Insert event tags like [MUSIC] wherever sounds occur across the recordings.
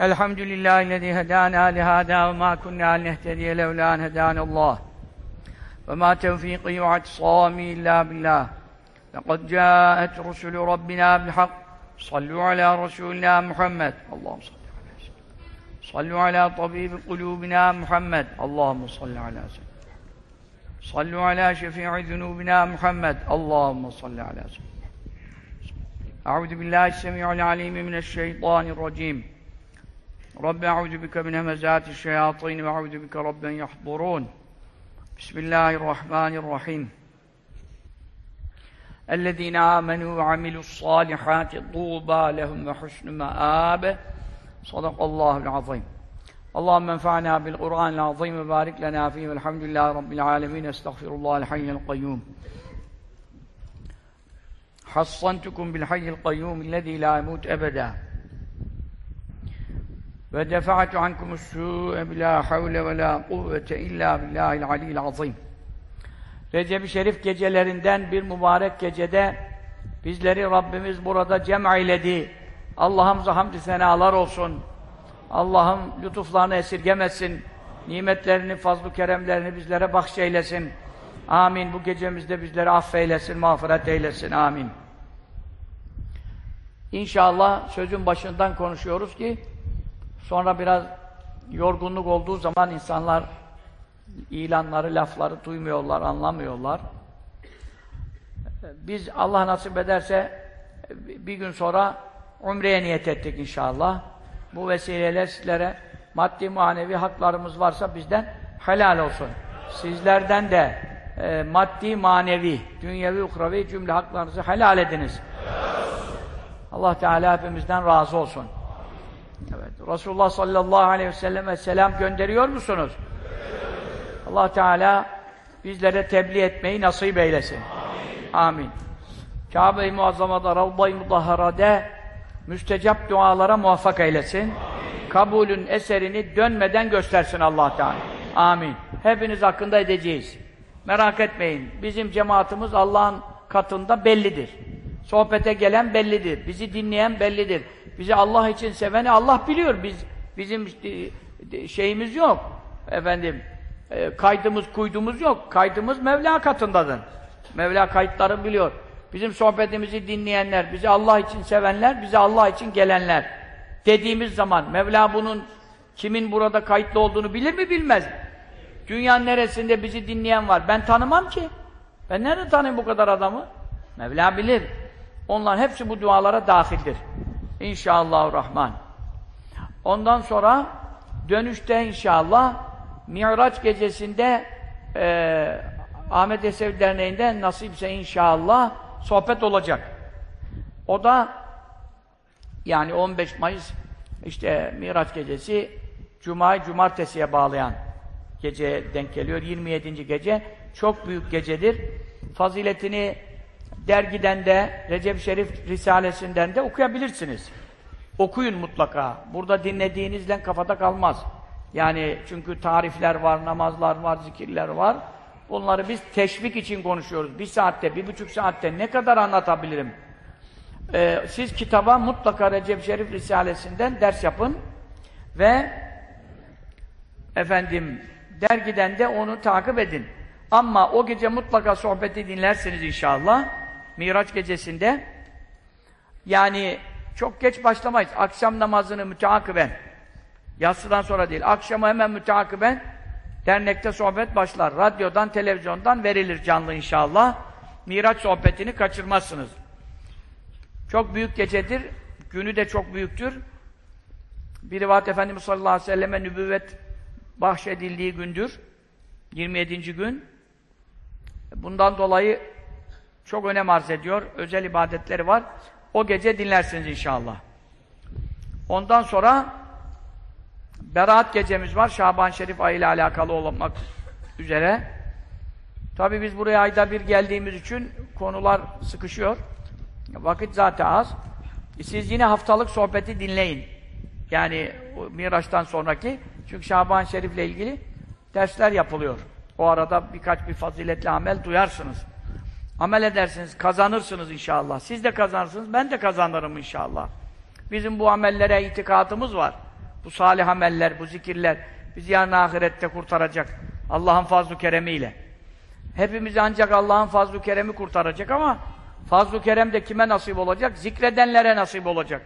الحمد لله الذي هدانا لهذا وما كنا لنهتدي لولا أن هدانا الله. وما توفيقي واعتصامي إلا بالله. لقد جاءت رسل ربنا بالحق. صلوا على رسولنا محمد. اللهم صل على سيدنا صلوا على طبيب قلوبنا محمد. اللهم صل على سيدنا صلوا على شفيع ذنوبنا محمد. اللهم صل على سيدنا أعوذ بالله السميع العليم من الشيطان الرجيم. رب أعوذ بك من همزات الشياطين وأعوذ بك رب أن يحضرون. بسم الله الرحمن الرحيم. الذين آمنوا وعملوا الصالحات طوبى لهم وحسن مآب. صدق الله العظيم. اللهم انفعنا بالقرآن العظيم وبارك لنا فيه. والحمد لله رب العالمين. استغفر الله الحي القيوم. حصنتكم بالحي القيوم الذي لا يموت أبدا. ve defa'tu ankumus su'e bila havle ve la kuvvete illa billahil aliyil azim. Recep-i Şerif gecelerinden bir mübarek gecede bizleri Rabbimiz burada cem eyledi. Allah'ımıza hamdü senalar olsun. Allah'ım lütuflarını esirgemesin. Nimetlerini, fazlu keremlerini bizlere bahşeylesin. Amin. Bu gecemizde bizleri affeylesin, mağfiret eylesin. Amin. İnşallah sözün başından konuşuyoruz ki sonra biraz yorgunluk olduğu zaman insanlar ilanları, lafları duymuyorlar, anlamıyorlar. Biz Allah nasip ederse bir gün sonra Umre'ye niyet ettik inşallah. Bu vesileyle sizlere maddi manevi haklarımız varsa bizden helal olsun. Sizlerden de e, maddi manevi, dünyevi, uhravi cümle haklarınızı helal ediniz. Allah Teala hepimizden razı olsun. Evet, Resulullah sallallahu aleyhi ve selleme selam gönderiyor musunuz? Allah Teala bizlere tebliğ etmeyi nasip eylesin. Amin. Amin. Kabe-i Muazzama'da, Ravda-i Mudahhara'da müstecap dualara muvaffak eylesin. Amin. Kabulün eserini dönmeden göstersin Allah Teala. Amin. Hepiniz hakkında edeceğiz. Merak etmeyin. Bizim cemaatimiz Allah'ın katında bellidir. Sohbete gelen bellidir. Bizi dinleyen bellidir. Bizi Allah için seveni Allah biliyor. Biz bizim şeyimiz yok. Efendim e, kaydımız, kuydumuz yok. Kaydımız Mevla katındadır. Mevla kayıtları biliyor. Bizim sohbetimizi dinleyenler, bizi Allah için sevenler, bize Allah için gelenler. Dediğimiz zaman Mevla bunun kimin burada kayıtlı olduğunu bilir mi bilmez mi? Dünyanın neresinde bizi dinleyen var? Ben tanımam ki. Ben nerede tanıyayım bu kadar adamı? Mevla bilir. Onlar hepsi bu dualara dahildir. İnşallahurrahman. Ondan sonra dönüşte inşallah Miraç gecesinde e, Ahmet Yesevi Derneği'nde nasipse inşallah sohbet olacak. O da yani 15 Mayıs işte Miraç gecesi Cuma'yı Cumartesi'ye bağlayan geceye denk geliyor. 27. gece. Çok büyük gecedir. Faziletini dergiden de Recep Şerif Risalesinden de okuyabilirsiniz. Okuyun mutlaka. Burada dinlediğinizle kafada kalmaz. Yani çünkü tarifler var, namazlar var, zikirler var. Bunları biz teşvik için konuşuyoruz. Bir saatte, bir buçuk saatte ne kadar anlatabilirim? Ee, siz kitaba mutlaka Recep Şerif Risalesinden ders yapın ve efendim dergiden de onu takip edin. Ama o gece mutlaka sohbeti dinlersiniz inşallah. Miraç gecesinde. Yani çok geç başlamayız. Akşam namazını müteakiben Yatsıdan sonra değil. Akşama hemen müteakiben dernekte sohbet başlar. Radyodan, televizyondan verilir canlı inşallah. Miraç sohbetini kaçırmazsınız. Çok büyük gecedir. Günü de çok büyüktür. Bir rivayet Efendimiz sallallahu aleyhi ve selleme nübüvvet bahşedildiği gündür. 27. gün. Bundan dolayı çok önem arz ediyor. Özel ibadetleri var. O gece dinlersiniz inşallah. Ondan sonra Berat gecemiz var. Şaban Şerif ayı ile alakalı olmak üzere. Tabii biz buraya ayda bir geldiğimiz için konular sıkışıyor. Vakit zaten az. Siz yine haftalık sohbeti dinleyin. Yani Miraç'tan sonraki. Çünkü Şaban Şerif ile ilgili dersler yapılıyor. O arada birkaç bir faziletli amel duyarsınız. Amel edersiniz, kazanırsınız inşallah. Siz de kazanırsınız, ben de kazanırım inşallah. Bizim bu amellere itikadımız var. Bu salih ameller, bu zikirler bizi yarın ahirette kurtaracak. Allah'ın fazl-ı keremiyle. Hepimizi ancak Allah'ın fazl-ı keremi kurtaracak ama fazl-ı kerem de kime nasip olacak? Zikredenlere nasip olacak.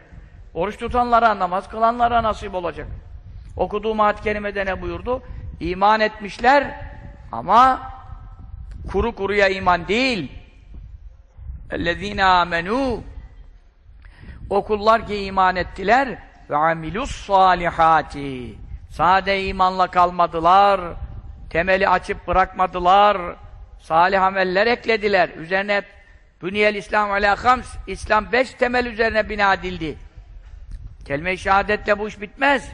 Oruç tutanlara, namaz kılanlara nasip olacak. Okuduğum ayet-i kerimede ne buyurdu? İman etmişler ama kuru kuruya iman değil. اَلَّذ۪ينَ آمَنُوا O kullar ki iman ettiler ve amilus salihati. Sade imanla kalmadılar. Temeli açıp bırakmadılar. Salih ameller eklediler. Üzerine Bünyel İslam ala hams. İslam beş temel üzerine bina edildi. Kelime-i şehadetle bu iş bitmez.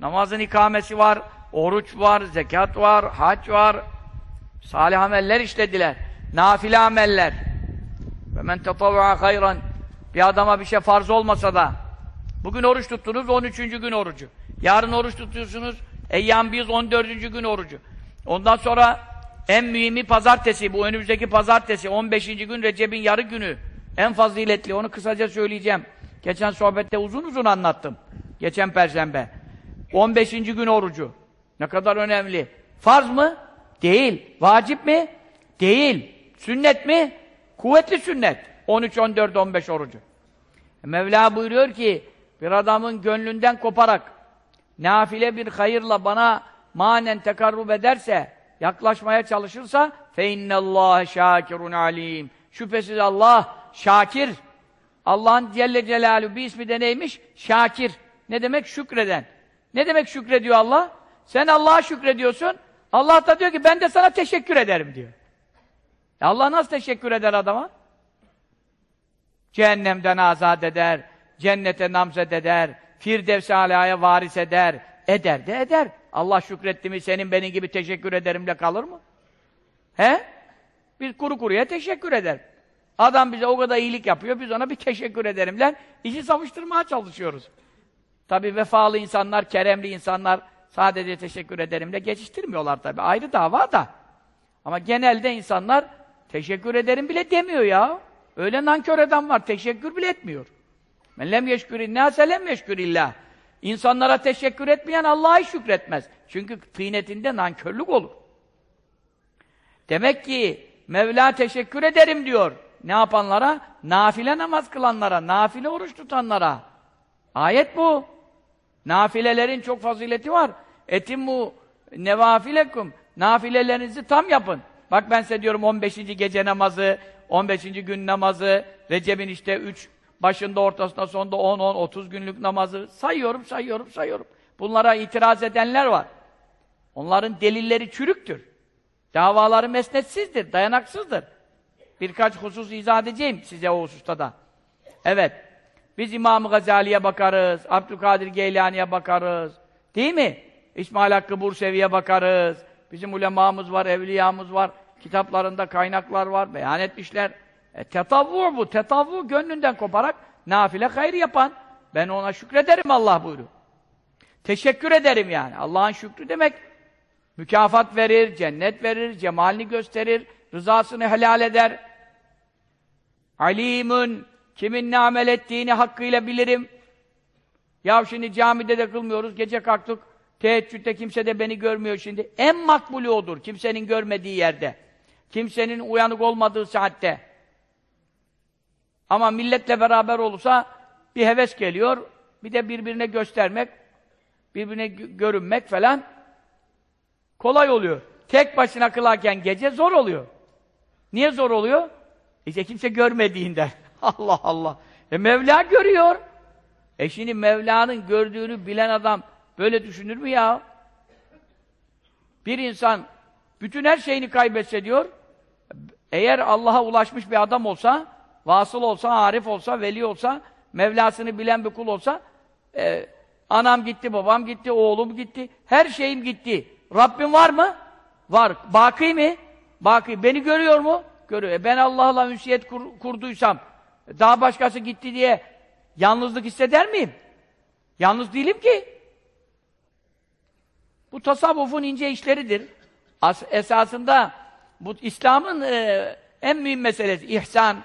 Namazın ikamesi var, oruç var, zekat var, hac var. Salih ameller işlediler. Nafile ameller. Ve men tetavva hayran. Bir adama bir şey farz olmasa da bugün oruç tuttunuz 13. gün orucu. Yarın oruç tutuyorsunuz Eyyam biz 14. gün orucu. Ondan sonra en mühimi pazartesi. Bu önümüzdeki pazartesi 15. gün Recep'in yarı günü. En faziletli. Onu kısaca söyleyeceğim. Geçen sohbette uzun uzun anlattım. Geçen perşembe. 15. gün orucu. Ne kadar önemli. Farz mı? Değil. Vacip mi? Değil. Sünnet mi? Kuvvetli sünnet. 13, 14, 15 orucu. Mevla buyuruyor ki bir adamın gönlünden koparak nafile bir hayırla bana manen tekarrub ederse yaklaşmaya çalışırsa fe innallâhe şâkirun alim. Şüphesiz Allah şakir. Allah'ın Celle Celaluhu bir ismi de neymiş? Şakir. Ne demek? Şükreden. Ne demek şükrediyor Allah? Sen Allah'a şükrediyorsun. Allah da diyor ki ben de sana teşekkür ederim diyor. E Allah nasıl teşekkür eder adama? Cehennemden azat eder, cennete namzet eder, Firdevs-i Alâ'ya varis eder, eder de eder. Allah şükretti mi senin benim gibi teşekkür ederimle kalır mı? He? Biz kuru kuruya teşekkür eder. Adam bize o kadar iyilik yapıyor, biz ona bir teşekkür ederimle işi savuşturmaya çalışıyoruz. Tabi vefalı insanlar, keremli insanlar sadece teşekkür ederimle geçiştirmiyorlar tabi. Ayrı dava da. Ama genelde insanlar teşekkür ederim bile demiyor ya. Öyle nankör adam var, teşekkür bile etmiyor. Men lem yeşkürin nâse lem yeşkürillah. İnsanlara teşekkür etmeyen Allah'a şükretmez. Çünkü tînetinde nankörlük olur. Demek ki Mevla teşekkür ederim diyor. Ne yapanlara? Nafile namaz kılanlara, nafile oruç tutanlara. Ayet bu. Nafilelerin çok fazileti var. Etimmu nevafilekum. Nafilelerinizi tam yapın. Bak ben size diyorum 15. gece namazı, 15. gün namazı, Recep'in işte 3 başında, ortasında, sonunda 10, 10, 30 günlük namazı sayıyorum, sayıyorum, sayıyorum. Bunlara itiraz edenler var. Onların delilleri çürüktür. Davaları mesnetsizdir, dayanaksızdır. Birkaç husus izah edeceğim size o hususta da. Evet. Biz İmam-ı Gazali'ye bakarız, Abdülkadir Geylani'ye bakarız. Değil mi? İsmail Hakkı Bursevi'ye bakarız. Bizim ulemamız var, evliyamız var. Kitaplarında kaynaklar var, beyan etmişler. E, tetavvu bu. Tetavvu gönlünden koparak nafile hayır yapan. Ben ona şükrederim Allah buyuruyor. Teşekkür ederim yani. Allah'ın şükrü demek mükafat verir, cennet verir, cemalini gösterir, rızasını helal eder. Alimun kimin ne amel ettiğini hakkıyla bilirim. Ya şimdi camide de kılmıyoruz, gece kalktık, teheccüde kimse de beni görmüyor şimdi. En makbulü odur, kimsenin görmediği yerde. Kimsenin uyanık olmadığı saatte. Ama milletle beraber olursa bir heves geliyor, bir de birbirine göstermek, birbirine görünmek falan kolay oluyor. Tek başına kılarken gece zor oluyor. Niye zor oluyor? İşte kimse görmediğinden. [LAUGHS] Allah Allah. E Mevla görüyor. E şimdi Mevla'nın gördüğünü bilen adam böyle düşünür mü ya? Bir insan bütün her şeyini kaybetse diyor, eğer Allah'a ulaşmış bir adam olsa, vasıl olsa, arif olsa, veli olsa, Mevlasını bilen bir kul olsa, e, anam gitti, babam gitti, oğlum gitti, her şeyim gitti. Rabbim var mı? Var. Baki mi? Baki. Beni görüyor mu? Görüyor. E ben Allah'la ünsiyet kur, kurduysam, daha başkası gitti diye yalnızlık hisseder miyim? Yalnız değilim ki. Bu tasavvufun ince işleridir. As esasında bu İslam'ın e, en mühim meselesi ihsan.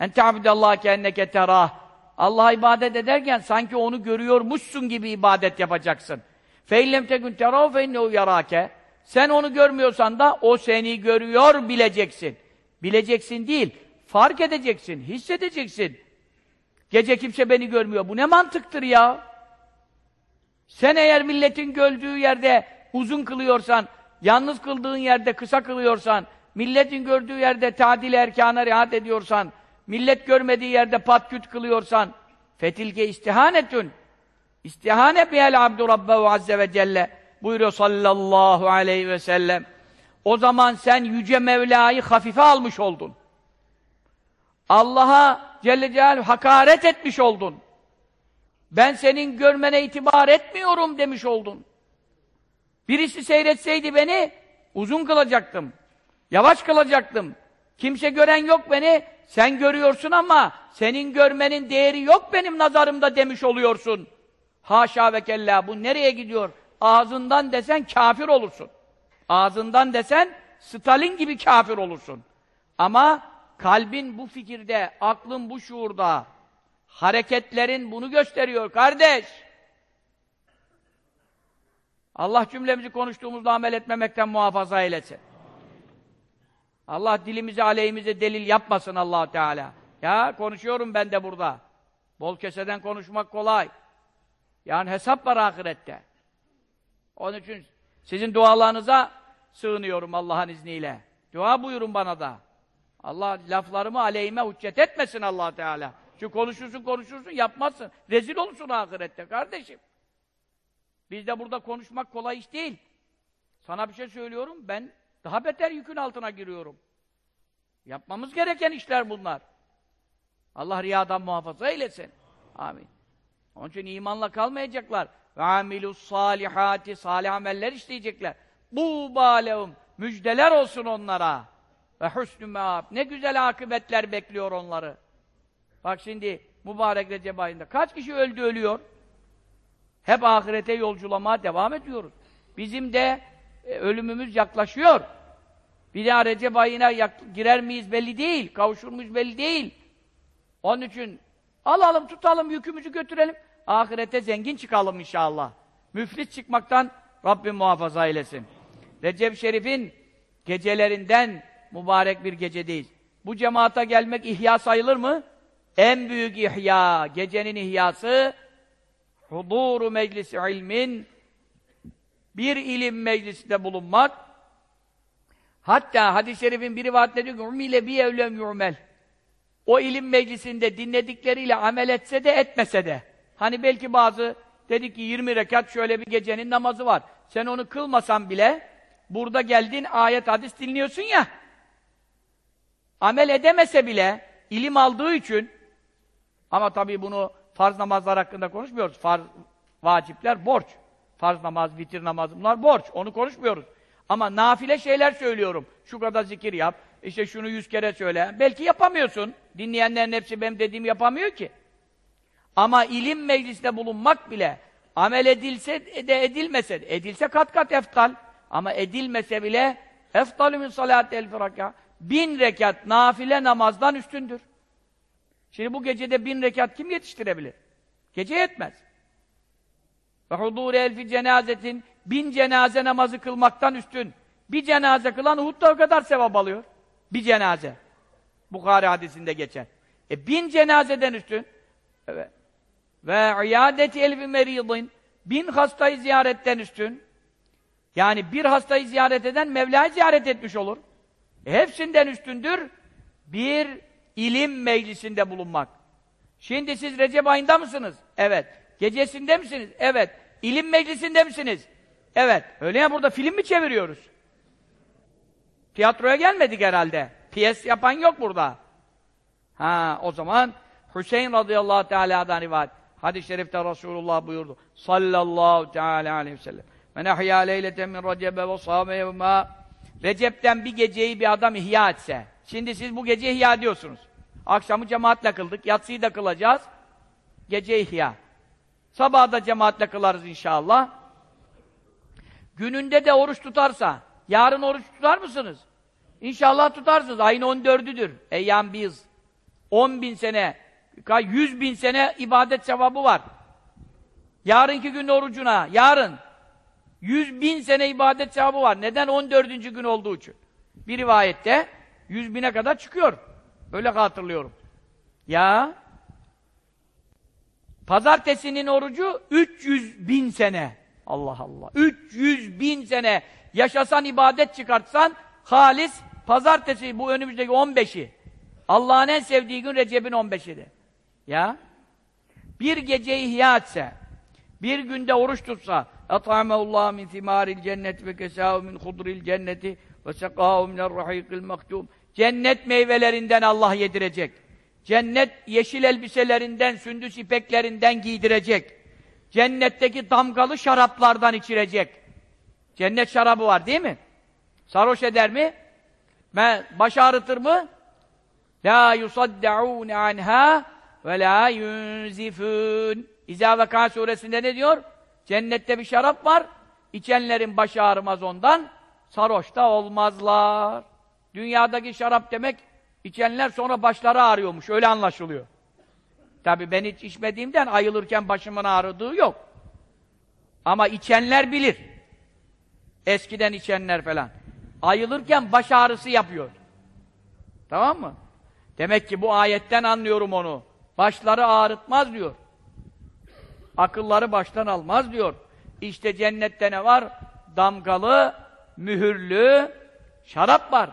En ta'budallaha keenneke terah. Allah'a ibadet ederken sanki onu görüyormuşsun gibi ibadet yapacaksın. Fe illem tekun terahu fe innehu yarake. Sen onu görmüyorsan da o seni görüyor bileceksin. Bileceksin değil, fark edeceksin, hissedeceksin. Gece kimse beni görmüyor. Bu ne mantıktır ya? Sen eğer milletin gördüğü yerde uzun kılıyorsan, yalnız kıldığın yerde kısa kılıyorsan, milletin gördüğü yerde tadil erkana riayet ediyorsan, millet görmediği yerde patküt kılıyorsan, fetilke istihanetün, istihane bihel abdu azze ve celle, buyuruyor sallallahu aleyhi ve sellem. O zaman sen Yüce Mevla'yı hafife almış oldun. Allah'a Celle Celaluhu hakaret etmiş oldun. Ben senin görmene itibar etmiyorum demiş oldun. Birisi seyretseydi beni uzun kılacaktım. Yavaş kılacaktım. Kimse gören yok beni. Sen görüyorsun ama senin görmenin değeri yok benim nazarımda demiş oluyorsun. Haşa ve kella bu nereye gidiyor? Ağzından desen kafir olursun. Ağzından desen Stalin gibi kafir olursun. Ama kalbin bu fikirde, aklın bu şuurda, hareketlerin bunu gösteriyor kardeş. Allah cümlemizi konuştuğumuzda amel etmemekten muhafaza eylesin. Allah dilimizi aleyhimize delil yapmasın allah Teala. Ya konuşuyorum ben de burada. Bol keseden konuşmak kolay. Yani hesap var ahirette. Onun için sizin dualarınıza sığınıyorum Allah'ın izniyle. Dua buyurun bana da. Allah laflarımı aleyhime hüccet etmesin allah Teala. Çünkü konuşursun konuşursun yapmazsın. Rezil olursun ahirette kardeşim. Bizde burada konuşmak kolay iş değil. Sana bir şey söylüyorum, ben daha beter yükün altına giriyorum. Yapmamız gereken işler bunlar. Allah riyadan muhafaza eylesin. Amin. Onun için imanla kalmayacaklar. Ve amilus salihati salih ameller işleyecekler. Bu balehum müjdeler olsun onlara. Ve husnü meab. Ne güzel akıbetler bekliyor onları. Bak şimdi mübarek Recep ayında kaç kişi öldü ölüyor? Hep ahirete yolculamaya devam ediyoruz. Bizim de e, ölümümüz yaklaşıyor. Bir daha Recep ayına girer miyiz belli değil, kavuşur muyuz belli değil. Onun için alalım, tutalım, yükümüzü götürelim. Ahirete zengin çıkalım inşallah. Müflis çıkmaktan Rabbim muhafaza eylesin. Recep Şerif'in gecelerinden mübarek bir gecedeyiz. Bu cemaata gelmek ihya sayılır mı? En büyük ihya, gecenin ihyası huduru meclisi ilmin bir ilim meclisinde bulunmak. Hatta hadis-i şerifin bir rivayetinde diyor ki umile bi yu'mel. O ilim meclisinde dinledikleriyle amel etse de etmese de. Hani belki bazı dedi ki 20 rekat şöyle bir gecenin namazı var. Sen onu kılmasan bile burada geldin ayet hadis dinliyorsun ya. Amel edemese bile ilim aldığı için ama tabii bunu farz namazlar hakkında konuşmuyoruz. Farz, vacipler borç. Farz namaz, vitir namaz bunlar borç. Onu konuşmuyoruz. Ama nafile şeyler söylüyorum. Şu kadar zikir yap, işte şunu yüz kere söyle. Belki yapamıyorsun. Dinleyenlerin hepsi benim dediğimi yapamıyor ki. Ama ilim meclisinde bulunmak bile amel edilse de edilmese de, edilse kat kat eftal. Ama edilmese bile eftalü min salat el Bin rekat nafile namazdan üstündür. Şimdi bu gecede bin rekat kim yetiştirebilir? Gece yetmez. Ve hudûr elfi cenazetin bin cenaze namazı kılmaktan üstün. Bir cenaze kılan Uhud'da o kadar sevap alıyor. Bir cenaze. Bukhari hadisinde geçen. E bin cenazeden üstün. Evet. Ve iadeti elfi meridin bin hastayı ziyaretten üstün. Yani bir hastayı ziyaret eden Mevla'yı ziyaret etmiş olur. E hepsinden üstündür. Bir ilim meclisinde bulunmak. Şimdi siz Recep ayında mısınız? Evet. Gecesinde misiniz? Evet. İlim meclisinde misiniz? Evet. Öyle ya burada film mi çeviriyoruz? Tiyatroya gelmedik herhalde. Piyes yapan yok burada. Ha o zaman Hüseyin radıyallahu teala'dan rivayet. Hadis-i şerifte Resulullah buyurdu. Sallallahu teala aleyhi ve sellem. Men ahya leyleten min recebe ve sâme yevmâ Recep'ten bir geceyi bir adam ihya etse Şimdi siz bu gece ihya ediyorsunuz. Akşamı cemaatle kıldık, yatsıyı da kılacağız. Gece ihya. Sabah da cemaatle kılarız inşallah. Gününde de oruç tutarsa, yarın oruç tutar mısınız? İnşallah tutarsınız. Ayın 14'üdür. Eyyam biz. 10 bin sene Ka- Yüz bin sene ibadet sevabı var. Yarınki gün orucuna, yarın. Yüz bin sene ibadet sevabı var. Neden? 14. gün olduğu için. Bir rivayette Yüz bine kadar çıkıyor. Öyle hatırlıyorum. Ya Pazartesinin orucu 300 bin sene. Allah Allah. 300 bin sene yaşasan ibadet çıkartsan halis pazartesi bu önümüzdeki 15'i. Allah'ın en sevdiği gün Recep'in 15'idir. Ya bir gece ihya etse, bir günde oruç tutsa, Allah min simaril cennet ve kesâhu min hudril cenneti ve sekâhu minel rahîkil maktûm. Cennet meyvelerinden Allah yedirecek. Cennet yeşil elbiselerinden, sündüs ipeklerinden giydirecek. Cennetteki damgalı şaraplardan içirecek. Cennet şarabı var değil mi? Sarhoş eder mi? Baş ağrıtır mı? La yusaddaun anha ve la yunzifun. İza Veka suresinde ne diyor? Cennette bir şarap var. İçenlerin başı ağrımaz ondan. Sarhoş da olmazlar. Dünyadaki şarap demek içenler sonra başları ağrıyormuş. Öyle anlaşılıyor. Tabi ben hiç içmediğimden ayılırken başımın ağrıdığı yok. Ama içenler bilir. Eskiden içenler falan. Ayılırken baş ağrısı yapıyor. Tamam mı? Demek ki bu ayetten anlıyorum onu. Başları ağrıtmaz diyor. Akılları baştan almaz diyor. İşte cennette ne var? Damgalı, mühürlü şarap var.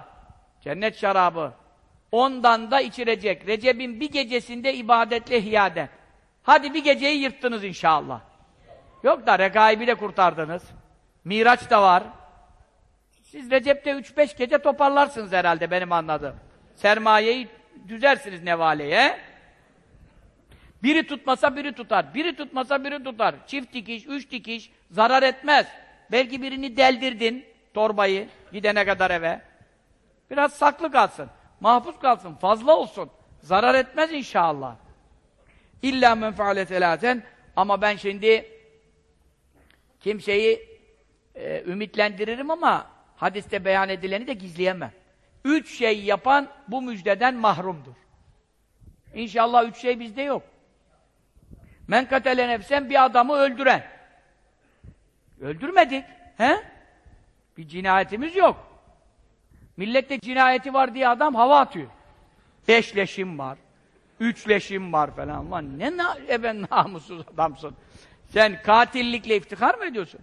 Cennet şarabı. Ondan da içirecek. Recep'in bir gecesinde ibadetle hiyade. Hadi bir geceyi yırttınız inşallah. Yok da rekaibi de kurtardınız. Miraç da var. Siz Recep'te 3-5 gece toparlarsınız herhalde benim anladığım. Sermayeyi düzersiniz nevaleye. Biri tutmasa biri tutar. Biri tutmasa biri tutar. Çift dikiş, üç dikiş zarar etmez. Belki birini deldirdin torbayı gidene kadar eve. Biraz saklı kalsın. Mahfuz kalsın. Fazla olsun. Zarar etmez inşallah. İlla men feale ama ben şimdi kimseyi e, ümitlendiririm ama hadiste beyan edileni de gizleyemem. Üç şey yapan bu müjdeden mahrumdur. İnşallah üç şey bizde yok. Men katele nefsen bir adamı öldüren. Öldürmedik. He? Bir cinayetimiz yok. Millette cinayeti var diye adam hava atıyor. Beş leşim var. Üç leşim var falan. Lan ne na eben namussuz adamsın. Sen katillikle iftihar mı ediyorsun?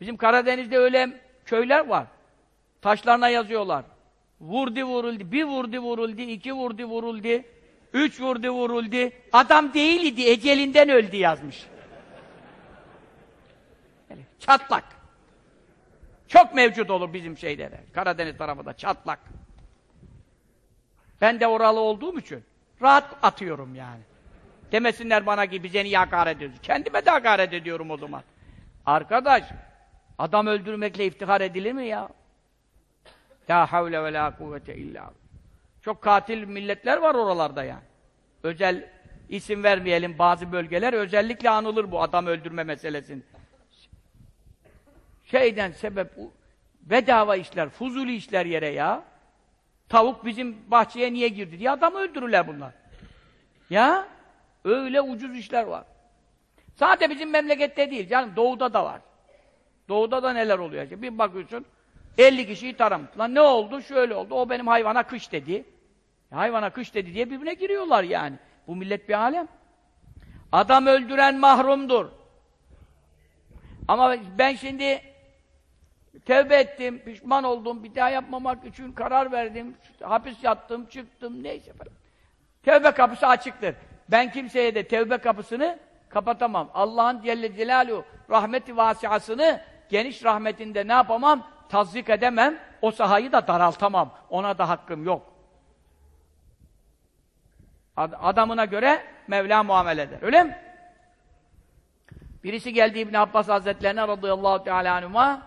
Bizim Karadeniz'de öyle köyler var. Taşlarına yazıyorlar. Vurdu vuruldu, bir vurdu vuruldu, iki vurdu vuruldu, üç vurdu vuruldu. Adam değil idi, ecelinden öldü yazmış. Çatlak. Çok mevcut olur bizim şeylere. Karadeniz tarafında çatlak. Ben de oralı olduğum için rahat atıyorum yani. Demesinler bana ki bize niye hakaret ediyorsun? Kendime de hakaret ediyorum o zaman. Arkadaş, adam öldürmekle iftihar edilir mi ya? La havle ve la kuvvete illa. Çok katil milletler var oralarda yani. Özel isim vermeyelim bazı bölgeler özellikle anılır bu adam öldürme meselesini. Şeyden sebep bedava işler, fuzuli işler yere ya. Tavuk bizim bahçeye niye girdi diye adam öldürürler bunlar. Ya öyle ucuz işler var. Sadece bizim memlekette değil canım doğuda da var. Doğuda da neler oluyor? İşte bir bakıyorsun 50 kişiyi taramış. Lan ne oldu? Şöyle oldu. O benim hayvana kış dedi. E, hayvana kış dedi diye birbirine giriyorlar yani. Bu millet bir alem. Adam öldüren mahrumdur. Ama ben şimdi tevbe ettim, pişman oldum, bir daha yapmamak için karar verdim, hapis yattım, çıktım, neyse falan. Tevbe kapısı açıktır. Ben kimseye de tevbe kapısını kapatamam. Allah'ın Celle Celaluhu rahmeti vasiasını geniş rahmetinde ne yapamam? Tazzik edemem. O sahayı da daraltamam. Ona da hakkım yok. Ad adamına göre Mevla muamele eder. Öyle mi? Birisi geldi İbn Abbas Hazretlerine radıyallahu teala anhuma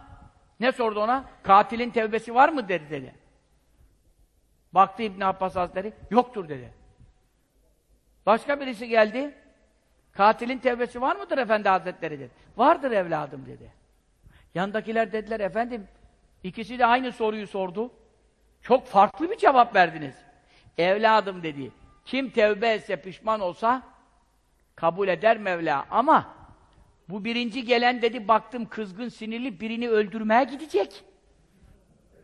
ne sordu ona? Katilin tevbesi var mı dedi dedi. Baktı İbn Abbas Hazretleri yoktur dedi. Başka birisi geldi. Katilin tevbesi var mıdır efendi hazretleri dedi. Vardır evladım dedi. Yandakiler dediler efendim ikisi de aynı soruyu sordu. Çok farklı bir cevap verdiniz. Evladım dedi. Kim tevbe etse, pişman olsa kabul eder Mevla. Ama bu birinci gelen dedi, baktım kızgın, sinirli birini öldürmeye gidecek.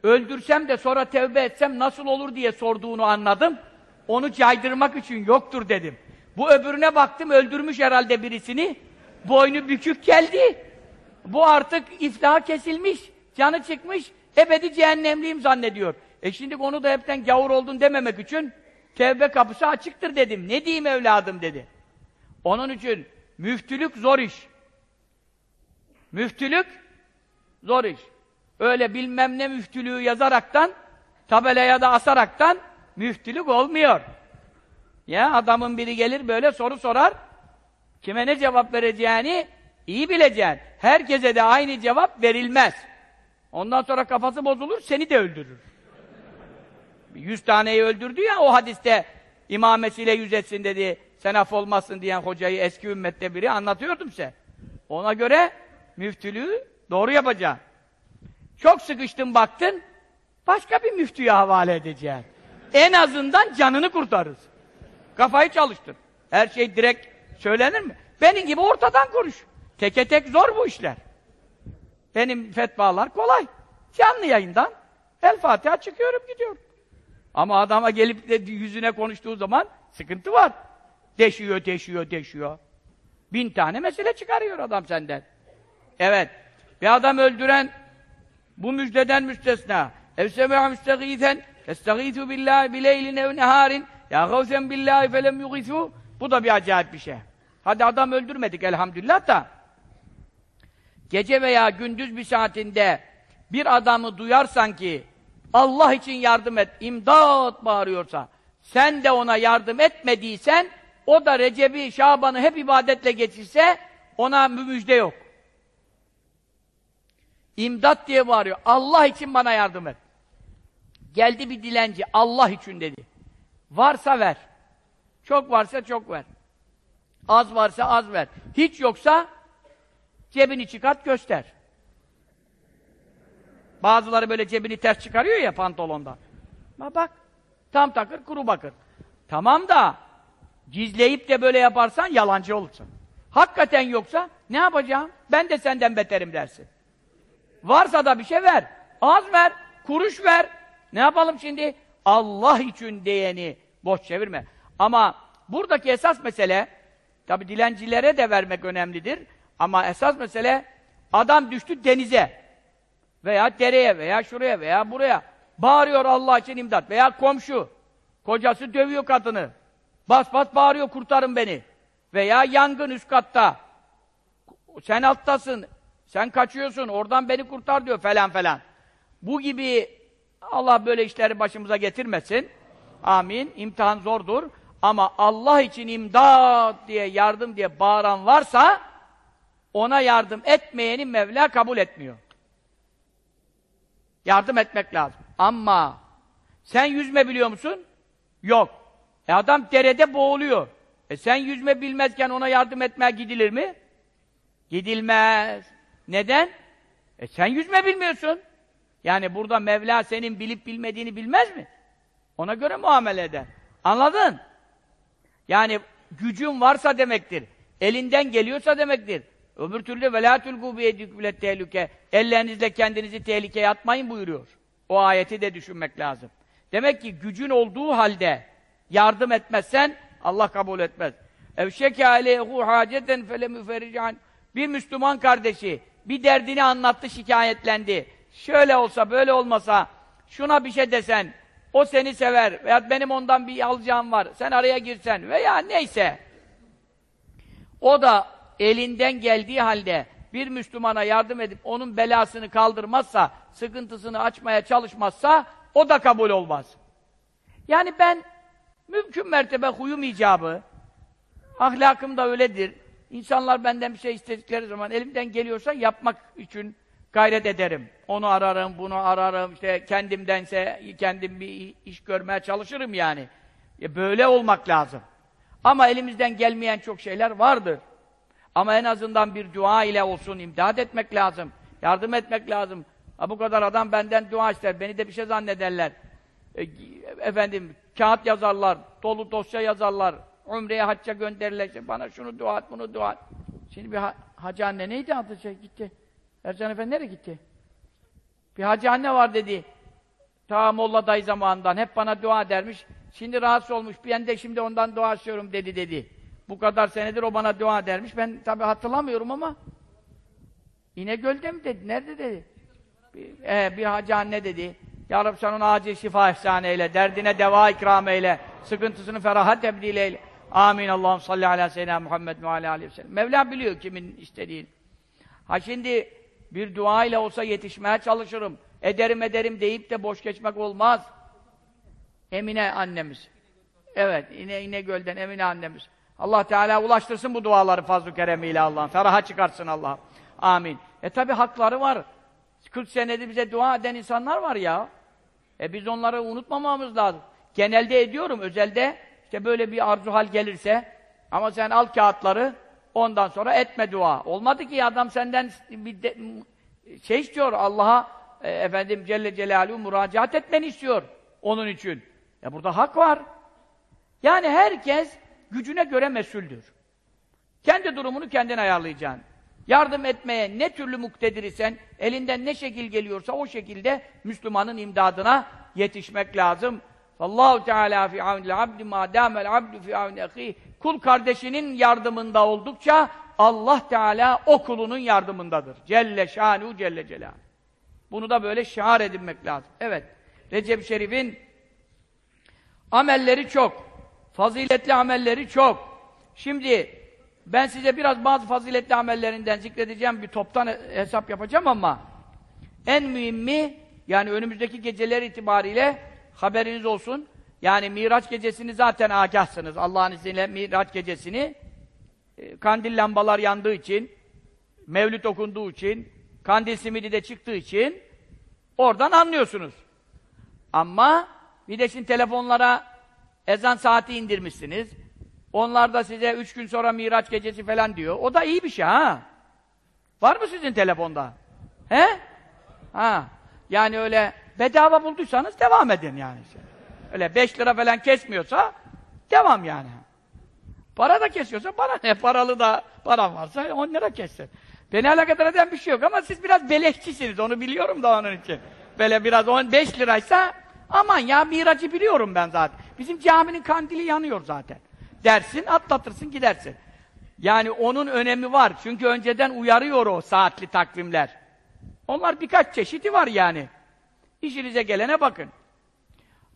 Öldürsem de sonra tevbe etsem nasıl olur diye sorduğunu anladım. Onu caydırmak için yoktur dedim. Bu öbürüne baktım, öldürmüş herhalde birisini. Boynu bükük geldi. Bu artık iflah kesilmiş, canı çıkmış, ebedi cehennemliyim zannediyor. E şimdi onu da hepten gavur oldun dememek için tevbe kapısı açıktır dedim. Ne diyeyim evladım dedi. Onun için müftülük zor iş. Müftülük zor iş. Öyle bilmem ne müftülüğü yazaraktan, tabelaya da asaraktan müftülük olmuyor. Ya adamın biri gelir böyle soru sorar, kime ne cevap vereceğini iyi bileceksin. Herkese de aynı cevap verilmez. Ondan sonra kafası bozulur, seni de öldürür. Yüz taneyi öldürdü ya o hadiste imamesiyle yüz etsin dedi. Sen af olmazsın diyen hocayı eski ümmette biri anlatıyordum size. Ona göre müftülüğü doğru yapacaksın. Çok sıkıştın baktın, başka bir müftüye havale edeceksin. En azından canını kurtarırız. Kafayı çalıştır. Her şey direkt söylenir mi? Benim gibi ortadan konuş. Teke tek zor bu işler. Benim fetvalar kolay. Canlı yayından El Fatiha çıkıyorum gidiyorum. Ama adama gelip de yüzüne konuştuğu zaman sıkıntı var. Deşiyor, deşiyor, deşiyor. Bin tane mesele çıkarıyor adam senden. Evet. Bir adam öldüren bu müjdeden müstesna. Ev semi'a müstegîthen estagîthu billahi bileylin ev neharin ya gavsen billahi felem yugîthu Bu da bir acayip bir şey. Hadi adam öldürmedik elhamdülillah da gece veya gündüz bir saatinde bir adamı duyarsan ki Allah için yardım et, imdat bağırıyorsa sen de ona yardım etmediysen o da Recep'i, Şaban'ı hep ibadetle geçirse ona müjde yok. İmdat diye bağırıyor. Allah için bana yardım et. Geldi bir dilenci. Allah için dedi. Varsa ver. Çok varsa çok ver. Az varsa az ver. Hiç yoksa cebini çıkart göster. Bazıları böyle cebini ters çıkarıyor ya pantolonda. Ma bak. Tam takır kuru bakır. Tamam da gizleyip de böyle yaparsan yalancı olursun. Hakikaten yoksa ne yapacağım? Ben de senden beterim dersin. Varsa da bir şey ver. Az ver, kuruş ver. Ne yapalım şimdi? Allah için diyeni boş çevirme. Ama buradaki esas mesele, tabi dilencilere de vermek önemlidir. Ama esas mesele, adam düştü denize veya dereye veya şuraya veya buraya. Bağırıyor Allah için imdat veya komşu. Kocası dövüyor kadını. Bas bas bağırıyor kurtarın beni. Veya yangın üst katta. Sen alttasın. Sen kaçıyorsun, oradan beni kurtar diyor falan falan. Bu gibi Allah böyle işleri başımıza getirmesin. Amin. İmtihan zordur. Ama Allah için imdat diye, yardım diye bağıran varsa ona yardım etmeyeni Mevla kabul etmiyor. Yardım etmek lazım. Ama sen yüzme biliyor musun? Yok. E adam derede boğuluyor. E sen yüzme bilmezken ona yardım etmeye gidilir mi? Gidilmez. Neden? E sen yüzme bilmiyorsun. Yani burada Mevla senin bilip bilmediğini bilmez mi? Ona göre muamele eder. Anladın? Yani gücün varsa demektir. Elinden geliyorsa demektir. Öbür türlü velatül gubiye tehlike. Ellerinizle kendinizi tehlikeye atmayın buyuruyor. O ayeti de düşünmek lazım. Demek ki gücün olduğu halde yardım etmezsen Allah kabul etmez. Evşeke aleyhu haceten fele müferrican. Bir Müslüman kardeşi bir derdini anlattı, şikayetlendi. Şöyle olsa, böyle olmasa, şuna bir şey desen, o seni sever veya benim ondan bir alacağım var, sen araya girsen veya neyse. O da elinden geldiği halde bir Müslümana yardım edip onun belasını kaldırmazsa, sıkıntısını açmaya çalışmazsa, o da kabul olmaz. Yani ben mümkün mertebe huyum icabı, ahlakım da öyledir, İnsanlar benden bir şey istedikleri zaman elimden geliyorsa yapmak için gayret ederim. Onu ararım, bunu ararım, işte kendimdense kendim bir iş görmeye çalışırım yani. Ya böyle olmak lazım. Ama elimizden gelmeyen çok şeyler vardır. Ama en azından bir dua ile olsun imdad etmek lazım. Yardım etmek lazım. Ha, bu kadar adam benden dua ister, beni de bir şey zannederler. E, efendim, kağıt yazarlar, dolu dosya yazarlar, umreye hacca gönderilecek, bana şunu dua et, bunu dua et. Şimdi bir ha hacı anne neydi adı şey gitti. Ercan Efendi nereye gitti? Bir hacı anne var dedi. Ta Molla dayı zamanından hep bana dua edermiş. Şimdi rahatsız olmuş. Ben de şimdi ondan dua istiyorum dedi dedi. Bu kadar senedir o bana dua edermiş. Ben tabi hatırlamıyorum ama İnegöl'de mi dedi? Nerede dedi? Bir, e, bir hacı anne dedi. Ya Rabbi sen ona acil şifa efsane eyle. Derdine deva ikram eyle. Sıkıntısını ferahat tebdil eyle. Amin. Allah'ım salli ala seyyidina Muhammed ve ala aleyhi ve sellem. Mevla biliyor kimin istediğini. Ha şimdi bir dua ile olsa yetişmeye çalışırım. Ederim ederim deyip de boş geçmek olmaz. Emine annemiz. Evet, İne, İnegöl'den Emine annemiz. Allah Teala ulaştırsın bu duaları fazl-ı keremiyle Allah'ım. Feraha çıkarsın Allah. Amin. E tabi hakları var. 40 senedir bize dua eden insanlar var ya. E biz onları unutmamamız lazım. Genelde ediyorum, özelde işte böyle bir arzu hal gelirse ama sen al kağıtları ondan sonra etme dua. Olmadı ki adam senden bir de, şey istiyor Allah'a e, efendim Celle Celaluhu müracaat etmeni istiyor onun için. Ya burada hak var. Yani herkes gücüne göre mesuldür. Kendi durumunu kendin ayarlayacaksın. Yardım etmeye ne türlü muktedir isen, elinden ne şekil geliyorsa o şekilde Müslümanın imdadına yetişmek lazım. Allahu Teala fi aunil abdi ma damel abdu fi auni ahi. Kul kardeşinin yardımında oldukça Allah Teala o kulunun yardımındadır. Celle şanu celle celal. Bunu da böyle şiar edinmek lazım. Evet. Recep Şerif'in amelleri çok. Faziletli amelleri çok. Şimdi ben size biraz bazı faziletli amellerinden zikredeceğim, bir toptan hesap yapacağım ama en mühimmi, yani önümüzdeki geceler itibariyle haberiniz olsun. Yani Miraç gecesini zaten agahsınız. Allah'ın izniyle Miraç gecesini e, kandil lambalar yandığı için, mevlüt okunduğu için, kandil simidi de çıktığı için oradan anlıyorsunuz. Ama bir de şimdi telefonlara ezan saati indirmişsiniz. Onlar da size üç gün sonra Miraç gecesi falan diyor. O da iyi bir şey ha. Var mı sizin telefonda? He? Ha. Yani öyle bedava bulduysanız devam edin yani. Öyle beş lira falan kesmiyorsa devam yani. Para da kesiyorsa bana ne? [LAUGHS] Paralı da param varsa on lira kessin. Beni alakadar eden bir şey yok ama siz biraz beleşçisiniz. Onu biliyorum da onun için. Böyle biraz on beş liraysa aman ya miracı biliyorum ben zaten. Bizim caminin kandili yanıyor zaten dersin, atlatırsın, gidersin. Yani onun önemi var. Çünkü önceden uyarıyor o saatli takvimler. Onlar birkaç çeşidi var yani. İşinize gelene bakın.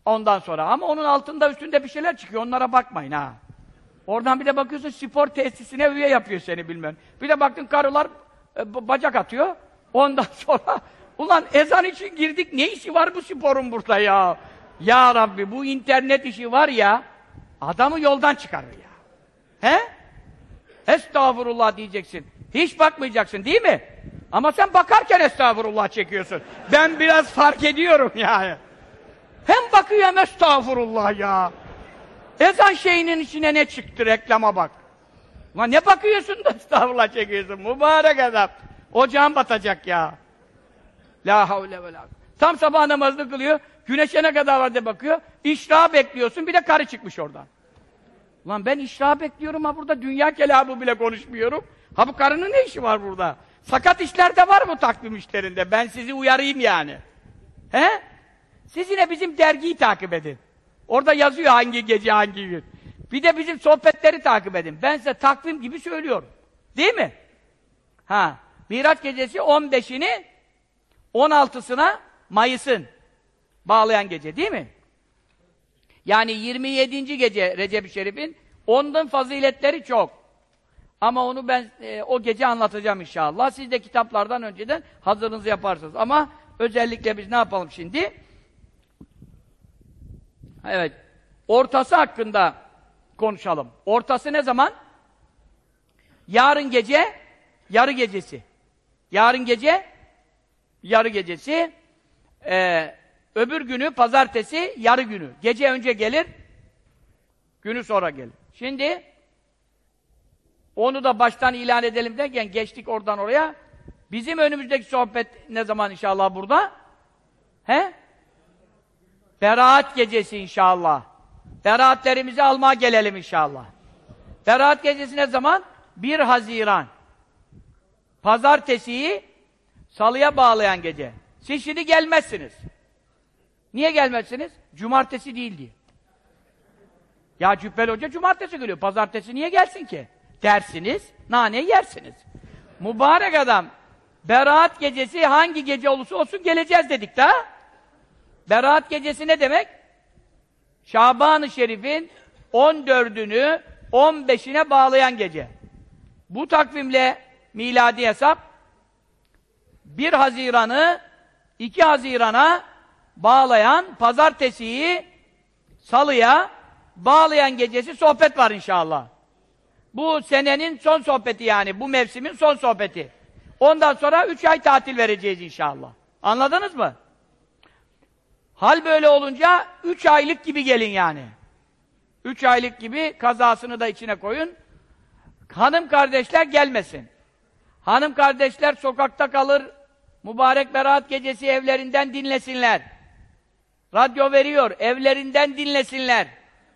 Ondan sonra ama onun altında üstünde bir şeyler çıkıyor. Onlara bakmayın ha. Oradan bir de bakıyorsun spor tesisine üye yapıyor seni bilmem. Bir de baktın karılar e, bacak atıyor. Ondan [LAUGHS] sonra ulan ezan için girdik. Ne işi var bu sporun burada ya? Ya Rabbi bu internet işi var ya Adamı yoldan çıkarır ya. He? Estağfurullah diyeceksin. Hiç bakmayacaksın değil mi? Ama sen bakarken estağfurullah çekiyorsun. Ben biraz fark ediyorum yani. Hem bakıyor hem estağfurullah ya. Ezan şeyinin içine ne çıktı reklama bak. Lan ne bakıyorsun da estağfurullah çekiyorsun mübarek adam. Ocağın batacak ya. La havle ve la. Tam sabah namazını kılıyor. Güneşe ne kadar var diye bakıyor. İşra bekliyorsun, bir de karı çıkmış oradan. Lan ben işra bekliyorum ha burada dünya kelamı bile konuşmuyorum. Ha bu karının ne işi var burada? Sakat işler de var bu takvim işlerinde. Ben sizi uyarayım yani. He? Siz yine bizim dergiyi takip edin. Orada yazıyor hangi gece hangi gün. Bir de bizim sohbetleri takip edin. Ben size takvim gibi söylüyorum. Değil mi? Ha. Miraç gecesi 15'ini 16'sına Mayıs'ın bağlayan gece değil mi? Yani 27. gece Recep-i Şerif'in ondan faziletleri çok. Ama onu ben e, o gece anlatacağım inşallah. Siz de kitaplardan önceden hazırınızı yaparsınız. Ama özellikle biz ne yapalım şimdi? Evet. Ortası hakkında konuşalım. Ortası ne zaman? Yarın gece, yarı gecesi. Yarın gece, yarı gecesi. Ee, Öbür günü pazartesi yarı günü. Gece önce gelir, günü sonra gelir. Şimdi onu da baştan ilan edelim derken geçtik oradan oraya. Bizim önümüzdeki sohbet ne zaman inşallah burada? He? Beraat gecesi inşallah. Beraatlerimizi almaya gelelim inşallah. Beraat gecesi ne zaman? 1 Haziran. Pazartesiyi salıya bağlayan gece. Siz şimdi gelmezsiniz. Niye gelmezsiniz? Cumartesi değil diye. Ya Cübbeli Hoca cumartesi geliyor. Pazartesi niye gelsin ki? Dersiniz, nane yersiniz. Mübarek adam, Berat gecesi hangi gece olursa olsun geleceğiz dedik de. Berat gecesi ne demek? Şaban-ı Şerif'in 14'ünü 15'ine bağlayan gece. Bu takvimle miladi hesap 1 Haziran'ı 2 Haziran'a bağlayan pazartesiyi salıya bağlayan gecesi sohbet var inşallah. Bu senenin son sohbeti yani, bu mevsimin son sohbeti. Ondan sonra üç ay tatil vereceğiz inşallah. Anladınız mı? Hal böyle olunca üç aylık gibi gelin yani. Üç aylık gibi kazasını da içine koyun. Hanım kardeşler gelmesin. Hanım kardeşler sokakta kalır, mübarek berat gecesi evlerinden dinlesinler. Radyo veriyor, evlerinden dinlesinler.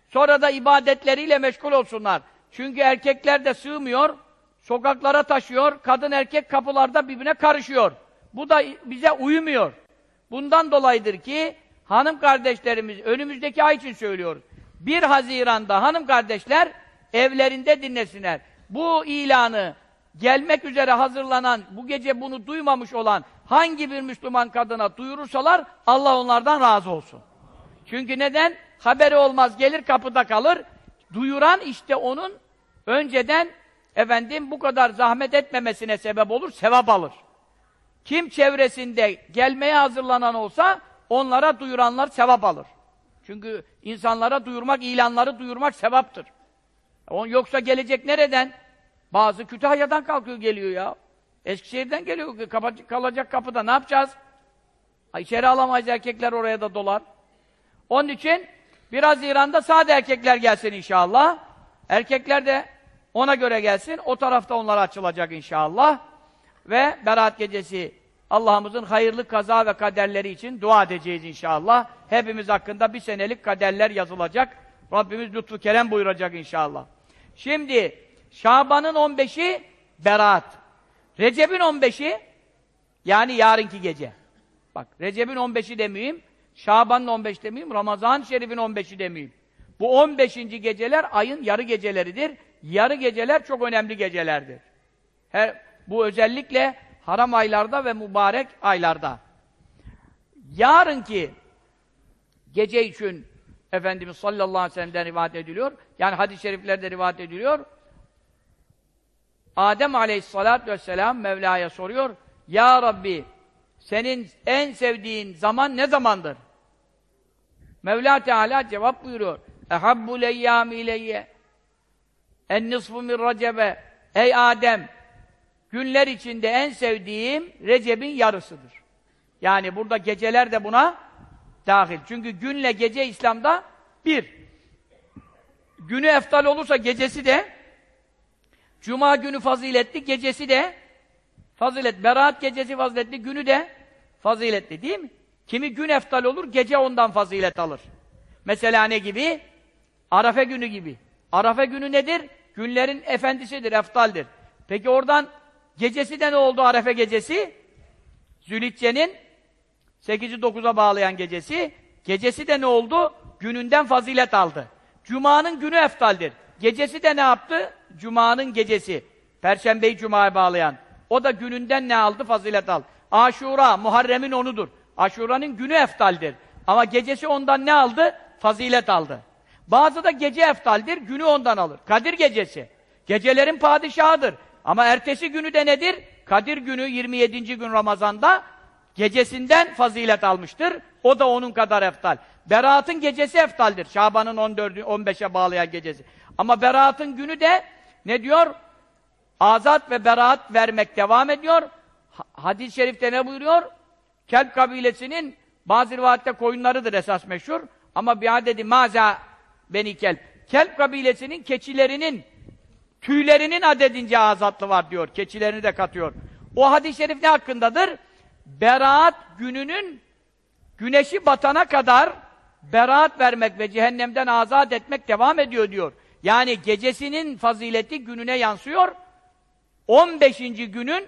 Sonra da ibadetleriyle meşgul olsunlar. Çünkü erkekler de sığmıyor, sokaklara taşıyor, kadın erkek kapılarda birbirine karışıyor. Bu da bize uymuyor. Bundan dolayıdır ki hanım kardeşlerimiz önümüzdeki ay için söylüyoruz. 1 Haziran'da hanım kardeşler evlerinde dinlesinler. Bu ilanı gelmek üzere hazırlanan, bu gece bunu duymamış olan hangi bir Müslüman kadına duyurursalar Allah onlardan razı olsun. Çünkü neden? Haberi olmaz, gelir kapıda kalır. Duyuran işte onun önceden efendim bu kadar zahmet etmemesine sebep olur, sevap alır. Kim çevresinde gelmeye hazırlanan olsa onlara duyuranlar sevap alır. Çünkü insanlara duyurmak, ilanları duyurmak sevaptır. Yoksa gelecek nereden? Bazı Kütahya'dan kalkıyor geliyor ya. Eskişehir'den geliyor, kalacak kapıda ne yapacağız? İçeri alamayız erkekler oraya da dolar. Onun için biraz İran'da sade erkekler gelsin inşallah. Erkekler de ona göre gelsin. O tarafta onlara açılacak inşallah. Ve Berat gecesi Allah'ımızın hayırlı kaza ve kaderleri için dua edeceğiz inşallah. Hepimiz hakkında bir senelik kaderler yazılacak. Rabbimiz lütfu kerem buyuracak inşallah. Şimdi Şaban'ın 15'i Berat. Recep'in 15'i yani yarınki gece. Bak Recep'in 15'i demeyeyim, Şaban'ın 15 demeyeyim, Ramazan Şerif'in 15'i demeyeyim. Bu 15. geceler ayın yarı geceleridir. Yarı geceler çok önemli gecelerdir. Her, bu özellikle haram aylarda ve mübarek aylarda. Yarınki gece için Efendimiz sallallahu aleyhi ve sellem'den rivayet ediliyor. Yani hadis-i şeriflerde rivayet ediliyor. Adem aleyhissalatü vesselam Mevla'ya soruyor. Ya Rabbi senin en sevdiğin zaman ne zamandır? Mevla Teala cevap buyuruyor. Ehabbul eyyâmi ileyye en nisfu min recebe Ey Adem günler içinde en sevdiğim Recep'in yarısıdır. Yani burada geceler de buna dahil. Çünkü günle gece İslam'da bir. Günü eftal olursa gecesi de Cuma günü faziletli, gecesi de fazilet. Berat gecesi faziletli, günü de faziletli değil mi? Kimi gün eftal olur, gece ondan fazilet alır. Mesela ne gibi? Arafe günü gibi. Arafe günü nedir? Günlerin efendisidir, eftaldir. Peki oradan gecesi de ne oldu Arafe gecesi? Zülhicce'nin 8'i 9'a bağlayan gecesi. Gecesi de ne oldu? Gününden fazilet aldı. Cuma'nın günü eftaldir. Gecesi de ne yaptı? Cuma'nın gecesi. Perşembeyi Cuma'ya bağlayan. O da gününden ne aldı? Fazilet aldı. Aşura, Muharrem'in onudur. Aşura'nın günü eftaldir. Ama gecesi ondan ne aldı? Fazilet aldı. Bazı da gece eftaldir, günü ondan alır. Kadir gecesi. Gecelerin padişahıdır. Ama ertesi günü de nedir? Kadir günü 27. gün Ramazan'da gecesinden fazilet almıştır. O da onun kadar eftal. Berat'ın gecesi eftaldir. Şaban'ın 14'ü 15'e bağlayan gecesi. Ama Berat'ın günü de ne diyor? Azat ve beraat vermek devam ediyor. Hadis-i şerifte ne buyuruyor? Kelp kabilesinin bazı rivayette koyunlarıdır esas meşhur. Ama bir adedi maza beni kelp. Kelp kabilesinin keçilerinin tüylerinin adedince azatlı var diyor. Keçilerini de katıyor. O hadis-i şerif ne hakkındadır? Beraat gününün güneşi batana kadar beraat vermek ve cehennemden azat etmek devam ediyor diyor. Yani gecesinin fazileti gününe yansıyor. 15. günün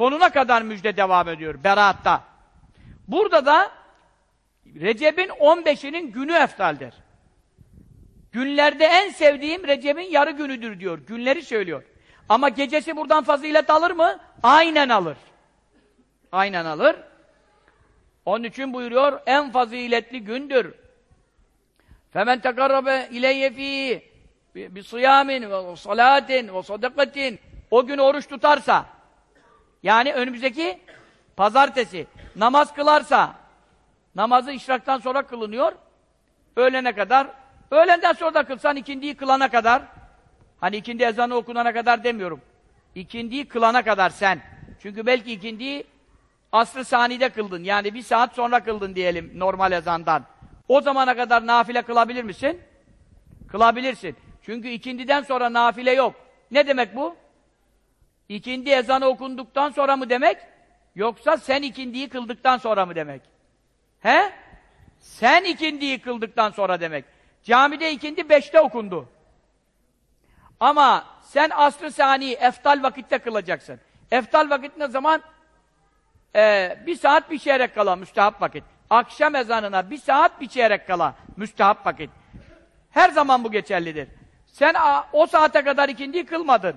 sonuna kadar müjde devam ediyor beraatta. Burada da Recep'in 15'inin günü eftaldir. Günlerde en sevdiğim Recep'in yarı günüdür diyor. Günleri söylüyor. Ama gecesi buradan fazilet alır mı? Aynen alır. Aynen alır. Onun için buyuruyor en faziletli gündür. Femen tekarrabe ileyye fî bi siyamin ve salatin ve sadakatin o gün oruç tutarsa yani önümüzdeki pazartesi namaz kılarsa namazı işraktan sonra kılınıyor öğlene kadar öğlenden sonra da kılsan ikindiyi kılana kadar hani ikindi ezanı okunana kadar demiyorum ikindiyi kılana kadar sen çünkü belki ikindiyi asr-ı sanide kıldın yani bir saat sonra kıldın diyelim normal ezandan o zamana kadar nafile kılabilir misin? Kılabilirsin. Çünkü ikindiden sonra nafile yok. Ne demek bu? İkindi ezanı okunduktan sonra mı demek? Yoksa sen ikindiyi kıldıktan sonra mı demek? He? Sen ikindiyi kıldıktan sonra demek. Camide ikindi beşte okundu. Ama sen asr-ı sani, eftal vakitte kılacaksın. Eftal vakit ne zaman? Ee, bir saat bir çeyrek kala müstehap vakit. Akşam ezanına bir saat bir çeyrek kala müstehap vakit. Her zaman bu geçerlidir. Sen o saate kadar ikindiyi kılmadın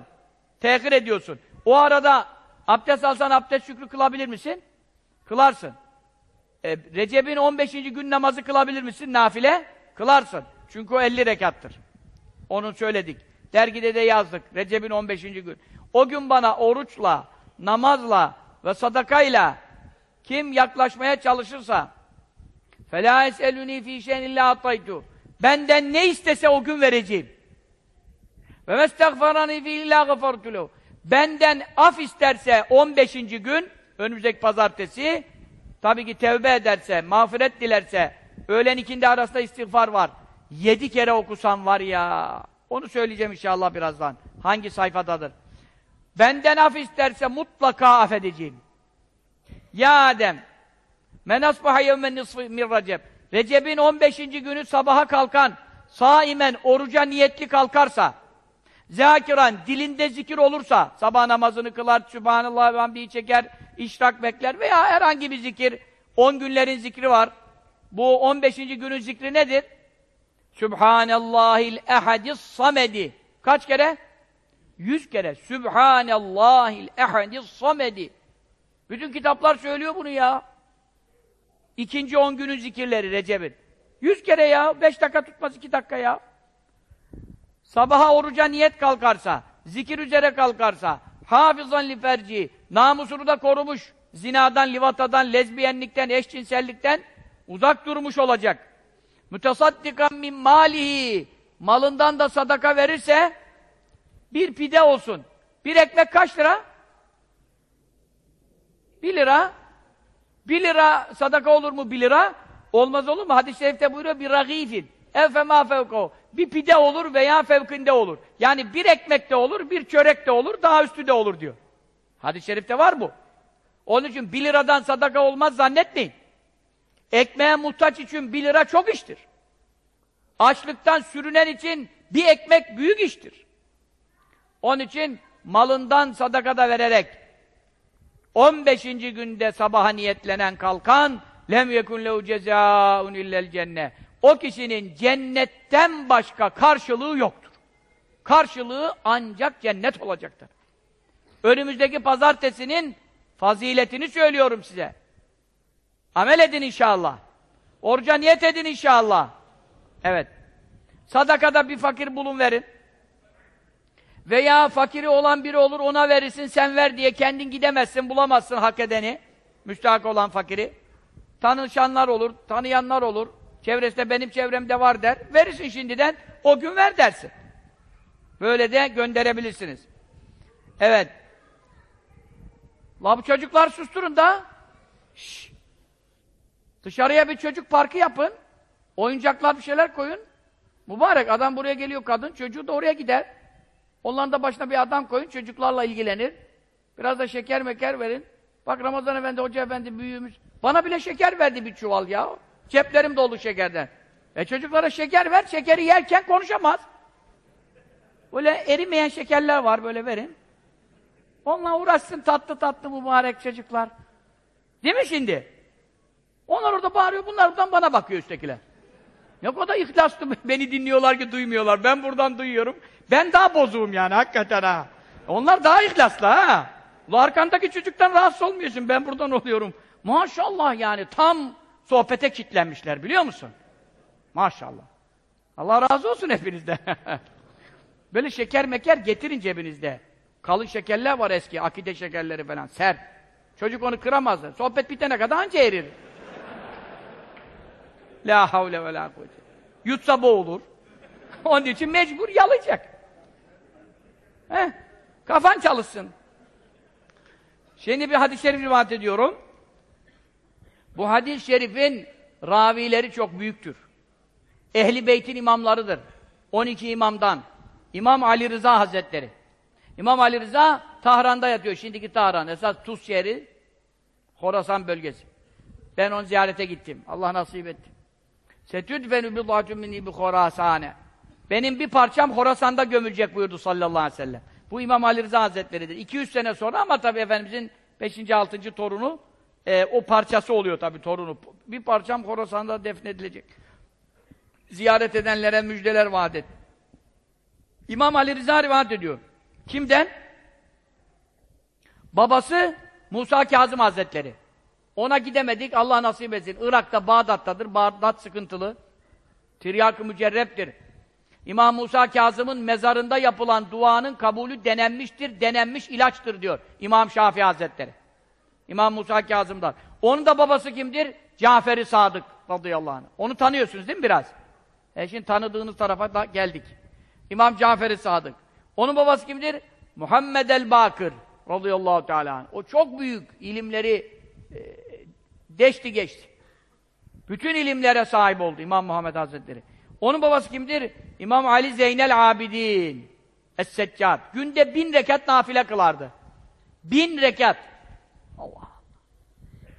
Tehir ediyorsun. O arada abdest alsan abdest şükrü kılabilir misin? Kılarsın. E, Recep'in 15. gün namazı kılabilir misin? Nafile? Kılarsın. Çünkü o 50 rekattır. Onu söyledik. Dergide de yazdık. Recep'in 15. gün. O gün bana oruçla, namazla ve sadakayla kim yaklaşmaya çalışırsa فَلَا اَسْأَلُنِي ف۪ي شَيْنِ اِلَّا اَطَّيْتُ Benden ne istese o gün vereceğim. Ve mestagfarani fi illa gafartu Benden af isterse 15. gün önümüzdeki pazartesi tabii ki tevbe ederse, mağfiret dilerse öğlen ikindi arasında istiğfar var. Yedi kere okusam var ya. Onu söyleyeceğim inşallah birazdan. Hangi sayfadadır? Benden af isterse mutlaka affedeceğim. Ya Adem men asbaha yevmen nisfi min Recep Recep'in 15. günü sabaha kalkan saimen oruca niyetli kalkarsa Zakiran, dilinde zikir olursa, sabah namazını kılar, Sübhanallah ve Hamdi'yi çeker, işrak bekler veya herhangi bir zikir, 10 günlerin zikri var. Bu 15. günün zikri nedir? Sübhanallahil ehadis samedi. Kaç kere? 100 kere. Sübhanallahil ehadis samedi. Bütün kitaplar söylüyor bunu ya. İkinci 10 günün zikirleri Recep'in. 100 kere ya, 5 dakika tutmaz 2 dakika ya. Sabaha oruca niyet kalkarsa, zikir üzere kalkarsa, hafızan li ferci, namusunu da korumuş, zinadan, livatadan, lezbiyenlikten, eşcinsellikten uzak durmuş olacak. Mütesaddikan min malihi, malından da sadaka verirse, bir pide olsun. Bir ekmek kaç lira? Bir lira. Bir lira sadaka olur mu bir lira? Olmaz olur mu? Hadis-i şerifte buyuruyor bir ragifin. Efema fevko. Bir pide olur veya fevkinde olur. Yani bir ekmek de olur, bir çörek de olur, daha üstü de olur diyor. Hadis-i şerifte var bu. Onun için bir liradan sadaka olmaz zannetmeyin. Ekmeğe muhtaç için bir lira çok iştir. Açlıktan sürünen için bir ekmek büyük iştir. Onun için malından sadaka da vererek 15. günde sabaha niyetlenen kalkan lem yekun lehu cezaun illel cennet o kişinin cennetten başka karşılığı yoktur. Karşılığı ancak cennet olacaktır. Önümüzdeki pazartesinin faziletini söylüyorum size. Amel edin inşallah. Oruca niyet edin inşallah. Evet. Sadakada bir fakir bulun verin. Veya fakiri olan biri olur ona verirsin sen ver diye kendin gidemezsin bulamazsın hak edeni. Müstahak olan fakiri. Tanışanlar olur, tanıyanlar olur. Çevresinde benim çevremde var der. Verirsin şimdiden, o gün ver dersin. Böyle de gönderebilirsiniz. Evet. La bu çocuklar susturun da. Şş. Dışarıya bir çocuk parkı yapın. Oyuncaklar bir şeyler koyun. Mübarek adam buraya geliyor kadın, çocuğu da oraya gider. Onların da başına bir adam koyun, çocuklarla ilgilenir. Biraz da şeker meker verin. Bak Ramazan Efendi, Hoca Efendi büyüğümüz. Bana bile şeker verdi bir çuval ya. Ceplerim dolu şekerden. E çocuklara şeker ver, şekeri yerken konuşamaz. Böyle erimeyen şekerler var, böyle verin. Onunla uğraşsın tatlı tatlı mübarek çocuklar. Değil mi şimdi? Onlar orada bağırıyor, bunlar buradan bana bakıyor üsttekiler. Ne kadar ihlaslı [LAUGHS] beni dinliyorlar ki duymuyorlar. Ben buradan duyuyorum. Ben daha bozuğum yani hakikaten ha. Onlar daha ihlaslı ha. Arkandaki çocuktan rahatsız olmuyorsun. Ben buradan oluyorum. Maşallah yani tam sohbete kitlenmişler biliyor musun? Maşallah. Allah razı olsun hepinizden. [LAUGHS] Böyle şeker meker getirin cebinizde. Kalın şekerler var eski, akide şekerleri falan, sert. Çocuk onu kıramaz. Sohbet bitene kadar anca erir. [LAUGHS] La havle ve la kuvvete. Yutsa boğulur. [LAUGHS] Onun için mecbur yalayacak. Heh. Kafan çalışsın. Şimdi bir hadis-i şerif rivayet ediyorum. Bu hadis-i şerifin ravileri çok büyüktür. Ehli beytin imamlarıdır. 12 imamdan. İmam Ali Rıza Hazretleri. İmam Ali Rıza Tahran'da yatıyor. Şimdiki Tahran. Esas Tuz şehri Horasan bölgesi. Ben onu ziyarete gittim. Allah nasip etti. Setüdfenü bid'atun minni bi Horasane. Benim bir parçam Horasan'da gömülecek buyurdu sallallahu aleyhi ve sellem. Bu İmam Ali Rıza Hazretleri'dir. 200 sene sonra ama tabii Efendimizin 5. 6. torunu e, o parçası oluyor tabii torunu. Bir parçam Horasan'da defnedilecek. Ziyaret edenlere müjdeler vaat et. İmam Ali Rıza rivayet ediyor. Kimden? Babası Musa Kazım Hazretleri. Ona gidemedik, Allah nasip etsin. Irak'ta, Bağdat'tadır. Bağdat sıkıntılı. Tiryak-ı mücerreptir. İmam Musa Kazım'ın mezarında yapılan duanın kabulü denenmiştir, denenmiş ilaçtır diyor İmam Şafii Hazretleri. İmam Musa Kazım'dan. Onun da babası kimdir? Cafer-i Sadık radıyallahu anh. Onu tanıyorsunuz değil mi biraz? E şimdi tanıdığınız tarafa da geldik. İmam Cafer-i Sadık. Onun babası kimdir? Muhammed el-Bakır radıyallahu teala anh. O çok büyük ilimleri e, deşti geçti. Bütün ilimlere sahip oldu İmam Muhammed Hazretleri. Onun babası kimdir? İmam Ali Zeynel Abidin. Es-Seccad. Günde bin rekat nafile kılardı. Bin rekat. Allah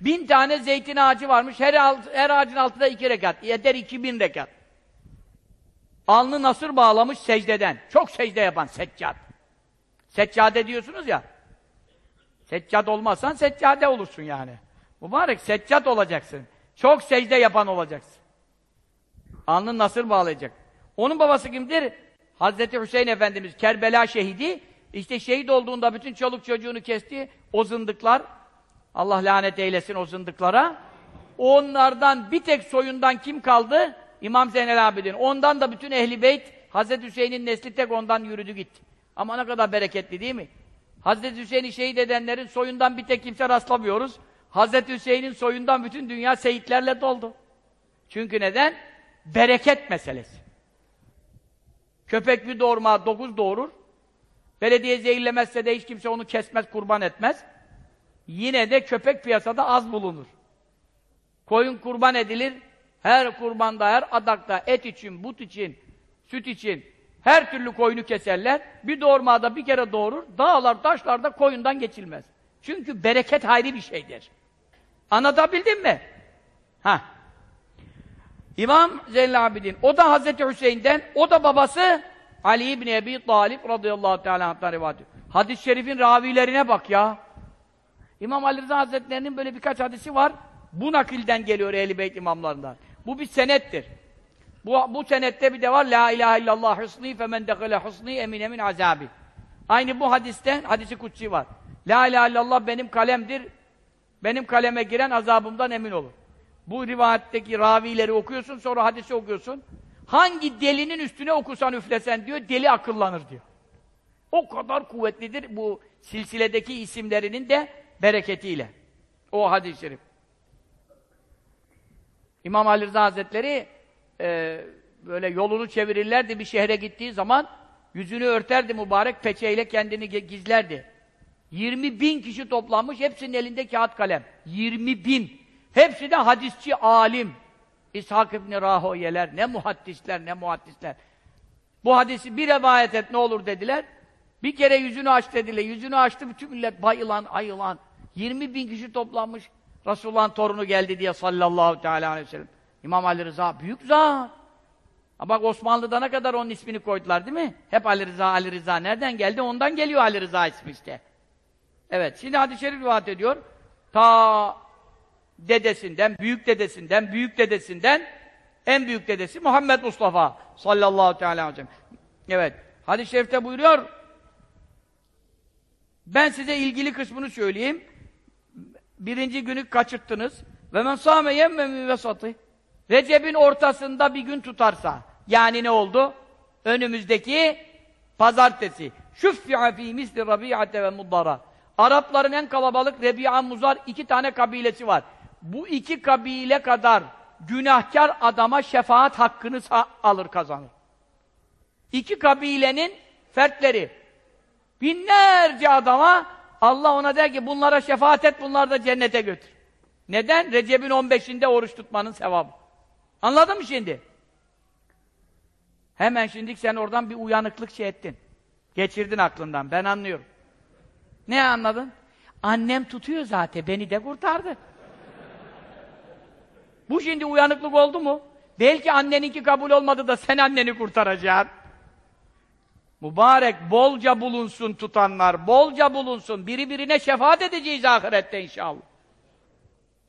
Bin tane zeytin ağacı varmış. Her, her ağacın altında iki rekat. Yeter iki bin rekat. Alnı nasır bağlamış secdeden. Çok secde yapan seccad. Seccade diyorsunuz ya. Seccad olmazsan seccade olursun yani. Mübarek seccad olacaksın. Çok secde yapan olacaksın. Alnın nasır bağlayacak. Onun babası kimdir? Hazreti Hüseyin Efendimiz Kerbela şehidi. İşte şehit olduğunda bütün çoluk çocuğunu kesti. O zındıklar Allah lanet eylesin o zındıklara. Onlardan bir tek soyundan kim kaldı? İmam Zeynel Abidin. Ondan da bütün ehli beyt Hazreti Hüseyin'in nesli tek ondan yürüdü gitti. Ama ne kadar bereketli değil mi? Hazreti Hüseyin'i şehit edenlerin soyundan bir tek kimse rastlamıyoruz. Hazreti Hüseyin'in soyundan bütün dünya seyitlerle doldu. Çünkü neden? Bereket meselesi. Köpek bir doğurma dokuz doğurur. Belediye zehirlemezse de hiç kimse onu kesmez, kurban etmez. Yine de köpek piyasada az bulunur. Koyun kurban edilir. Her kurbanda, her adakta et için, but için, süt için her türlü koyunu keserler. Bir doğurmada bir kere doğurur. Dağlar, taşlarda koyundan geçilmez. Çünkü bereket hayri bir şeydir. Anlatabildim mi? Ha. İmam Zeynel Abidin, o da Hazreti Hüseyin'den, o da babası Ali İbni Ebi Talib radıyallahu teala rivayet Hadis-i şerifin ravilerine bak ya. İmam Ali Rıza Hazretleri'nin böyle birkaç hadisi var. Bu nakilden geliyor Ehl-i Beyt imamlarından. Bu bir senettir. Bu, bu senette bir de var La ilahe illallah husni femen dekale husni emine min azabi. Aynı bu hadisten hadisi kutsi var. La ilahe illallah benim kalemdir. Benim kaleme giren azabımdan emin olur. Bu rivayetteki ravileri okuyorsun, sonra hadisi okuyorsun. Hangi delinin üstüne okusan üflesen diyor, deli akıllanır diyor. O kadar kuvvetlidir bu silsiledeki isimlerinin de bereketiyle. O hadis-i şerif. İmam Ali Rıza Hazretleri e, böyle yolunu çevirirlerdi bir şehre gittiği zaman yüzünü örterdi mübarek peçeyle kendini gizlerdi. 20 bin kişi toplanmış, hepsinin elinde kağıt kalem. 20 bin. Hepsi de hadisçi, alim. İshak İbni Rahoyeler, ne muhaddisler, ne muhaddisler. Bu hadisi bir rivayet et ne olur dediler. Bir kere yüzünü aç dediler. Yüzünü açtı, bütün millet bayılan, ayılan. 20 bin kişi toplanmış. Resulullah'ın torunu geldi diye sallallahu teala aleyhi ve sellem. İmam Ali Rıza büyük zat. Ha bak Osmanlı'da ne kadar onun ismini koydular değil mi? Hep Ali Rıza, Ali Rıza. Nereden geldi? Ondan geliyor Ali Rıza ismi işte. Evet, şimdi hadis-i şerif rivayet ediyor. Ta dedesinden, büyük dedesinden, büyük dedesinden en büyük dedesi Muhammed Mustafa sallallahu teala aleyhi ve sellem. Evet, hadis-i şerifte buyuruyor. Ben size ilgili kısmını söyleyeyim. Birinci günü kaçırttınız. Ve men sâme yemme min vesatı. Recep'in ortasında bir gün tutarsa, yani ne oldu? Önümüzdeki pazartesi. Şuffi'a fî misli rabi'ate ve muddara. Arapların en kalabalık Rebi'a Muzar iki tane kabilesi var. Bu iki kabile kadar günahkar adama şefaat hakkını alır kazanır. İki kabilenin fertleri. Binlerce adama Allah ona der ki bunlara şefaat et, bunları da cennete götür. Neden? Recep'in 15'inde oruç tutmanın sevabı. Anladın mı şimdi? Hemen şimdi sen oradan bir uyanıklık şey ettin. Geçirdin aklından, ben anlıyorum. Ne anladın? Annem tutuyor zaten, beni de kurtardı. Bu şimdi uyanıklık oldu mu? Belki anneninki kabul olmadı da sen anneni kurtaracaksın. Mübarek, bolca bulunsun tutanlar, bolca bulunsun. Biri birine şefaat edeceğiz ahirette inşallah.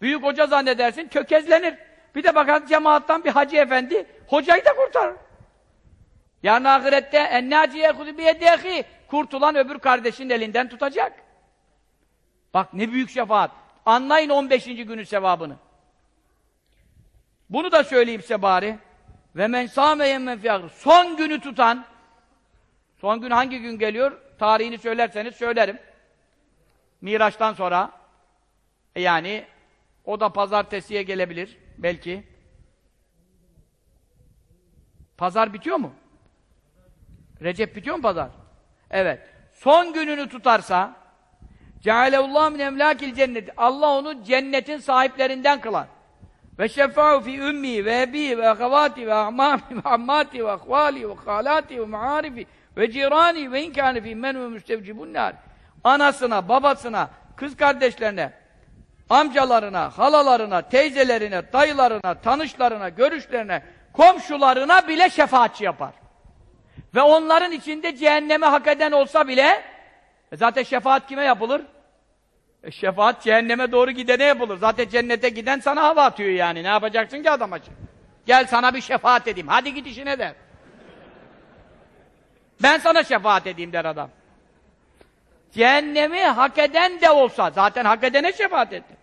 Büyük hoca zannedersin, tökezlenir. Bir de bakar cemaattan bir hacı efendi, hocayı da kurtarır. Yarın ahirette ennâciye hudubiyeddehi kurtulan öbür kardeşin elinden tutacak. Bak ne büyük şefaat. Anlayın 15. günü sevabını. Bunu da söyleyeyim size bari. Ve men sâme yemmen Son günü tutan Son gün hangi gün geliyor? Tarihini söylerseniz söylerim. Miraç'tan sonra e yani o da pazartesiye gelebilir belki. Pazar bitiyor mu? Recep bitiyor mu pazar? Evet. Son gününü tutarsa Cealeullah min emlakil cennet. Allah onu cennetin sahiplerinden kılar. Ve şefa'u fi ümmi ve ebi ve akavati ve amami ve ammati ve ahvali ve halati ve maarifi ve cirani ve inkâne fî men ve müstevcibun nâr. Anasına, babasına, kız kardeşlerine, amcalarına, halalarına, teyzelerine, dayılarına, tanışlarına, görüşlerine, komşularına bile şefaatçi yapar. Ve onların içinde cehenneme hak eden olsa bile e zaten şefaat kime yapılır? E şefaat cehenneme doğru gidene yapılır. Zaten cennete giden sana hava atıyor yani. Ne yapacaksın ki adam acı? Gel sana bir şefaat edeyim. Hadi git işine der. Ben sana şefaat edeyim der adam. Cehennemi hak eden de olsa, zaten hak edene şefaat etti.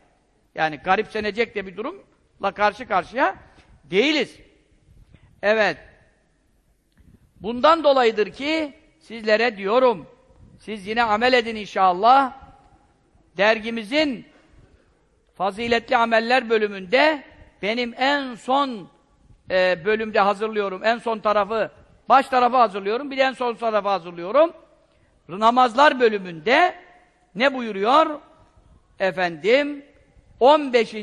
Yani garipsenecek de bir durumla karşı karşıya değiliz. Evet. Bundan dolayıdır ki sizlere diyorum, siz yine amel edin inşallah. Dergimizin faziletli ameller bölümünde benim en son e, bölümde hazırlıyorum, en son tarafı Baş tarafı hazırlıyorum, bir de en son tarafı hazırlıyorum. Namazlar bölümünde ne buyuruyor? Efendim, 15.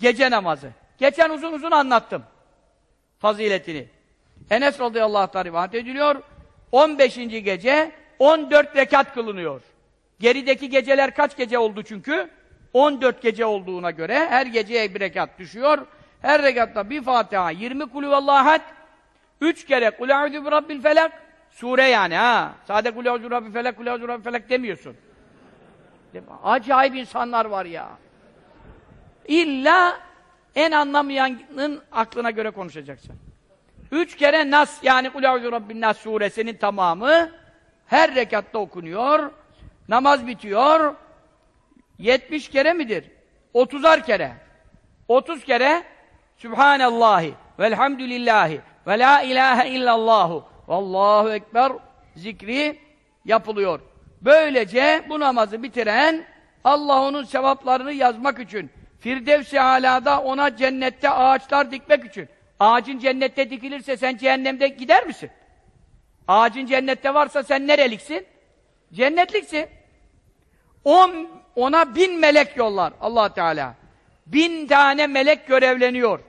gece namazı. Geçen uzun uzun anlattım faziletini. Enes radıyallahu anh rivayet ediliyor. 15. gece 14 rekat kılınıyor. Gerideki geceler kaç gece oldu çünkü? 14 gece olduğuna göre her geceye bir rekat düşüyor. Her rekatta bir Fatiha, 20 kulüvallahat, Üç kere kul a'udhu bi rabbil felak sure yani ha. Sade kul a'udhu rabbil felak kul a'udhu rabbil felak demiyorsun. Acayip insanlar var ya. İlla en anlamayanın aklına göre konuşacaksın. Üç kere Nas yani Kul Eûzü Rabbin Nas suresinin tamamı her rekatta okunuyor. Namaz bitiyor. Yetmiş kere midir? Otuzar kere. Otuz kere Sübhanallahi velhamdülillahi ve la ilahe illallahu vallahu ekber zikri yapılıyor. Böylece bu namazı bitiren Allah onun sevaplarını yazmak için Firdevs-i Alâ'da ona cennette ağaçlar dikmek için ağacın cennette dikilirse sen cehennemde gider misin? Ağacın cennette varsa sen nereliksin? Cennetliksin. On, ona bin melek yollar allah Teala. Bin tane melek görevleniyor.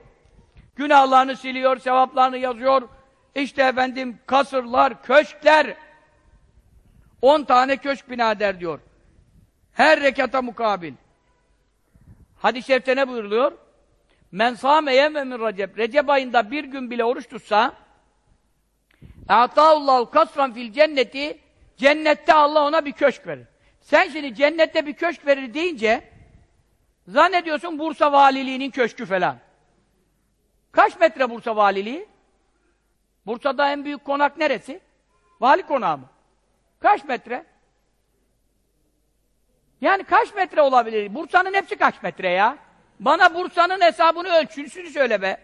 Günahlarını siliyor, sevaplarını yazıyor. İşte efendim kasırlar, köşkler. On tane köşk bina eder diyor. Her rekata mukabil. Hadis-i şerifte ne buyuruluyor? Men sâme yevme min Recep. Recep ayında bir gün bile oruç tutsa Allahu kasran fil cenneti cennette Allah ona bir köşk verir. Sen şimdi cennette bir köşk verir deyince zannediyorsun Bursa valiliğinin köşkü falan. Kaç metre Bursa valiliği? Bursa'da en büyük konak neresi? Vali konağı mı? Kaç metre? Yani kaç metre olabilir? Bursa'nın hepsi kaç metre ya? Bana Bursa'nın hesabını ölçünsünü söyle be.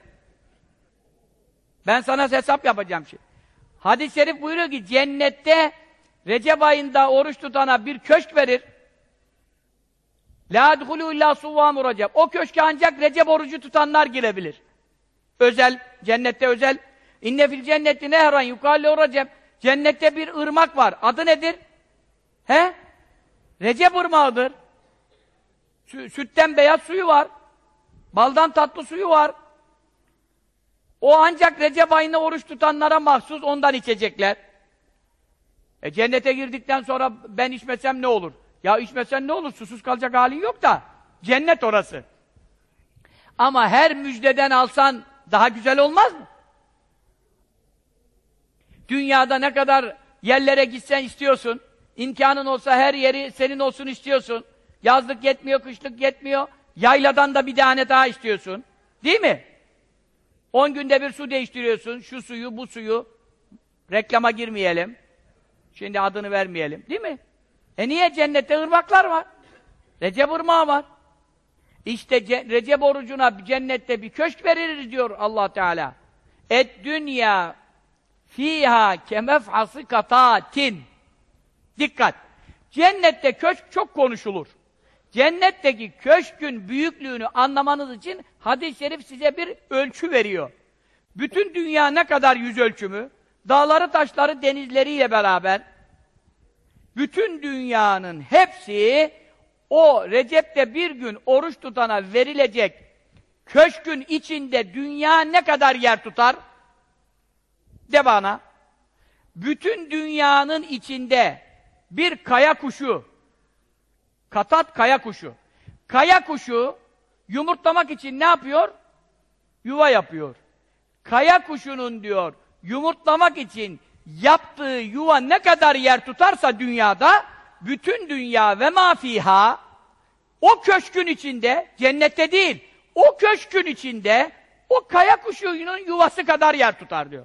Ben sana hesap yapacağım şimdi. Hadis-i şerif buyuruyor ki cennette Recep ayında oruç tutana bir köşk verir. La adhulu illa suvvamu Recep. O köşke ancak Recep orucu tutanlar girebilir. Özel, cennette özel. İnne fil cenneti nehran yukalle Recep. Cennette bir ırmak var. Adı nedir? He? Recep ırmağıdır. Sü sütten beyaz suyu var. Baldan tatlı suyu var. O ancak Recep ayında oruç tutanlara mahsus ondan içecekler. E cennete girdikten sonra ben içmesem ne olur? Ya içmesen ne olur? Susuz kalacak halin yok da. Cennet orası. Ama her müjdeden alsan daha güzel olmaz mı? Dünyada ne kadar yerlere gitsen istiyorsun. İmkanın olsa her yeri senin olsun istiyorsun. Yazlık yetmiyor, kışlık yetmiyor. Yayladan da bir tane daha istiyorsun. Değil mi? On günde bir su değiştiriyorsun. Şu suyu, bu suyu. Reklama girmeyelim. Şimdi adını vermeyelim. Değil mi? E niye? Cennette ırmaklar var. Recep ırmağı var. İşte Recep orucuna cennette bir köşk veririz diyor allah Teala. Et dünya fiha kemef'ası katatin. Dikkat! Cennette köşk çok konuşulur. Cennetteki köşkün büyüklüğünü anlamanız için hadis-i şerif size bir ölçü veriyor. Bütün dünya ne kadar yüz ölçümü? Dağları, taşları, denizleriyle beraber bütün dünyanın hepsi o Recep'te bir gün oruç tutana verilecek köşkün içinde dünya ne kadar yer tutar? De bana. Bütün dünyanın içinde bir kaya kuşu, katat kaya kuşu, kaya kuşu yumurtlamak için ne yapıyor? Yuva yapıyor. Kaya kuşunun diyor, yumurtlamak için yaptığı yuva ne kadar yer tutarsa dünyada, bütün dünya ve mafiha o köşkün içinde, cennette değil, o köşkün içinde o kaya kuşunun yuvası kadar yer tutar diyor.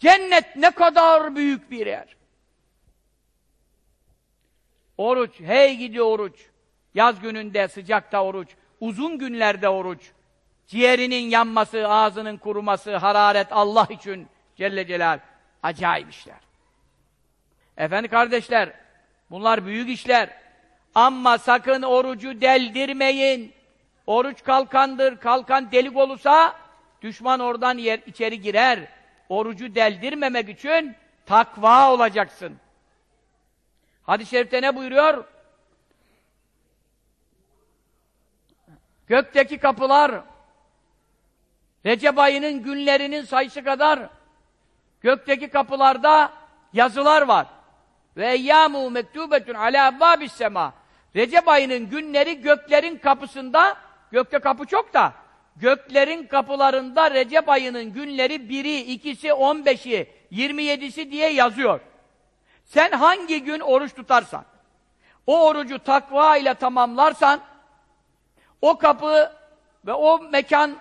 Cennet ne kadar büyük bir yer. Oruç, hey gidiyor oruç. Yaz gününde, sıcakta oruç. Uzun günlerde oruç. Ciğerinin yanması, ağzının kuruması, hararet Allah için Celle Celal. Acayip işler. Efendi kardeşler, bunlar büyük işler. Ama sakın orucu deldirmeyin. Oruç kalkandır, kalkan delik olursa düşman oradan yer, içeri girer. Orucu deldirmemek için takva olacaksın. Hadis-i şerifte ne buyuruyor? Gökteki kapılar Recep ayının günlerinin sayısı kadar gökteki kapılarda yazılar var. Ve eyyamu mektubetun ala babis sema. Recep ayının günleri göklerin kapısında, gökte kapı çok da, göklerin kapılarında Recep ayının günleri biri, ikisi, on beşi, yirmi yedisi diye yazıyor. Sen hangi gün oruç tutarsan, o orucu takva ile tamamlarsan, o kapı ve o mekan,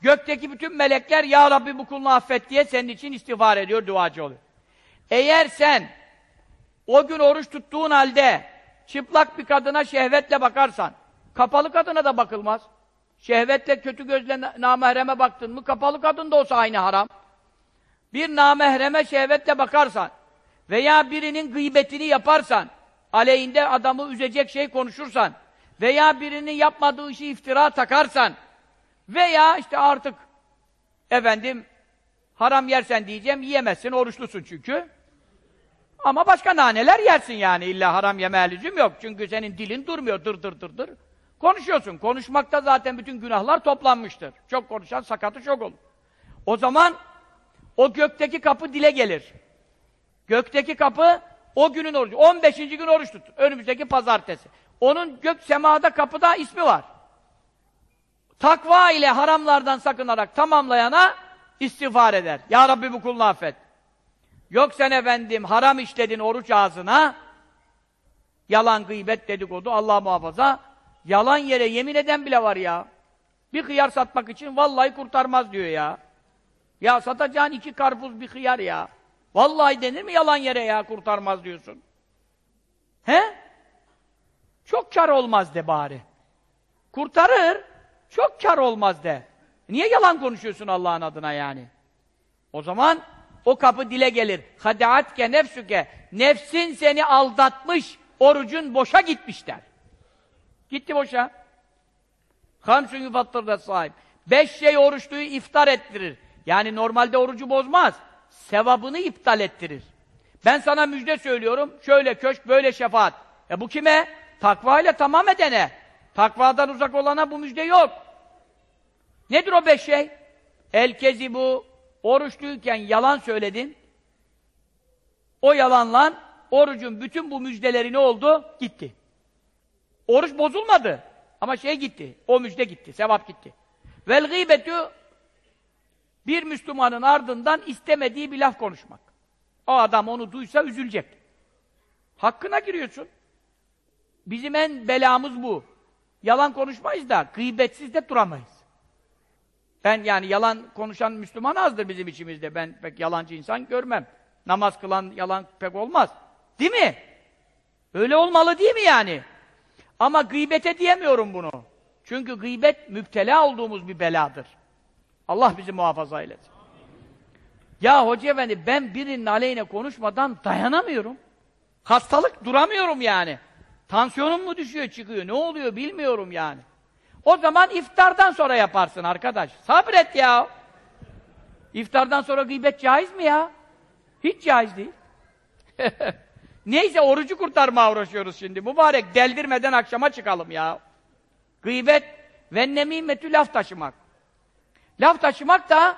gökteki bütün melekler Ya Rabbi bu kulunu affet diye senin için istiğfar ediyor, duacı oluyor. Eğer sen o gün oruç tuttuğun halde çıplak bir kadına şehvetle bakarsan, kapalı kadına da bakılmaz. Şehvetle kötü gözle namahreme baktın mı, kapalı kadın da olsa aynı haram. Bir namahreme şehvetle bakarsan, veya birinin gıybetini yaparsan, aleyhinde adamı üzecek şey konuşursan veya birinin yapmadığı işi iftira takarsan veya işte artık efendim haram yersen diyeceğim, yiyemezsin, oruçlusun çünkü. Ama başka naneler yersin yani, illa haram yeme lüzum yok. Çünkü senin dilin durmuyor, dır dır dır dır. Konuşuyorsun, konuşmakta zaten bütün günahlar toplanmıştır. Çok konuşan sakatı çok olur. O zaman o gökteki kapı dile gelir. Gökteki kapı o günün orucu. 15. gün oruç tut. Önümüzdeki pazartesi. Onun gök semada kapıda ismi var. takva ile haramlardan sakınarak tamamlayana istiğfar eder. Ya Rabbi bu kulunu affet. Yok sen efendim haram işledin oruç ağzına, yalan, gıybet, dedikodu, Allah muhafaza, yalan yere yemin eden bile var ya. Bir hıyar satmak için vallahi kurtarmaz diyor ya. Ya satacağın iki karpuz bir hıyar ya. Vallahi denir mi yalan yere ya kurtarmaz diyorsun. He? Çok kar olmaz de bari. Kurtarır, çok kar olmaz de. Niye yalan konuşuyorsun Allah'ın adına yani? O zaman o kapı dile gelir. Hadaatke nefsuke. Nefsin seni aldatmış, orucun boşa gitmiş der. Gitti boşa. Hamsun yufattır sahip. Beş şey oruçluyu iftar ettirir. Yani normalde orucu bozmaz. Sevabını iptal ettirir. Ben sana müjde söylüyorum. Şöyle köşk, böyle şefaat. E bu kime? Takva ile tamam edene. Takvadan uzak olana bu müjde yok. Nedir o beş şey? El kezibu, oruçluyken yalan söyledin. O yalanla orucun bütün bu müjdeleri ne oldu? Gitti. Oruç bozulmadı. Ama şey gitti. O müjde gitti. Sevap gitti. Vel gıybetü bir Müslümanın ardından istemediği bir laf konuşmak. O adam onu duysa üzülecek. Hakkına giriyorsun. Bizim en belamız bu. Yalan konuşmayız da, gıybetsiz de duramayız. Ben yani yalan konuşan Müslüman azdır bizim içimizde. Ben pek yalancı insan görmem. Namaz kılan yalan pek olmaz. Değil mi? Öyle olmalı değil mi yani? Ama gıybete diyemiyorum bunu. Çünkü gıybet müptela olduğumuz bir beladır. Allah bizi muhafaza eylesin. Ya hoca efendi ben birinin aleyhine konuşmadan dayanamıyorum. Hastalık duramıyorum yani. Tansiyonum mu düşüyor çıkıyor ne oluyor bilmiyorum yani. O zaman iftardan sonra yaparsın arkadaş. Sabret ya. İftardan sonra gıybet caiz mi ya? Hiç caiz değil. [LAUGHS] Neyse orucu kurtarmaya uğraşıyoruz şimdi. Mübarek deldirmeden akşama çıkalım ya. Gıybet ve nemimetü laf taşımak. Laf taşımak da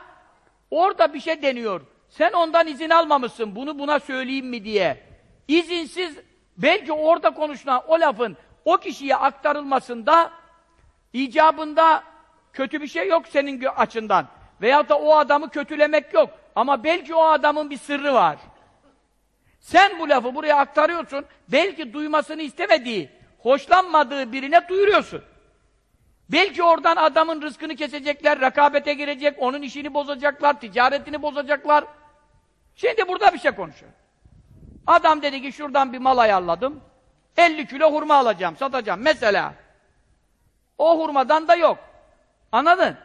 orada bir şey deniyor. Sen ondan izin almamışsın. Bunu buna söyleyeyim mi diye. İzinsiz belki orada konuşulan o lafın o kişiye aktarılmasında icabında kötü bir şey yok senin açından. Veyahut da o adamı kötülemek yok. Ama belki o adamın bir sırrı var. Sen bu lafı buraya aktarıyorsun, belki duymasını istemediği, hoşlanmadığı birine duyuruyorsun. Belki oradan adamın rızkını kesecekler, rakabete girecek, onun işini bozacaklar, ticaretini bozacaklar. Şimdi burada bir şey konuşuyor. Adam dedi ki şuradan bir mal ayarladım, 50 kilo hurma alacağım, satacağım mesela. O hurmadan da yok. Anladın?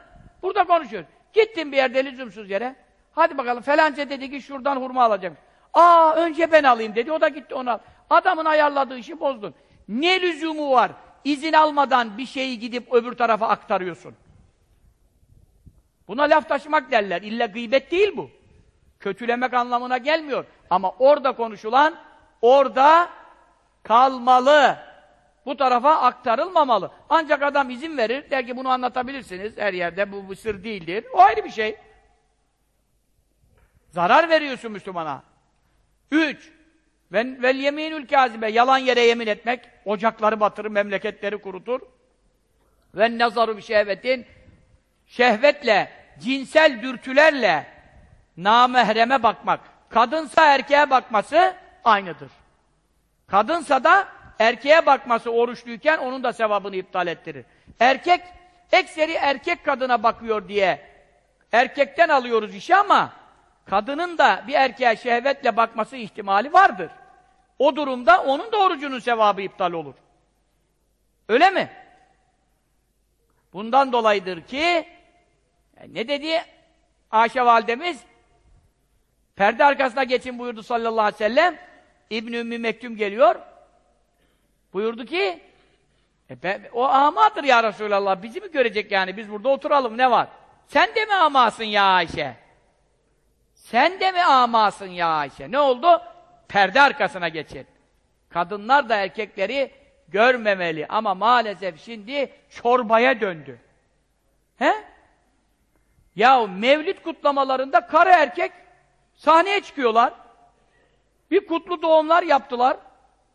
Burada konuşuyor. Gittim bir yerde lüzumsuz yere. Hadi bakalım falanca dedi ki şuradan hurma alacağım. Aa önce ben alayım dedi. O da gitti onu al. Adamın ayarladığı işi bozdun. Ne lüzumu var? İzin almadan bir şeyi gidip öbür tarafa aktarıyorsun. Buna laf taşımak derler. İlla gıybet değil bu. Kötülemek anlamına gelmiyor. Ama orada konuşulan orada kalmalı. Bu tarafa aktarılmamalı. Ancak adam izin verir, der ki bunu anlatabilirsiniz her yerde, bu, bu sır değildir. O ayrı bir şey. Zarar veriyorsun Müslümana. Üç, vel, yeminül kazibe, yalan yere yemin etmek, ocakları batırır, memleketleri kurutur. Ve nazaru bir şehvetin, şehvetle, cinsel dürtülerle namehreme bakmak, kadınsa erkeğe bakması aynıdır. Kadınsa da erkeğe bakması oruçluyken onun da sevabını iptal ettirir. Erkek, ekseri erkek kadına bakıyor diye erkekten alıyoruz işi ama kadının da bir erkeğe şehvetle bakması ihtimali vardır. O durumda onun da orucunun sevabı iptal olur. Öyle mi? Bundan dolayıdır ki ne dedi Ayşe validemiz? Perde arkasına geçin buyurdu sallallahu aleyhi ve sellem. İbn-i Ümmü Mektum geliyor. Buyurdu ki e ben, o amadır ya Resulallah. Bizi mi görecek yani? Biz burada oturalım ne var? Sen de mi amasın ya Ayşe? Sen de mi amasın ya Ayşe? Ne oldu? Perde arkasına geçin. Kadınlar da erkekleri görmemeli ama maalesef şimdi çorbaya döndü. He? Ya mevlid kutlamalarında karı erkek sahneye çıkıyorlar. Bir kutlu doğumlar yaptılar.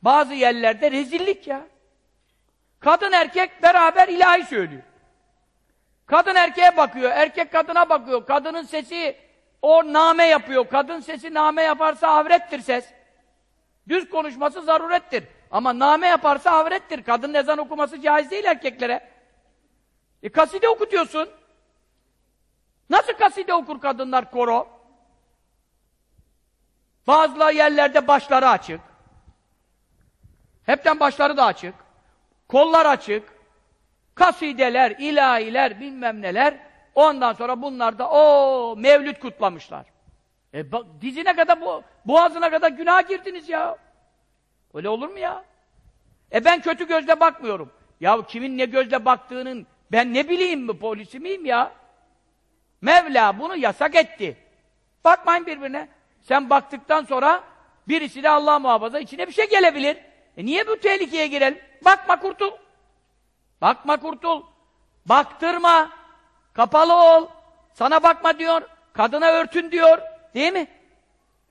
Bazı yerlerde rezillik ya. Kadın erkek beraber ilahi söylüyor. Kadın erkeğe bakıyor, erkek kadına bakıyor. Kadının sesi o name yapıyor. Kadın sesi name yaparsa avrettir ses. Düz konuşması zarurettir. Ama name yaparsa avrettir. Kadın ezan okuması caiz değil erkeklere. E kaside okutuyorsun. Nasıl kaside okur kadınlar koro? Bazı yerlerde başları açık. Hepten başları da açık. Kollar açık. Kasideler, ilahiler, bilmem neler. Ondan sonra bunlar da o mevlüt kutlamışlar. E bak, dizine kadar, bu, boğazına kadar günah girdiniz ya. Öyle olur mu ya? E ben kötü gözle bakmıyorum. Ya kimin ne gözle baktığının ben ne bileyim mi polisi miyim ya? Mevla bunu yasak etti. Bakmayın birbirine. Sen baktıktan sonra birisi de Allah muhafaza içine bir şey gelebilir. E niye bu tehlikeye girelim? Bakma kurtul. Bakma kurtul. Baktırma. Kapalı ol. Sana bakma diyor. Kadına örtün diyor. Değil mi?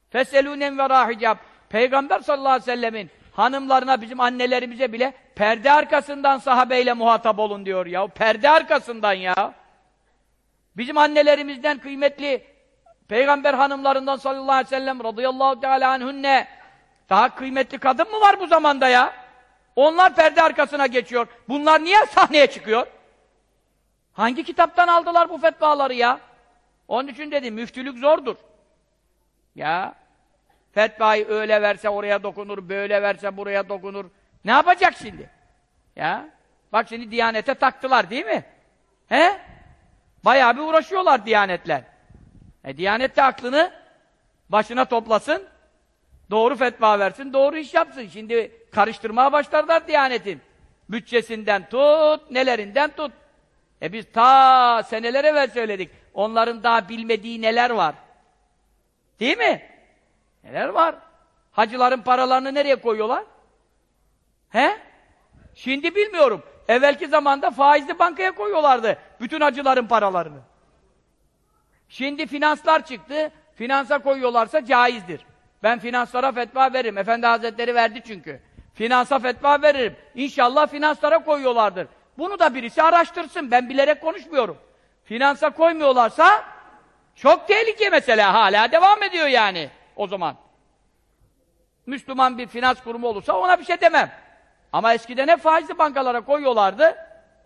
Feselûnen ve rahicab. Peygamber sallallahu aleyhi ve sellemin hanımlarına, bizim annelerimize bile perde arkasından sahabeyle muhatap olun diyor ya. Perde arkasından ya. Bizim annelerimizden kıymetli peygamber hanımlarından sallallahu aleyhi ve sellem radıyallahu teala anhünne daha kıymetli kadın mı var bu zamanda ya? Onlar perde arkasına geçiyor. Bunlar niye sahneye çıkıyor? Hangi kitaptan aldılar bu fetvaları ya? Onun için dedim, müftülük zordur. Ya, fetvayı öyle verse oraya dokunur, böyle verse buraya dokunur. Ne yapacak şimdi? Ya, bak şimdi Diyanete taktılar değil mi? He? Bayağı bir uğraşıyorlar Diyanetler. E, Diyanet de aklını başına toplasın, doğru fetva versin, doğru iş yapsın. Şimdi karıştırmaya başlarlar Diyanet'in. Bütçesinden tut, nelerinden tut. E biz ta seneler evvel söyledik. Onların daha bilmediği neler var. Değil mi? Neler var? Hacıların paralarını nereye koyuyorlar? He? Şimdi bilmiyorum. Evvelki zamanda faizli bankaya koyuyorlardı bütün hacıların paralarını. Şimdi finanslar çıktı. Finansa koyuyorlarsa caizdir. Ben finanslara fetva veririm. Efendi Hazretleri verdi çünkü. Finansa fetva veririm. İnşallah finanslara koyuyorlardır. Bunu da birisi araştırsın. Ben bilerek konuşmuyorum. Finansa koymuyorlarsa çok tehlike mesela. Hala devam ediyor yani o zaman. Müslüman bir finans kurumu olursa ona bir şey demem. Ama eskiden hep faizli bankalara koyuyorlardı.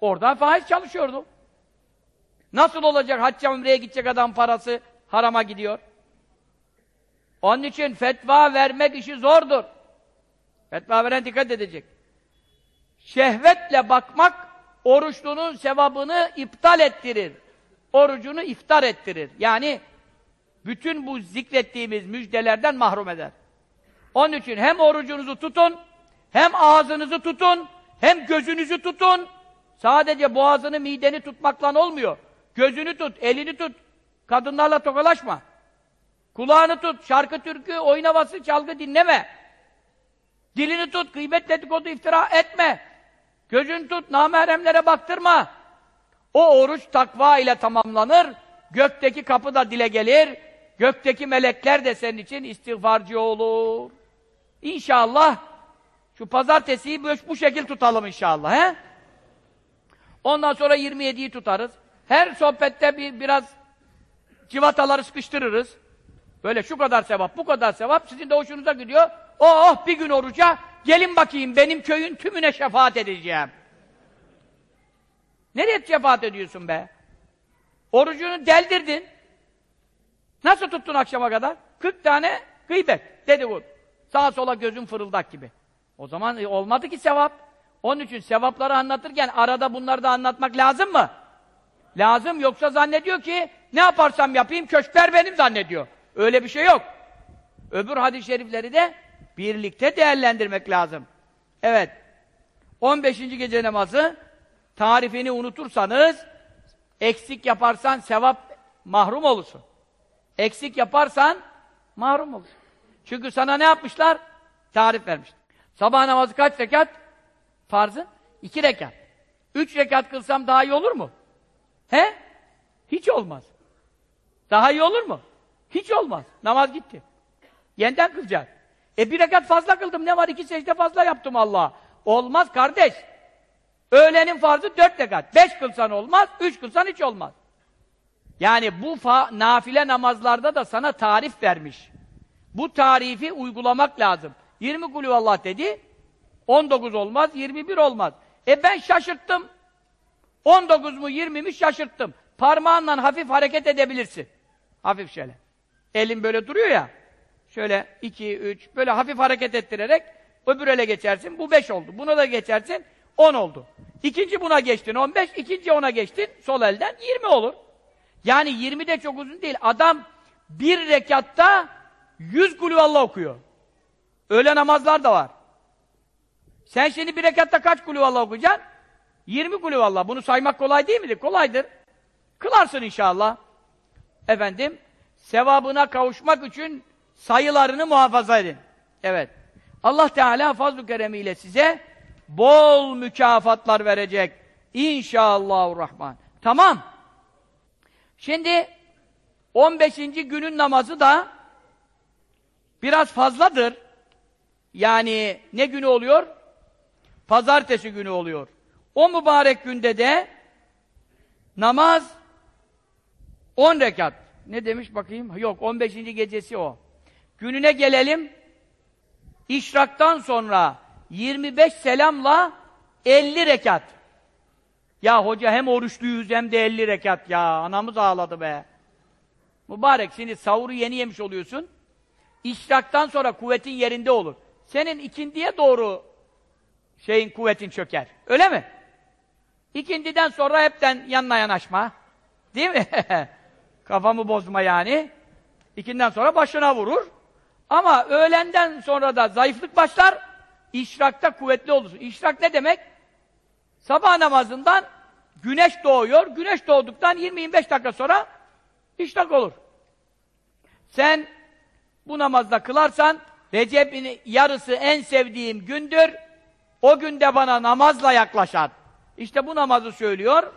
Oradan faiz çalışıyordu. Nasıl olacak hacca umreye gidecek adam parası harama gidiyor? Onun için fetva vermek işi zordur. Fetva veren dikkat edecek. Şehvetle bakmak oruçlunun sevabını iptal ettirir. Orucunu iftar ettirir. Yani bütün bu zikrettiğimiz müjdelerden mahrum eder. Onun için hem orucunuzu tutun, hem ağzınızı tutun, hem gözünüzü tutun. Sadece boğazını, mideni tutmakla olmuyor. Gözünü tut, elini tut. Kadınlarla tokalaşma. Kulağını tut, şarkı, türkü, oyun havası, çalgı dinleme. Dilini tut, gıybet, dedikodu, iftira etme. Gözünü tut, namahremlere baktırma. O oruç takva ile tamamlanır. Gökteki kapı da dile gelir. Gökteki melekler de senin için istiğfarcı olur. İnşallah şu pazartesiyi bu şekil tutalım inşallah. He? Ondan sonra 27'yi tutarız. Her sohbette bir biraz civataları sıkıştırırız. Böyle şu kadar sevap, bu kadar sevap sizin de hoşunuza gidiyor. Oh bir gün oruca gelin bakayım benim köyün tümüne şefaat edeceğim. Nereye şefaat ediyorsun be? Orucunu deldirdin. Nasıl tuttun akşama kadar? 40 tane gıybet, dedikodu. Sağa sola gözün fırıldak gibi. O zaman e, olmadı ki sevap. Onun için sevapları anlatırken arada bunları da anlatmak lazım mı? Lazım. Yoksa zannediyor ki ne yaparsam yapayım köşkler benim zannediyor. Öyle bir şey yok. Öbür hadis-i şerifleri de birlikte değerlendirmek lazım. Evet. 15. gece namazı tarifini unutursanız eksik yaparsan sevap mahrum olursun. Eksik yaparsan mahrum olursun. Çünkü sana ne yapmışlar? Tarif vermişler. Sabah namazı kaç rekat? Farzı? İki rekat. Üç rekat kılsam daha iyi olur mu? He? Hiç olmaz. Daha iyi olur mu? Hiç olmaz. Namaz gitti. Yeniden kılacak. E bir rekat fazla kıldım. Ne var? İki secde fazla yaptım Allah. Olmaz kardeş. Öğlenin farzı dört rekat. Beş kılsan olmaz, üç kılsan hiç olmaz. Yani bu nafile namazlarda da sana tarif vermiş. Bu tarifi uygulamak lazım. 20 kulüvallah dedi, 19 olmaz, 21 olmaz. E ben şaşırttım. 19 mu 20 mi şaşırttım. Parmağınla hafif hareket edebilirsin. Hafif şöyle. Elin böyle duruyor ya. Şöyle 2, 3, böyle hafif hareket ettirerek öbür ele geçersin. Bu 5 oldu. Buna da geçersin. 10 oldu. İkinci buna geçtin 15, ikinci ona geçtin. Sol elden 20 olur. Yani 20 de çok uzun değil. Adam bir rekatta 100 kulüvallah okuyor. Öyle namazlar da var. Sen şimdi bir rekatta kaç kulüvallah okuyacaksın? 20 kulüvallah. Bunu saymak kolay değil midir? Kolaydır. Kılarsın inşallah. Efendim, sevabına kavuşmak için sayılarını muhafaza edin. Evet. Allah Teala fazl-ı keremiyle size bol mükafatlar verecek. İnşallahurrahman. Tamam. Şimdi 15. günün namazı da biraz fazladır. Yani ne günü oluyor? Pazartesi günü oluyor. O mübarek günde de namaz 10 rekat. Ne demiş bakayım? Yok 15. gecesi o. Gününe gelelim. İşraktan sonra 25 selamla 50 rekat. Ya hoca hem oruçluyuz hem de 50 rekat ya. Anamız ağladı be. Mübarek şimdi savuru yeni yemiş oluyorsun. İşraktan sonra kuvvetin yerinde olur. Senin ikindiye doğru şeyin kuvvetin çöker. Öyle mi? İkindiden sonra hepten yanına yanaşma. Değil mi? [LAUGHS] Kafamı bozma yani. İkinden sonra başına vurur. Ama öğlenden sonra da zayıflık başlar. İşrakta kuvvetli olursun. İşrak ne demek? Sabah namazından güneş doğuyor. Güneş doğduktan 20-25 dakika sonra işrak olur. Sen bu namazda kılarsan Recep'in yarısı en sevdiğim gündür. O günde bana namazla yaklaşar. İşte bu namazı söylüyor.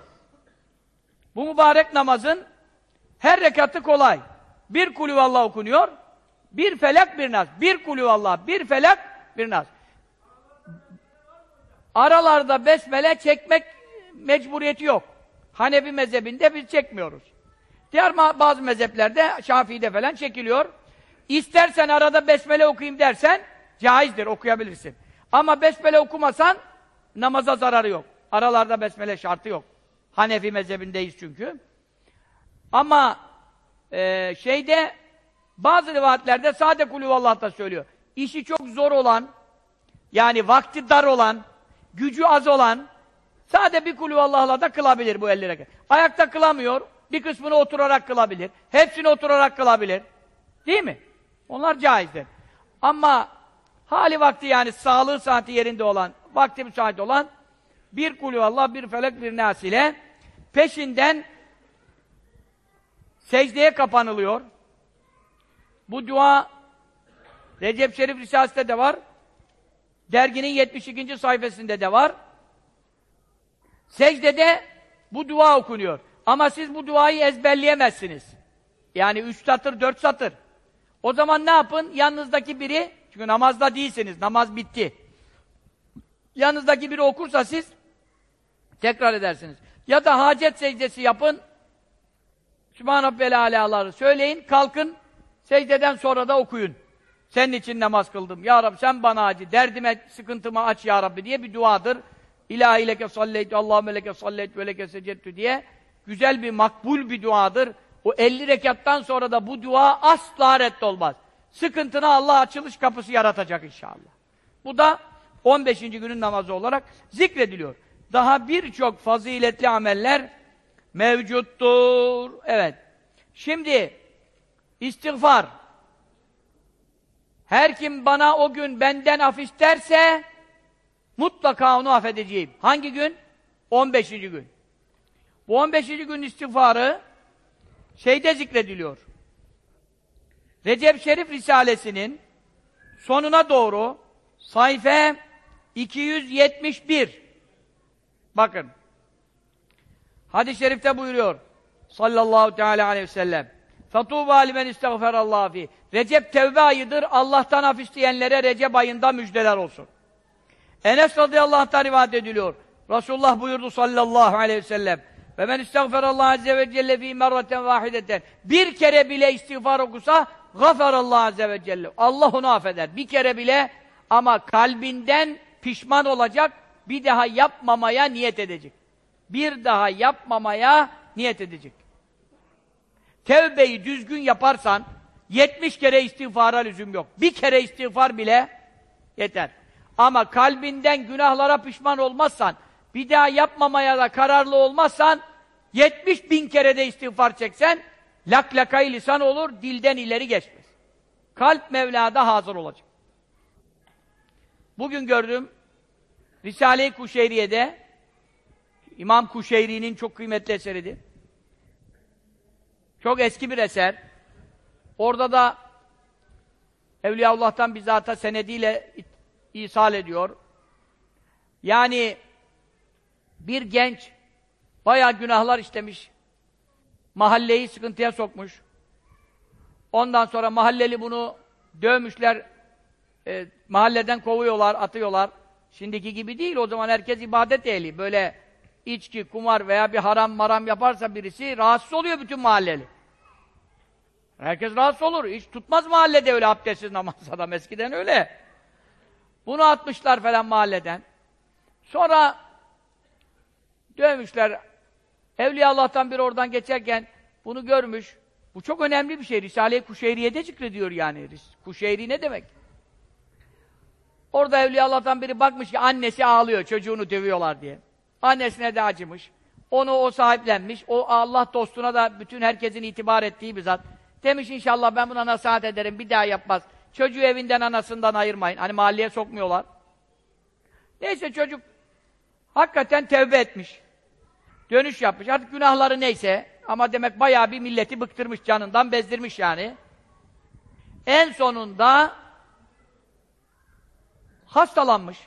Bu mübarek namazın her rekatı kolay. Bir kulüvallah okunuyor. Bir felak bir nas. Bir kulüvallah, bir felak bir nas. Aralarda besmele çekmek mecburiyeti yok. Hanefi mezhebinde biz çekmiyoruz. Diğer bazı mezheplerde, Şafii'de falan çekiliyor. İstersen arada besmele okuyayım dersen, caizdir, okuyabilirsin. Ama besmele okumasan, namaza zararı yok. Aralarda besmele şartı yok. Hanefi mezhebindeyiz çünkü. Ama e, şeyde, bazı rivayetlerde sade kulüvallah söylüyor. İşi çok zor olan, yani vakti dar olan, gücü az olan, sade bir kulüvallahla da kılabilir bu 50 rekat. Ayakta kılamıyor, bir kısmını oturarak kılabilir, hepsini oturarak kılabilir. Değil mi? Onlar caizdir. Ama hali vakti yani sağlığı saati yerinde olan, vakti müsait olan bir kulüvallah, bir felek, bir nas ile peşinden secdeye kapanılıyor. Bu dua Recep Şerif Risalesi'nde de var. Derginin 72. sayfasında de var. Secdede bu dua okunuyor. Ama siz bu duayı ezberleyemezsiniz. Yani üç satır, dört satır. O zaman ne yapın? Yanınızdaki biri, çünkü namazda değilsiniz, namaz bitti. Yanınızdaki biri okursa siz tekrar edersiniz. Ya da hacet secdesi yapın, Sübhan Rabbel Alâ'ları söyleyin, kalkın, secdeden sonra da okuyun. Senin için namaz kıldım. Ya Rabbi sen bana acı, derdime, sıkıntımı aç Ya Rabbi diye bir duadır. İlahi leke salleytü, Allahümme leke salleytü ve leke secettü diye güzel bir, makbul bir duadır. O 50 rekattan sonra da bu dua asla reddolmaz. Sıkıntına Allah açılış kapısı yaratacak inşallah. Bu da 15. günün namazı olarak zikrediliyor. Daha birçok faziletli ameller mevcuttur. Evet. Şimdi istiğfar. Her kim bana o gün benden af isterse mutlaka onu affedeceğim. Hangi gün? 15. gün. Bu 15. gün istiğfarı şeyde zikrediliyor. Recep Şerif Risalesi'nin sonuna doğru sayfa 271 bakın hadis-i şerifte buyuruyor sallallahu teala aleyhi ve sellem Fatuba limen istagferallahu fi. Recep tevbe ayıdır. Allah'tan af isteyenlere Recep ayında müjdeler olsun. Enes radıyallahu anh rivayet ediliyor. Resulullah buyurdu sallallahu aleyhi ve sellem. Ve men istagferallahu azze ve celle fî merraten. Bir kere bile istiğfar okusa gafarallahu azze ve celle. Allah onu affeder. Bir kere bile ama kalbinden pişman olacak, bir daha yapmamaya niyet edecek. Bir daha yapmamaya niyet edecek. Tevbeyi düzgün yaparsan 70 kere istiğfara lüzum yok. Bir kere istiğfar bile yeter. Ama kalbinden günahlara pişman olmazsan, bir daha yapmamaya da kararlı olmazsan, 70 bin kere de istiğfar çeksen, laklakayı lisan olur, dilden ileri geçmez. Kalp Mevla'da hazır olacak. Bugün gördüm, Risale-i Kuşeyriye'de, İmam Kuşeyri'nin çok kıymetli eseridir. Çok eski bir eser. Orada da Evliyaullah'tan bizzata senediyle ishal ediyor. Yani bir genç bayağı günahlar işlemiş. Mahalleyi sıkıntıya sokmuş. Ondan sonra mahalleli bunu dövmüşler. E, mahalleden kovuyorlar, atıyorlar. Şimdiki gibi değil. O zaman herkes ibadet ehli. Böyle içki, kumar veya bir haram maram yaparsa birisi rahatsız oluyor bütün mahalleli. Herkes rahatsız olur. Hiç tutmaz mahallede öyle abdestsiz namaz adam. Eskiden öyle. Bunu atmışlar falan mahalleden. Sonra dövmüşler. Evliya Allah'tan biri oradan geçerken bunu görmüş. Bu çok önemli bir şey. Risale-i Kuşeyriye'de zikrediyor yani. Kuşeyri ne demek? Orada Evliya Allah'tan biri bakmış ki annesi ağlıyor, çocuğunu dövüyorlar diye. Annesine de acımış. Onu o sahiplenmiş. O Allah dostuna da bütün herkesin itibar ettiği bir zat. Demiş inşallah ben buna nasihat ederim, bir daha yapmaz. Çocuğu evinden anasından ayırmayın. Hani mahalleye sokmuyorlar. Neyse çocuk hakikaten tevbe etmiş. Dönüş yapmış. Artık günahları neyse ama demek bayağı bir milleti bıktırmış canından bezdirmiş yani. En sonunda hastalanmış.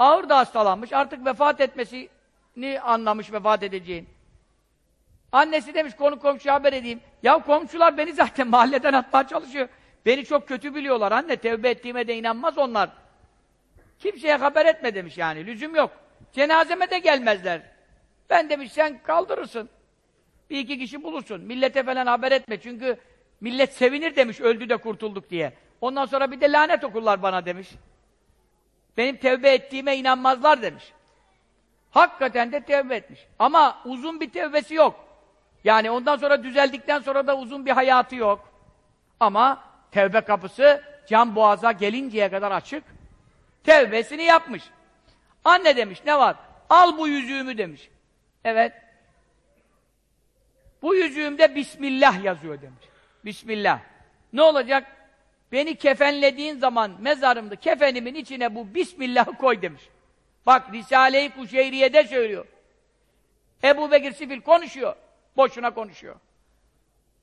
Ağır da hastalanmış. Artık vefat etmesini anlamış vefat edeceğin. Annesi demiş konu komşuya haber edeyim. Ya komşular beni zaten [LAUGHS] mahalleden atmaya çalışıyor. Beni çok kötü biliyorlar anne. Tevbe ettiğime de inanmaz onlar. Kimseye haber etme demiş yani. Lüzum yok. Cenazeme de gelmezler. Ben demiş sen kaldırırsın. Bir iki kişi bulursun. Millete falan haber etme. Çünkü millet sevinir demiş öldü de kurtulduk diye. Ondan sonra bir de lanet okurlar bana demiş. Benim tevbe ettiğime inanmazlar demiş. Hakikaten de tevbe etmiş. Ama uzun bir tevbesi yok. Yani ondan sonra düzeldikten sonra da uzun bir hayatı yok. Ama tevbe kapısı can boğaza gelinceye kadar açık. Tevbesini yapmış. Anne demiş ne var? Al bu yüzüğümü demiş. Evet. Bu yüzüğümde Bismillah yazıyor demiş. Bismillah. Ne olacak? Beni kefenlediğin zaman mezarımda kefenimin içine bu Bismillah'ı koy demiş. Bak Risale-i Kuşeyriye'de söylüyor. Ebu Bekir Sifil konuşuyor. Boşuna konuşuyor.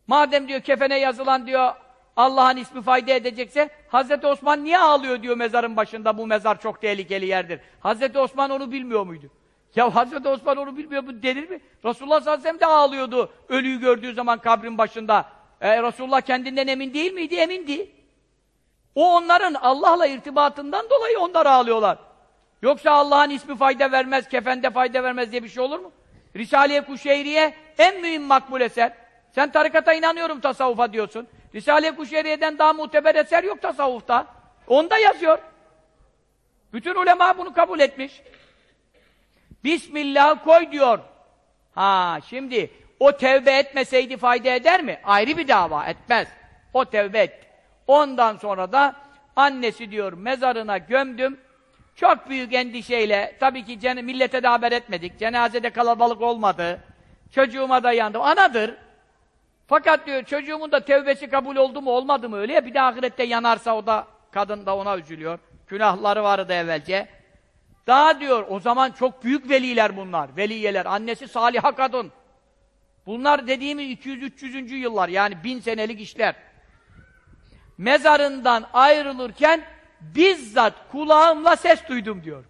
Madem diyor kefene yazılan diyor Allah'ın ismi fayda edecekse Hazreti Osman niye ağlıyor diyor mezarın başında bu mezar çok tehlikeli yerdir. Hazreti Osman onu bilmiyor muydu? Ya Hazreti Osman onu bilmiyor mu denir mi? Resulullah sallallahu aleyhi ve sellem de ağlıyordu ölüyü gördüğü zaman kabrin başında. E, Resulullah kendinden emin değil miydi? Emindi. O onların Allah'la irtibatından dolayı onlar ağlıyorlar. Yoksa Allah'ın ismi fayda vermez, kefende fayda vermez diye bir şey olur mu? Risale-i Kuşeyriye en mühim makbul eser. Sen tarikata inanıyorum tasavvufa diyorsun. Risale-i Kuşeyriye'den daha muteber eser yok tasavvufta. Onda yazıyor. Bütün ulema bunu kabul etmiş. Bismillah koy diyor. Ha şimdi o tevbe etmeseydi fayda eder mi? Ayrı bir dava etmez. O tevbe etti. Ondan sonra da annesi diyor mezarına gömdüm. Çok büyük endişeyle, tabii ki millete de haber etmedik, cenazede kalabalık olmadı, çocuğuma da yandım, anadır. Fakat diyor, çocuğumun da tevbesi kabul oldu mu, olmadı mı öyle ya, bir de ahirette yanarsa o da, kadın da ona üzülüyor. Günahları vardı evvelce. Daha diyor, o zaman çok büyük veliler bunlar, veliyeler, annesi saliha kadın. Bunlar dediğimi 200-300. yıllar, yani bin senelik işler. Mezarından ayrılırken, bizzat kulağımla ses duydum diyor.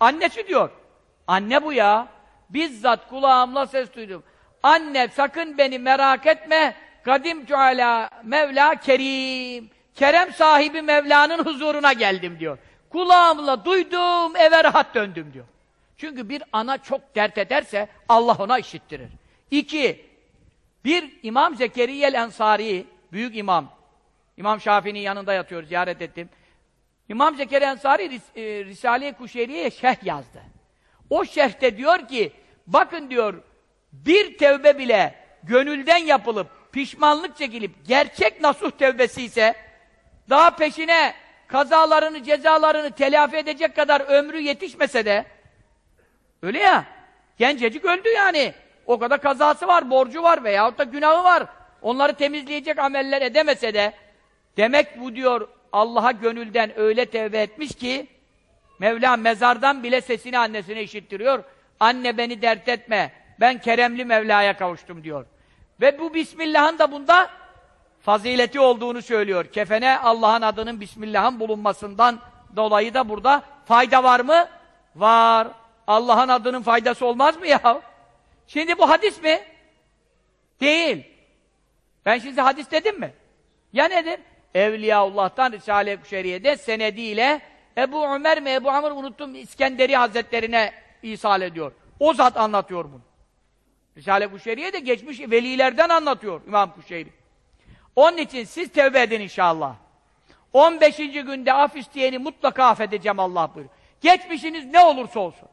Annesi diyor. Anne bu ya. Bizzat kulağımla ses duydum. Anne sakın beni merak etme. Kadim ala Mevla Kerim. Kerem sahibi Mevla'nın huzuruna geldim diyor. Kulağımla duydum, eve rahat döndüm diyor. Çünkü bir ana çok dert ederse Allah ona işittirir. İki, bir İmam Zekeriyel Ensari, büyük imam, İmam Şafii'nin yanında yatıyor, ziyaret ettim. İmam Zekeriya Ensari Ris e, Risale-i Kuşeyriye'ye şerh yazdı. O şerhte diyor ki, bakın diyor, bir tevbe bile gönülden yapılıp, pişmanlık çekilip, gerçek nasuh tevbesi ise, daha peşine kazalarını, cezalarını telafi edecek kadar ömrü yetişmese de, öyle ya, gencecik öldü yani. O kadar kazası var, borcu var veyahut da günahı var. Onları temizleyecek ameller edemese de, demek bu diyor, Allah'a gönülden öyle tevbe etmiş ki, Mevla mezardan bile sesini annesine işittiriyor. Anne beni dert etme, ben keremli Mevla'ya kavuştum diyor. Ve bu Bismillah'ın da bunda fazileti olduğunu söylüyor. Kefene Allah'ın adının Bismillah'ın bulunmasından dolayı da burada fayda var mı? Var. Allah'ın adının faydası olmaz mı ya? Şimdi bu hadis mi? Değil. Ben şimdi hadis dedim mi? Ya nedir? Evliyaullah'tan Risale-i Kuşeriye'de senediyle Ebu Ömer mi Ebu Amr unuttum İskenderi Hazretlerine isal ediyor. O zat anlatıyor bunu. Risale-i Kuşeriye de geçmiş velilerden anlatıyor İmam Kuşeyri. Onun için siz tevbe edin inşallah. 15. günde af isteyeni mutlaka affedeceğim Allah buyuruyor. Geçmişiniz ne olursa olsun.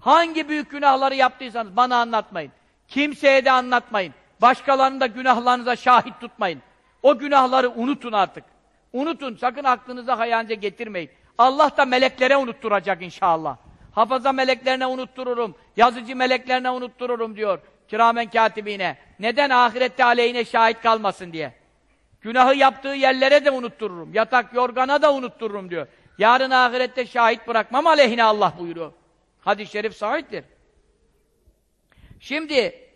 Hangi büyük günahları yaptıysanız bana anlatmayın. Kimseye de anlatmayın. Başkalarının da günahlarınıza şahit tutmayın. O günahları unutun artık. Unutun, sakın aklınıza hayalinize getirmeyin. Allah da meleklere unutturacak inşallah. Hafaza meleklerine unuttururum, yazıcı meleklerine unuttururum diyor kiramen katibine. Neden? Ahirette aleyhine şahit kalmasın diye. Günahı yaptığı yerlere de unuttururum. Yatak, yorgana da unuttururum diyor. Yarın ahirette şahit bırakmam aleyhine Allah buyuruyor. Hadis-i şerif sahiptir. Şimdi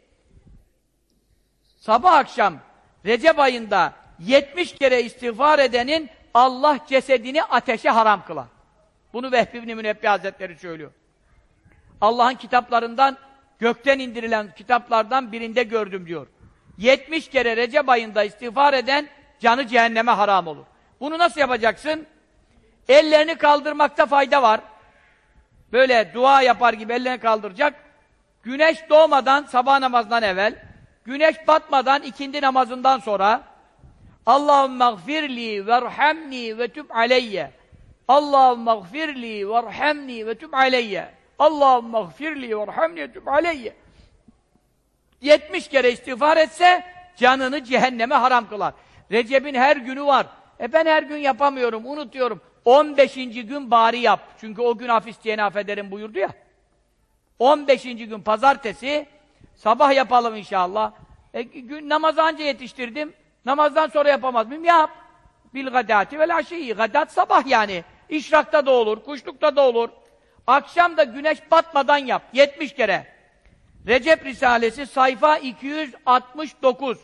sabah akşam Recep ayında 70 kere istiğfar edenin Allah cesedini ateşe haram kılar. Bunu Vehbi ibn Münebbi Hazretleri söylüyor. Allah'ın kitaplarından, gökten indirilen kitaplardan birinde gördüm diyor. 70 kere Recep ayında istiğfar eden canı cehenneme haram olur. Bunu nasıl yapacaksın? Ellerini kaldırmakta fayda var. Böyle dua yapar gibi ellerini kaldıracak. Güneş doğmadan sabah namazından evvel, güneş batmadan ikindi namazından sonra Allahümme gfirli verhamni ve tüb aleyye Allahümme gfirli verhamni ve tüb aleyye Allahümme gfirli verhamni ve tüb aleyye 70 kere istiğfar etse canını cehenneme haram kılar. Recep'in her günü var. E ben her gün yapamıyorum, unutuyorum. 15. gün bari yap. Çünkü o gün af isteyeni affederim buyurdu ya. 15. gün pazartesi sabah yapalım inşallah. E, gün namazı anca yetiştirdim. Namazdan sonra yapamaz mıyım? Yap. Bil gadati vel aşiyi. Gadat sabah yani. İşrakta da olur, kuşlukta da olur. Akşam da güneş batmadan yap. 70 kere. Recep Risalesi sayfa 269.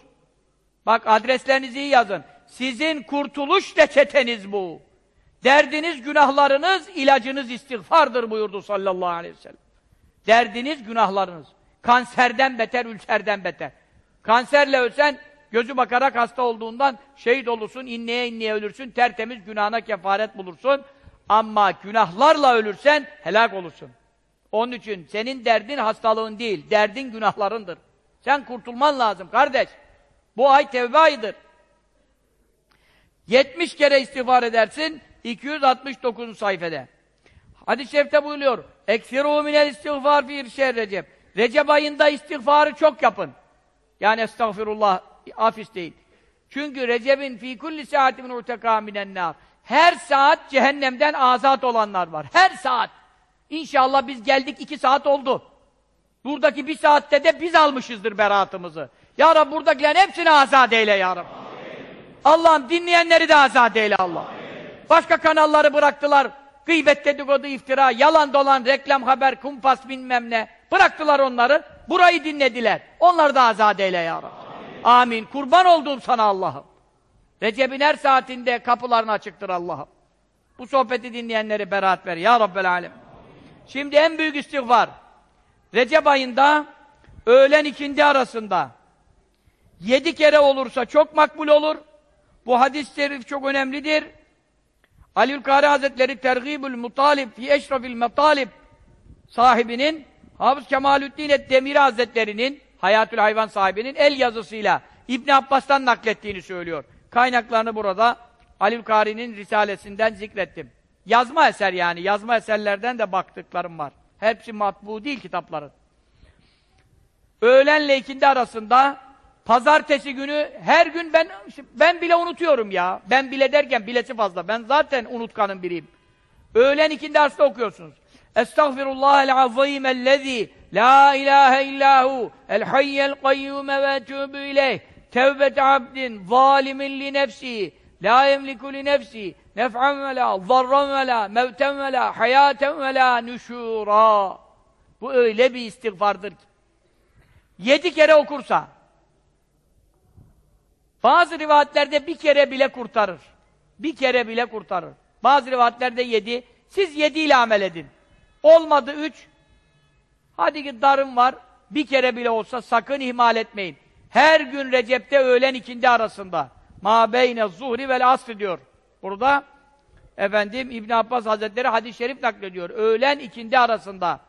Bak adreslerinizi iyi yazın. Sizin kurtuluş reçeteniz bu. Derdiniz, günahlarınız, ilacınız istiğfardır buyurdu sallallahu aleyhi ve sellem. Derdiniz, günahlarınız. Kanserden beter, ülserden beter. Kanserle ölsen, gözü bakarak hasta olduğundan şehit olursun, inleye inleye ölürsün, tertemiz günahına kefaret bulursun. Ama günahlarla ölürsen helak olursun. Onun için senin derdin hastalığın değil, derdin günahlarındır. Sen kurtulman lazım kardeş. Bu ay tevbe ayıdır. 70 kere istiğfar edersin 269. sayfede. Hadis-i şerifte buyuruyor. Eksiru minel istiğfar fiir şer. Recep ayında istiğfarı çok yapın. Yani estağfirullah, af isteyin. Çünkü Recep'in fi kulli saatin urteka minen Her saat cehennemden azat olanlar var. Her saat. İnşallah biz geldik iki saat oldu. Buradaki bir saatte de biz almışızdır beraatımızı. Ya Rabbi buradakilerin hepsini azat eyle ya Rabbi. Allah'ım dinleyenleri de azat eyle Allah. Başka kanalları bıraktılar. Gıybet, dedikodu, iftira, yalan dolan, reklam, haber, kumpas bilmem ne. Bıraktılar onları. Burayı dinlediler. Onları da azat eyle ya Rabbi. Amin. Kurban olduğum sana Allah'ım. Recep'in her saatinde kapılarını açıktır Allah'ım. Bu sohbeti dinleyenleri beraat ver. Ya Rabbel Alem. Şimdi en büyük istiğfar. Recep ayında öğlen ikindi arasında yedi kere olursa çok makbul olur. Bu hadis-i şerif çok önemlidir. Aliül Kari Hazretleri Tergibül Mutalib fi eşrafil metalib sahibinin Hafız Kemalüddin Demiri Hazretleri'nin Hayatül Hayvan sahibinin el yazısıyla İbn Abbas'tan naklettiğini söylüyor. Kaynaklarını burada Halil Kari'nin risalesinden zikrettim. Yazma eser yani. Yazma eserlerden de baktıklarım var. Hepsi matbu değil kitapların. Öğlenle ikindi arasında pazartesi günü her gün ben ben bile unutuyorum ya. Ben bile derken bilesi fazla. Ben zaten unutkanın biriyim. Öğlen ikindi arasında okuyorsunuz. Estağfirullahel azim ellezî la ilahe illahu el hayyel kayyume ve etûbü ileyh tevbete abdin zalimin li nefsi la yemliku li nefsi nef'an ve la zarran ve la mevten ve la hayaten ve la nüşûrâ bu öyle bir istiğfardır ki yedi kere okursa bazı rivayetlerde bir kere bile kurtarır. Bir kere bile kurtarır. Bazı rivayetlerde yedi. Siz yedi ile amel edin. Olmadı üç. Hadi ki darım var. Bir kere bile olsa sakın ihmal etmeyin. Her gün Recep'te öğlen ikindi arasında. Ma beyne zuhri vel asr diyor. Burada efendim İbn Abbas Hazretleri hadis-i şerif naklediyor. Öğlen ikindi arasında.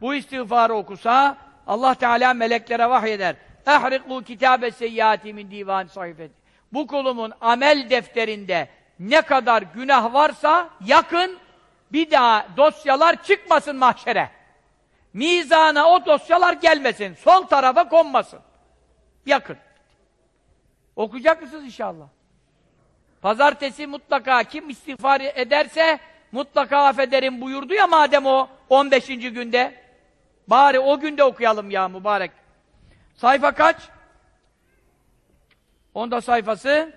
Bu istiğfarı okusa Allah Teala meleklere vahyeder. Ehriku kitabe seyyati min divan sayfeti. Bu kulumun amel defterinde ne kadar günah varsa yakın bir daha dosyalar çıkmasın mahşere. Mizana o dosyalar gelmesin. Sol tarafa konmasın. Yakın. Okuyacak mısınız inşallah? Pazartesi mutlaka kim istiğfar ederse mutlaka affederim buyurdu ya madem o 15. günde. Bari o günde okuyalım ya mübarek. Sayfa kaç? Onda sayfası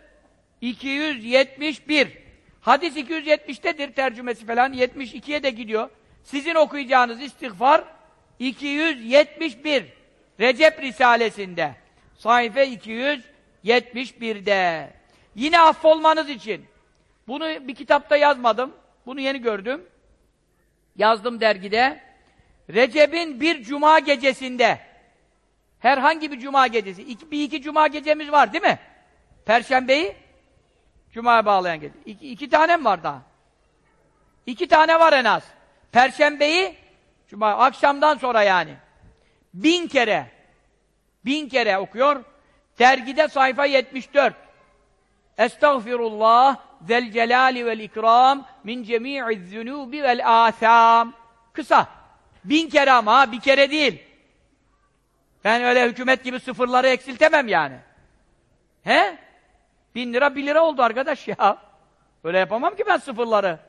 271. Hadis 270'tedir tercümesi falan. 72'ye de gidiyor. Sizin okuyacağınız istiğfar 271. Recep Risalesinde. Sayfa 271'de. Yine affolmanız için. Bunu bir kitapta yazmadım. Bunu yeni gördüm. Yazdım dergide. Recep'in bir cuma gecesinde herhangi bir cuma gecesi. Bir iki cuma gecemiz var değil mi? Perşembeyi Cuma'ya bağlayan gece. İki, iki tane mi var daha? İki tane var en az. Perşembeyi Cuma akşamdan sonra yani. Bin kere bin kere okuyor. Dergide sayfa 74. Estağfirullah zel celali vel ikram min cemi'iz zunubi vel asam. Kısa. Bin kere ama bir kere değil. Ben öyle hükümet gibi sıfırları eksiltemem yani. He? Bin lira bir lira oldu arkadaş ya. Öyle yapamam ki ben sıfırları.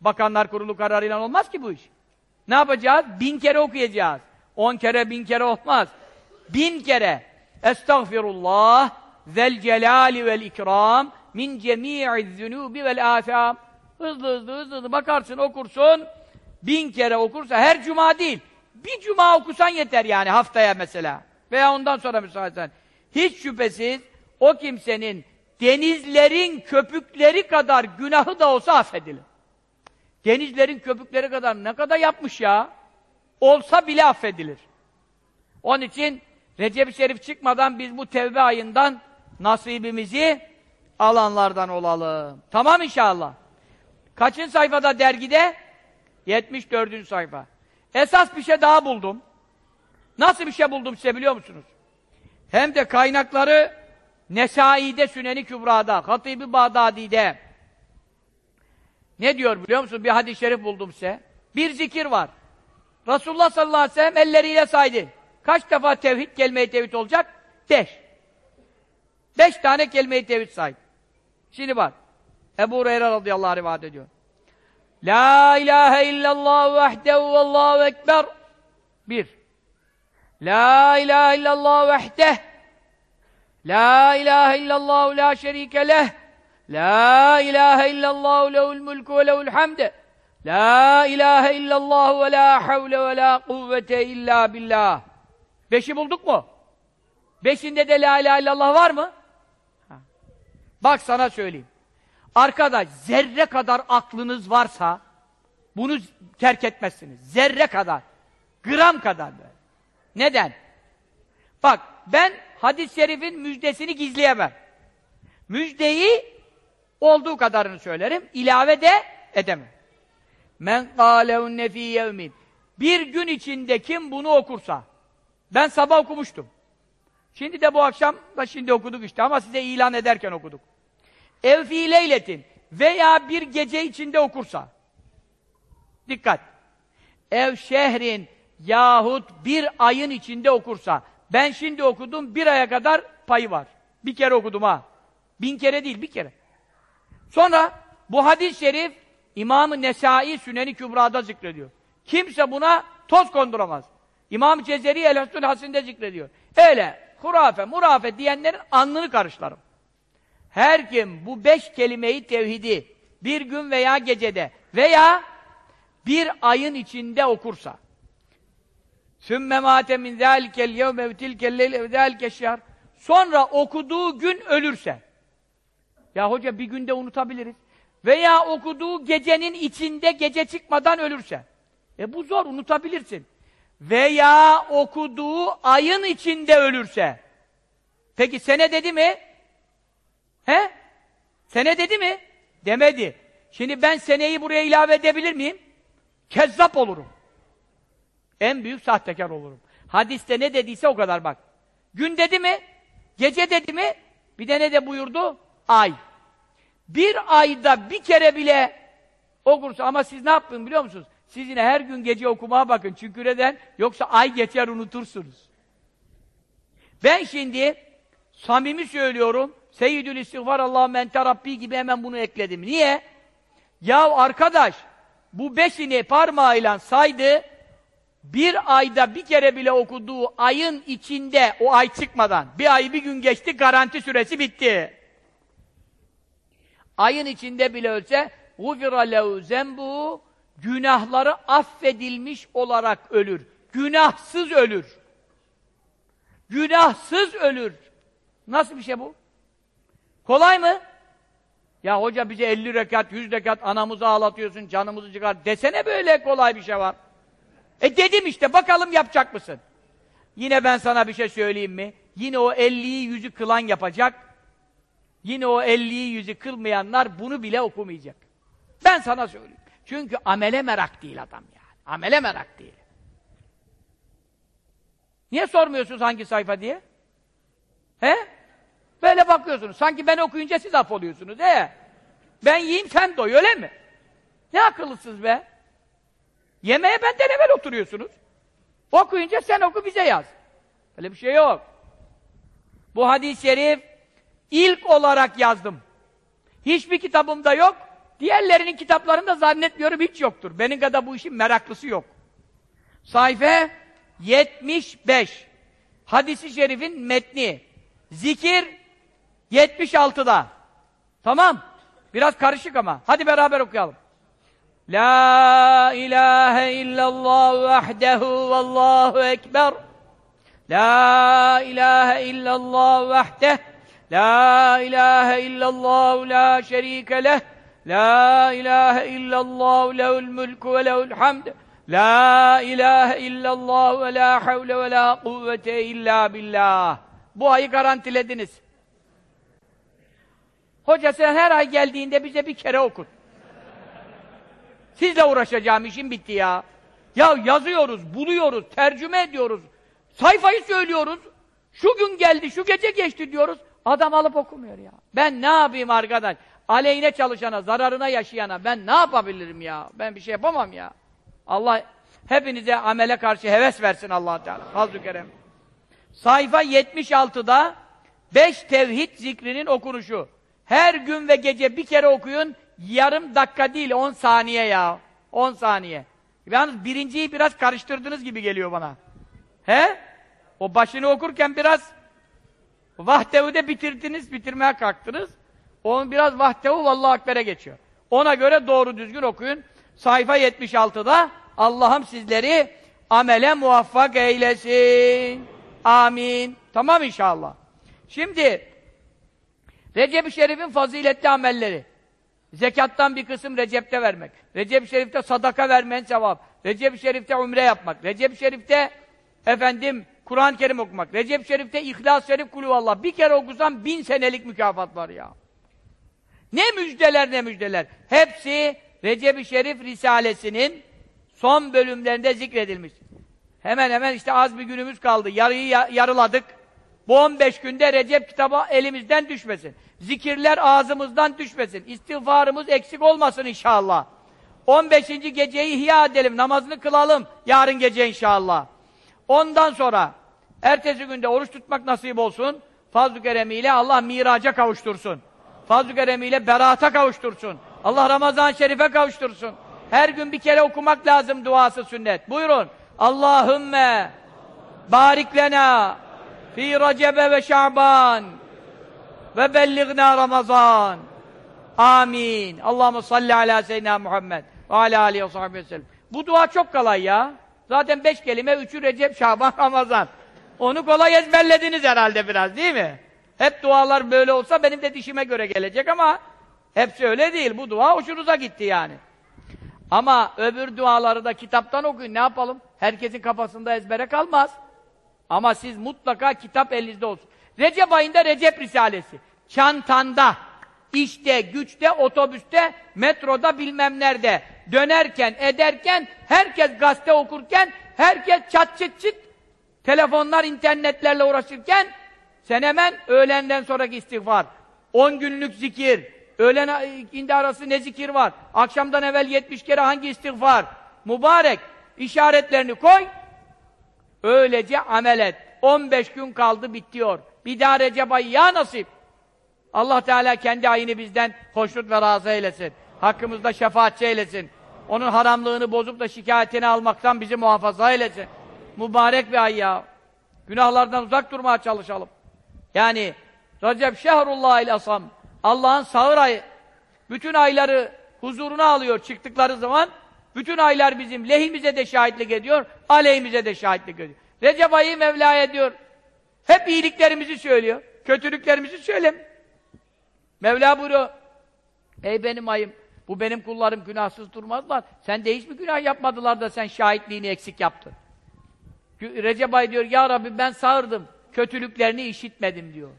Bakanlar kurulu kararıyla olmaz ki bu iş. Ne yapacağız? Bin kere okuyacağız. On kere, bin kere olmaz. Bin kere. Estağfirullah zel celali vel ikram min cemi'iz zunubi vel asam. Hızlı hızlı hızlı hızlı bakarsın okursun. Bin kere okursa her cuma değil. Bir cuma okusan yeter yani haftaya mesela. Veya ondan sonra müsaaden. Hiç şüphesiz o kimsenin denizlerin köpükleri kadar günahı da olsa affedilir. Denizlerin köpükleri kadar ne kadar yapmış ya? Olsa bile affedilir. Onun için Recep-i Şerif çıkmadan biz bu tevbe ayından nasibimizi alanlardan olalım. Tamam inşallah. Kaçın sayfada dergide? 74. sayfa. Esas bir şey daha buldum. Nasıl bir şey buldum size biliyor musunuz? Hem de kaynakları Nesai'de, Süneni Kübra'da, Hatibi Bağdadi'de. Ne diyor biliyor musun? Bir hadis-i şerif buldum size. Bir zikir var. Resulullah sallallahu aleyhi ve sellem elleriyle saydı. Kaç defa tevhid, kelime-i tevhid olacak? Beş. Beş tane kelime-i tevhid saydı. Şimdi bak. Ebu Hureyre radıyallahu anh rivayet ediyor. La ilahe illallah vahdehu vallahu ekber. Bir. La ilahe illallah vahdeh. La ilahe illallah la şerike leh. La ilahe illallah lehul mulku ve lehul hamd. La ilahe illallah ve la havle ve la kuvvete illa billah. Beşi bulduk mu? Beşinde de la ilahe illallah var mı? Bak sana söyleyeyim. Arkadaş zerre kadar aklınız varsa bunu terk etmezsiniz. Zerre kadar. Gram kadar. Neden? Bak ben hadis-i şerifin müjdesini gizleyemem. Müjdeyi olduğu kadarını söylerim, ilave de edemem. Men kâlehunne fî yevmin. Bir gün içinde kim bunu okursa, ben sabah okumuştum. Şimdi de bu akşam da şimdi okuduk işte ama size ilan ederken okuduk. Ev fî leyletin veya bir gece içinde okursa. Dikkat! Ev şehrin yahut bir ayın içinde okursa. Ben şimdi okudum bir aya kadar payı var. Bir kere okudum ha. Bin kere değil bir kere. Sonra bu hadis-i şerif İmam-ı Nesai Süneni Kübra'da zikrediyor. Kimse buna toz konduramaz. İmam Cezeri El Hasin'de zikrediyor. Öyle hurafe, murafe diyenlerin alnını karışlarım. Her kim bu beş kelimeyi tevhidi bir gün veya gecede veya bir ayın içinde okursa sümme mâte min zâlikel yevme ve tilkel leyle ve zâlike şehr sonra okuduğu gün ölürse ya hoca bir günde unutabiliriz veya okuduğu gecenin içinde gece çıkmadan ölürse e bu zor unutabilirsin veya okuduğu ayın içinde ölürse peki sene dedi mi? He? Sene dedi mi? Demedi. Şimdi ben seneyi buraya ilave edebilir miyim? Kezzap olurum. En büyük sahtekar olurum. Hadiste ne dediyse o kadar bak. Gün dedi mi? Gece dedi mi? Bir de ne de buyurdu? Ay. Bir ayda bir kere bile okursa ama siz ne yapın biliyor musunuz? Siz yine her gün gece okumaya bakın. Çünkü neden? Yoksa ay geçer unutursunuz. Ben şimdi samimi söylüyorum. Seyyidül istiğfar Allah'ım ente Rabbi gibi hemen bunu ekledim. Niye? Ya arkadaş bu beşini parmağıyla saydı bir ayda bir kere bile okuduğu ayın içinde o ay çıkmadan bir ay bir gün geçti garanti süresi bitti. Ayın içinde bile ölse غُفِرَ لَهُ زَنْبُهُ Günahları affedilmiş olarak ölür. Günahsız ölür. Günahsız ölür. Nasıl bir şey bu? Kolay mı? Ya hoca bize 50 rekat, 100 rekat anamızı ağlatıyorsun, canımızı çıkar. Desene böyle kolay bir şey var. E dedim işte, bakalım yapacak mısın? Yine ben sana bir şey söyleyeyim mi? Yine o 50'yi yüzü kılan yapacak. Yine o 50'yi yüzü kılmayanlar bunu bile okumayacak. Ben sana söyleyeyim. Çünkü amele merak değil adam yani. Amele merak değil. Niye sormuyorsunuz hangi sayfa diye? He? Böyle bakıyorsunuz. Sanki ben okuyunca siz affoluyorsunuz. He? Ben yiyeyim sen doy öyle mi? Ne akıllısınız be? Yemeğe benden evvel oturuyorsunuz. Okuyunca sen oku bize yaz. Öyle bir şey yok. Bu hadis-i şerif ilk olarak yazdım. Hiçbir kitabımda yok. Diğerlerinin kitaplarında zannetmiyorum hiç yoktur. Benim kadar bu işin meraklısı yok. Sayfa 75. Hadis-i şerifin metni. Zikir 76'da. Tamam. Biraz karışık ama. Hadi beraber okuyalım. La ilahe illallah vahdehu vallahu ekber. La ilahe illallah vahdeh. La ilahe illallah la şerike leh. La ilahe illallah lehul mulku ve lehul hamd. La ilahe illallah ve la havle ve la kuvvete illa billah. Bu ayı garantilediniz. Hoca sen her ay geldiğinde bize bir kere okut. Sizle uğraşacağım işim bitti ya. Ya yazıyoruz, buluyoruz, tercüme ediyoruz. Sayfayı söylüyoruz. Şu gün geldi, şu gece geçti diyoruz. Adam alıp okumuyor ya. Ben ne yapayım arkadaş? Aleyhine çalışana, zararına yaşayana ben ne yapabilirim ya? Ben bir şey yapamam ya. Allah hepinize amele karşı heves versin allah Teala. Hazreti Kerem. Sayfa 76'da beş tevhid zikrinin okunuşu. Her gün ve gece bir kere okuyun. Yarım dakika değil, on saniye ya. On saniye. Yalnız birinciyi biraz karıştırdınız gibi geliyor bana. He? O başını okurken biraz Vahdevu'da bitirdiniz, bitirmeye kalktınız. Onun biraz Vahdevu Vallahu Ekber'e geçiyor. Ona göre doğru düzgün okuyun. Sayfa 76'da Allah'ım sizleri amele muvaffak eylesin. Amin. Tamam inşallah. Şimdi Recep-i Şerif'in faziletli amelleri. Zekattan bir kısım Recep'te vermek. Recep-i Şerif'te sadaka vermeyen sevap. Recep-i Şerif'te umre yapmak. Recep-i Şerif'te efendim Kur'an-ı Kerim okumak. Recep-i Şerif'te İhlas-ı Şerif Allah. Bir kere okusan bin senelik mükafat var ya. Ne müjdeler ne müjdeler. Hepsi Recep-i Şerif Risalesinin son bölümlerinde zikredilmiş. Hemen hemen işte az bir günümüz kaldı. Yarıyı ya yarıladık. Bu 15 günde Recep kitabı elimizden düşmesin. Zikirler ağzımızdan düşmesin. İstiğfarımız eksik olmasın inşallah. 15. geceyi ihya edelim, namazını kılalım yarın gece inşallah. Ondan sonra ertesi günde oruç tutmak nasip olsun. Fazl-ı Keremiyle Allah miraca kavuştursun. Fazl-ı Keremiyle beraata kavuştursun. Allah Ramazan-ı Şerif'e kavuştursun. Her gün bir kere okumak lazım duası sünnet. Buyurun. Allahümme barik lena fi Recebe ve Şaban ve belligna Ramazan. Amin. Allahumme salli ala seyyidina Muhammed ve ala aleyhi ve sahibi ve sellem. Bu dua çok kolay ya. Zaten beş kelime, üçü Recep, Şaban, [LAUGHS] Ramazan. Onu kolay ezberlediniz herhalde biraz değil mi? Hep dualar böyle olsa benim de dişime göre gelecek ama hepsi öyle değil. Bu dua hoşunuza gitti yani. Ama öbür duaları da kitaptan okuyun. Ne yapalım? Herkesin kafasında ezbere kalmaz. Ama siz mutlaka kitap elinizde olsun. Recep ayında Recep Risalesi. Çantanda, işte, güçte, otobüste, metroda bilmem nerede. Dönerken, ederken, herkes gazete okurken, herkes çat çıt çıt, telefonlar, internetlerle uğraşırken, sen hemen öğlenden sonraki istiğfar, 10 günlük zikir, öğlen indi arası ne zikir var, akşamdan evvel 70 kere hangi istiğfar, mübarek, işaretlerini koy, öylece amel et. 15 gün kaldı, bitiyor. Bir daha Recep ayı ya nasip. Allah Teala kendi ayını bizden hoşnut ve razı eylesin. Hakkımızda şefaatçi eylesin. Onun haramlığını bozup da şikayetini almaktan bizi muhafaza eylesin. Mübarek bir ay ya. Günahlardan uzak durmaya çalışalım. Yani Recep şehrullah il asam. Allah'ın sağır ayı. Bütün ayları huzuruna alıyor çıktıkları zaman. Bütün aylar bizim lehimize de şahitlik ediyor, aleyhimize de şahitlik ediyor. Recep ayı Mevla'ya diyor. Hep iyiliklerimizi söylüyor. Kötülüklerimizi söylemiyor. Mevla buyuruyor. Ey benim ayım, bu benim kullarım günahsız durmazlar. Sen de hiç mi günah yapmadılar da sen şahitliğini eksik yaptın? Recep ayı diyor, Ya Rabbi ben sağırdım, kötülüklerini işitmedim diyor.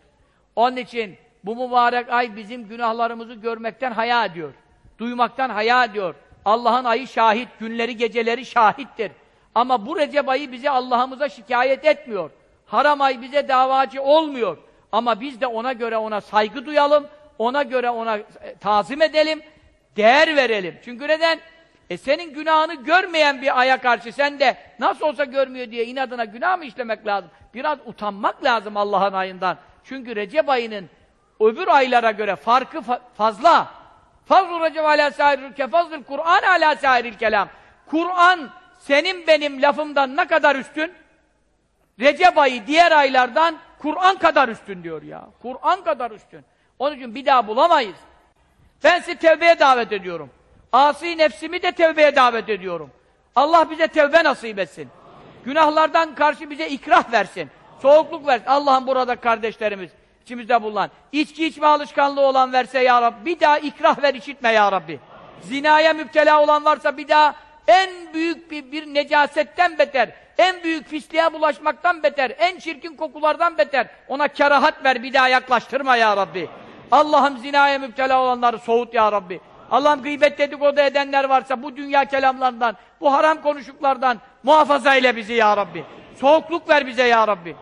Onun için bu mübarek ay bizim günahlarımızı görmekten haya ediyor. Duymaktan haya ediyor. Allah'ın ayı şahit, günleri geceleri şahittir. Ama bu Recep ayı bizi Allah'ımıza şikayet etmiyor. Haram ay bize davacı olmuyor. Ama biz de ona göre ona saygı duyalım, ona göre ona e, tazim edelim, değer verelim. Çünkü neden? E senin günahını görmeyen bir aya karşı sen de nasıl olsa görmüyor diye inadına günah mı işlemek lazım? Biraz utanmak lazım Allah'ın ayından. Çünkü Recep ayının öbür aylara göre farkı fa fazla. Fazl-ı Recep alâ sâiril kefazl Kur'an alâ sâiril kelam. Kur'an senin benim lafımdan ne kadar üstün? Recep ayı diğer aylardan Kur'an kadar üstün diyor ya. Kur'an kadar üstün. Onun için bir daha bulamayız. Ben sizi tevbeye davet ediyorum. Asi nefsimi de tevbeye davet ediyorum. Allah bize tevbe nasip etsin. Günahlardan karşı bize ikrah versin. Soğukluk versin. Allah'ım burada kardeşlerimiz, içimizde bulunan, içki içme alışkanlığı olan verse ya Rabbi, bir daha ikrah ver işitme ya Rabbi. Zinaya müptela olan varsa bir daha en büyük bir, bir necasetten beter, en büyük pisliğe bulaşmaktan beter, en çirkin kokulardan beter. Ona kerahat ver, bir daha yaklaştırma ya Rabbi. Allah'ım zinaya müptela olanları soğut ya Rabbi. Allah'ım gıybet dedikodu edenler varsa bu dünya kelamlarından, bu haram konuşuklardan muhafaza ile bizi ya Rabbi. Soğukluk ver bize ya Rabbi.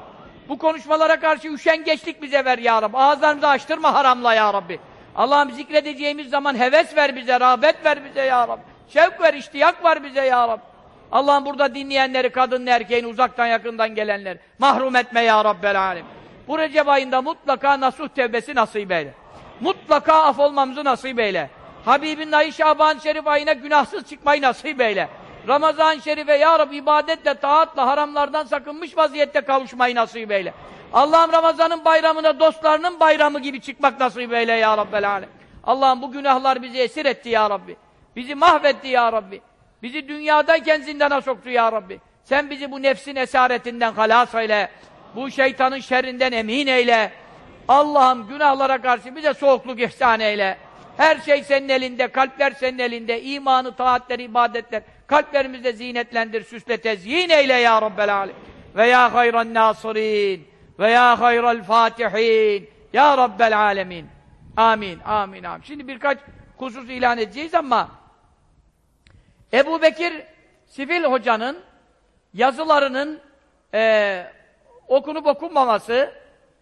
Bu konuşmalara karşı üşengeçlik bize ver ya Rabbi. Ağızlarımızı açtırma haramla ya Rabbi. Allah'ım zikredeceğimiz zaman heves ver bize, rağbet ver bize ya Rabbi. Şevk ver, iştiyak var bize ya Rabbi. Allah'ım burada dinleyenleri, kadın erkeğin, uzaktan yakından gelenler mahrum etme ya Rabbel Alem. Bu Recep ayında mutlaka nasuh tevbesi nasip eyle. Mutlaka af olmamızı nasip eyle. Habibin ayı Şaban Şerif ayına günahsız çıkmayı nasip eyle. Ramazan-ı Şerif'e Ya Rabbi ibadetle, taatla, haramlardan sakınmış vaziyette kavuşmayı nasip eyle. Allah'ım Ramazan'ın bayramına dostlarının bayramı gibi çıkmak nasip eyle Ya Rabbel Alem. Allah'ım bu günahlar bizi esir etti Ya Rabbi. Bizi mahvetti Ya Rabbi. Bizi dünyadayken zindana soktu Ya Rabbi. Sen bizi bu nefsin esaretinden halas eyle. Bu şeytanın şerrinden emin eyle. Allah'ım günahlara karşı bize soğukluk ihsan eyle. Her şey senin elinde, kalpler senin elinde, imanı, taatler, ibadetler, kalplerimizde zinetlendir, süsle tezyin eyle ya Rabbel alem. Ve ya hayran nasirin, ve ya hayral fatihin, ya Rabbel alemin. Amin, amin, amin. Şimdi birkaç husus ilan edeceğiz ama Ebu Bekir sivil hocanın yazılarının e, okunup okunmaması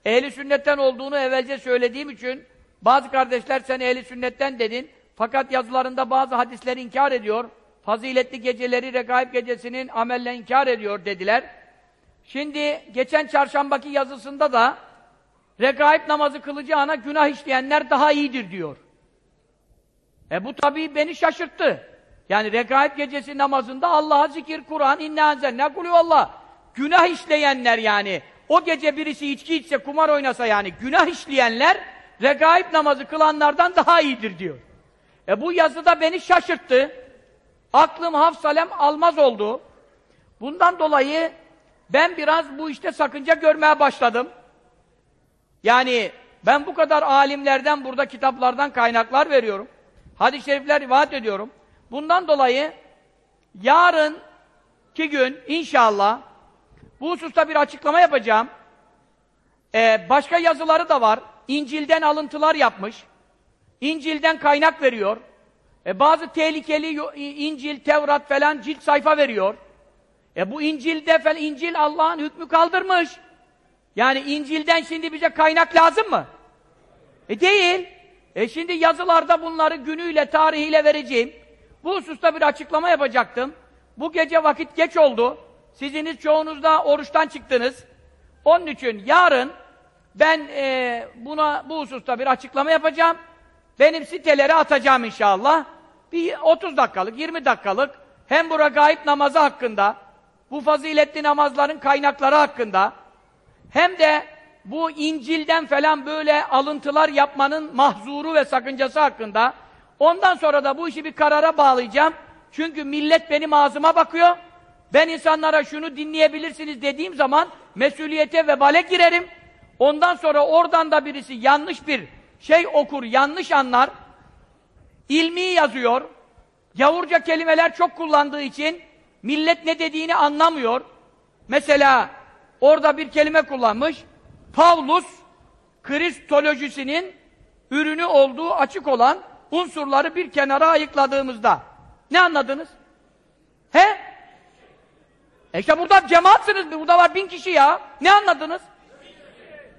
ehli sünnetten olduğunu evvelce söylediğim için bazı kardeşler sen ehli sünnetten dedin fakat yazılarında bazı hadisleri inkar ediyor. Faziletli geceleri regaib gecesinin amelle inkar ediyor dediler. Şimdi geçen çarşambaki yazısında da regaib namazı kılıcı ana günah işleyenler daha iyidir diyor. E bu tabii beni şaşırttı. Yani regaib gecesi namazında Allah'a zikir, Kur'an, inne anzenne Allah. Günah işleyenler yani. O gece birisi içki içse, kumar oynasa yani günah işleyenler regaib namazı kılanlardan daha iyidir diyor. E bu yazıda beni şaşırttı. Aklım hafsalem almaz oldu. Bundan dolayı ben biraz bu işte sakınca görmeye başladım. Yani ben bu kadar alimlerden burada kitaplardan kaynaklar veriyorum. Hadis-i şerifler rivayet ediyorum. Bundan dolayı yarın ki gün inşallah bu hususta bir açıklama yapacağım. Ee, başka yazıları da var. İncil'den alıntılar yapmış. İncil'den kaynak veriyor. E, bazı tehlikeli İncil, Tevrat falan cilt sayfa veriyor. E bu İncil'de falan İncil Allah'ın hükmü kaldırmış. Yani İncil'den şimdi bize kaynak lazım mı? E değil. E şimdi yazılarda bunları günüyle, tarihiyle vereceğim. Bu hususta bir açıklama yapacaktım. Bu gece vakit geç oldu. Siziniz çoğunuz da oruçtan çıktınız. Onun için yarın ben e, buna bu hususta bir açıklama yapacağım. Benim sitelere atacağım inşallah. Bir 30 dakikalık, 20 dakikalık hem bu regaib namazı hakkında, bu faziletli namazların kaynakları hakkında hem de bu İncil'den falan böyle alıntılar yapmanın mahzuru ve sakıncası hakkında ondan sonra da bu işi bir karara bağlayacağım. Çünkü millet benim ağzıma bakıyor. Ben insanlara şunu dinleyebilirsiniz dediğim zaman mesuliyete ve bale girerim. Ondan sonra oradan da birisi yanlış bir şey okur, yanlış anlar. İlmi yazıyor. Yavurca kelimeler çok kullandığı için millet ne dediğini anlamıyor. Mesela orada bir kelime kullanmış. Pavlus kristolojisinin ürünü olduğu açık olan unsurları bir kenara ayıkladığımızda ne anladınız? He? E işte burada cemaatsınız, burada var bin kişi ya. Ne anladınız?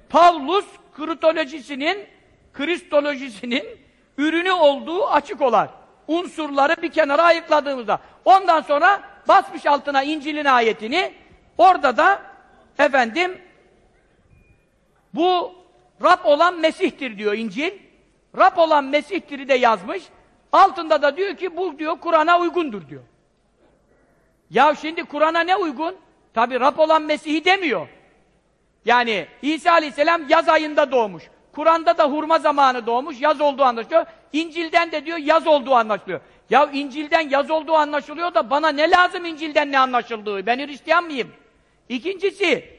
Pavlus kristolojisinin kristolojisinin ürünü olduğu açık olan unsurları bir kenara ayıkladığımızda ondan sonra basmış altına İncil'in ayetini orada da efendim bu Rab olan Mesih'tir diyor İncil. Rab olan Mesih'tir de yazmış. Altında da diyor ki bu diyor Kur'an'a uygundur diyor. Ya şimdi Kur'an'a ne uygun? Tabi Rab olan Mesih'i demiyor. Yani İsa Aleyhisselam yaz ayında doğmuş. Kur'an'da da hurma zamanı doğmuş, yaz olduğu anlaşılıyor. İncil'den de diyor yaz olduğu anlaşılıyor. Ya İncil'den yaz olduğu anlaşılıyor da bana ne lazım İncil'den ne anlaşıldığı? Ben Hristiyan mıyım? İkincisi,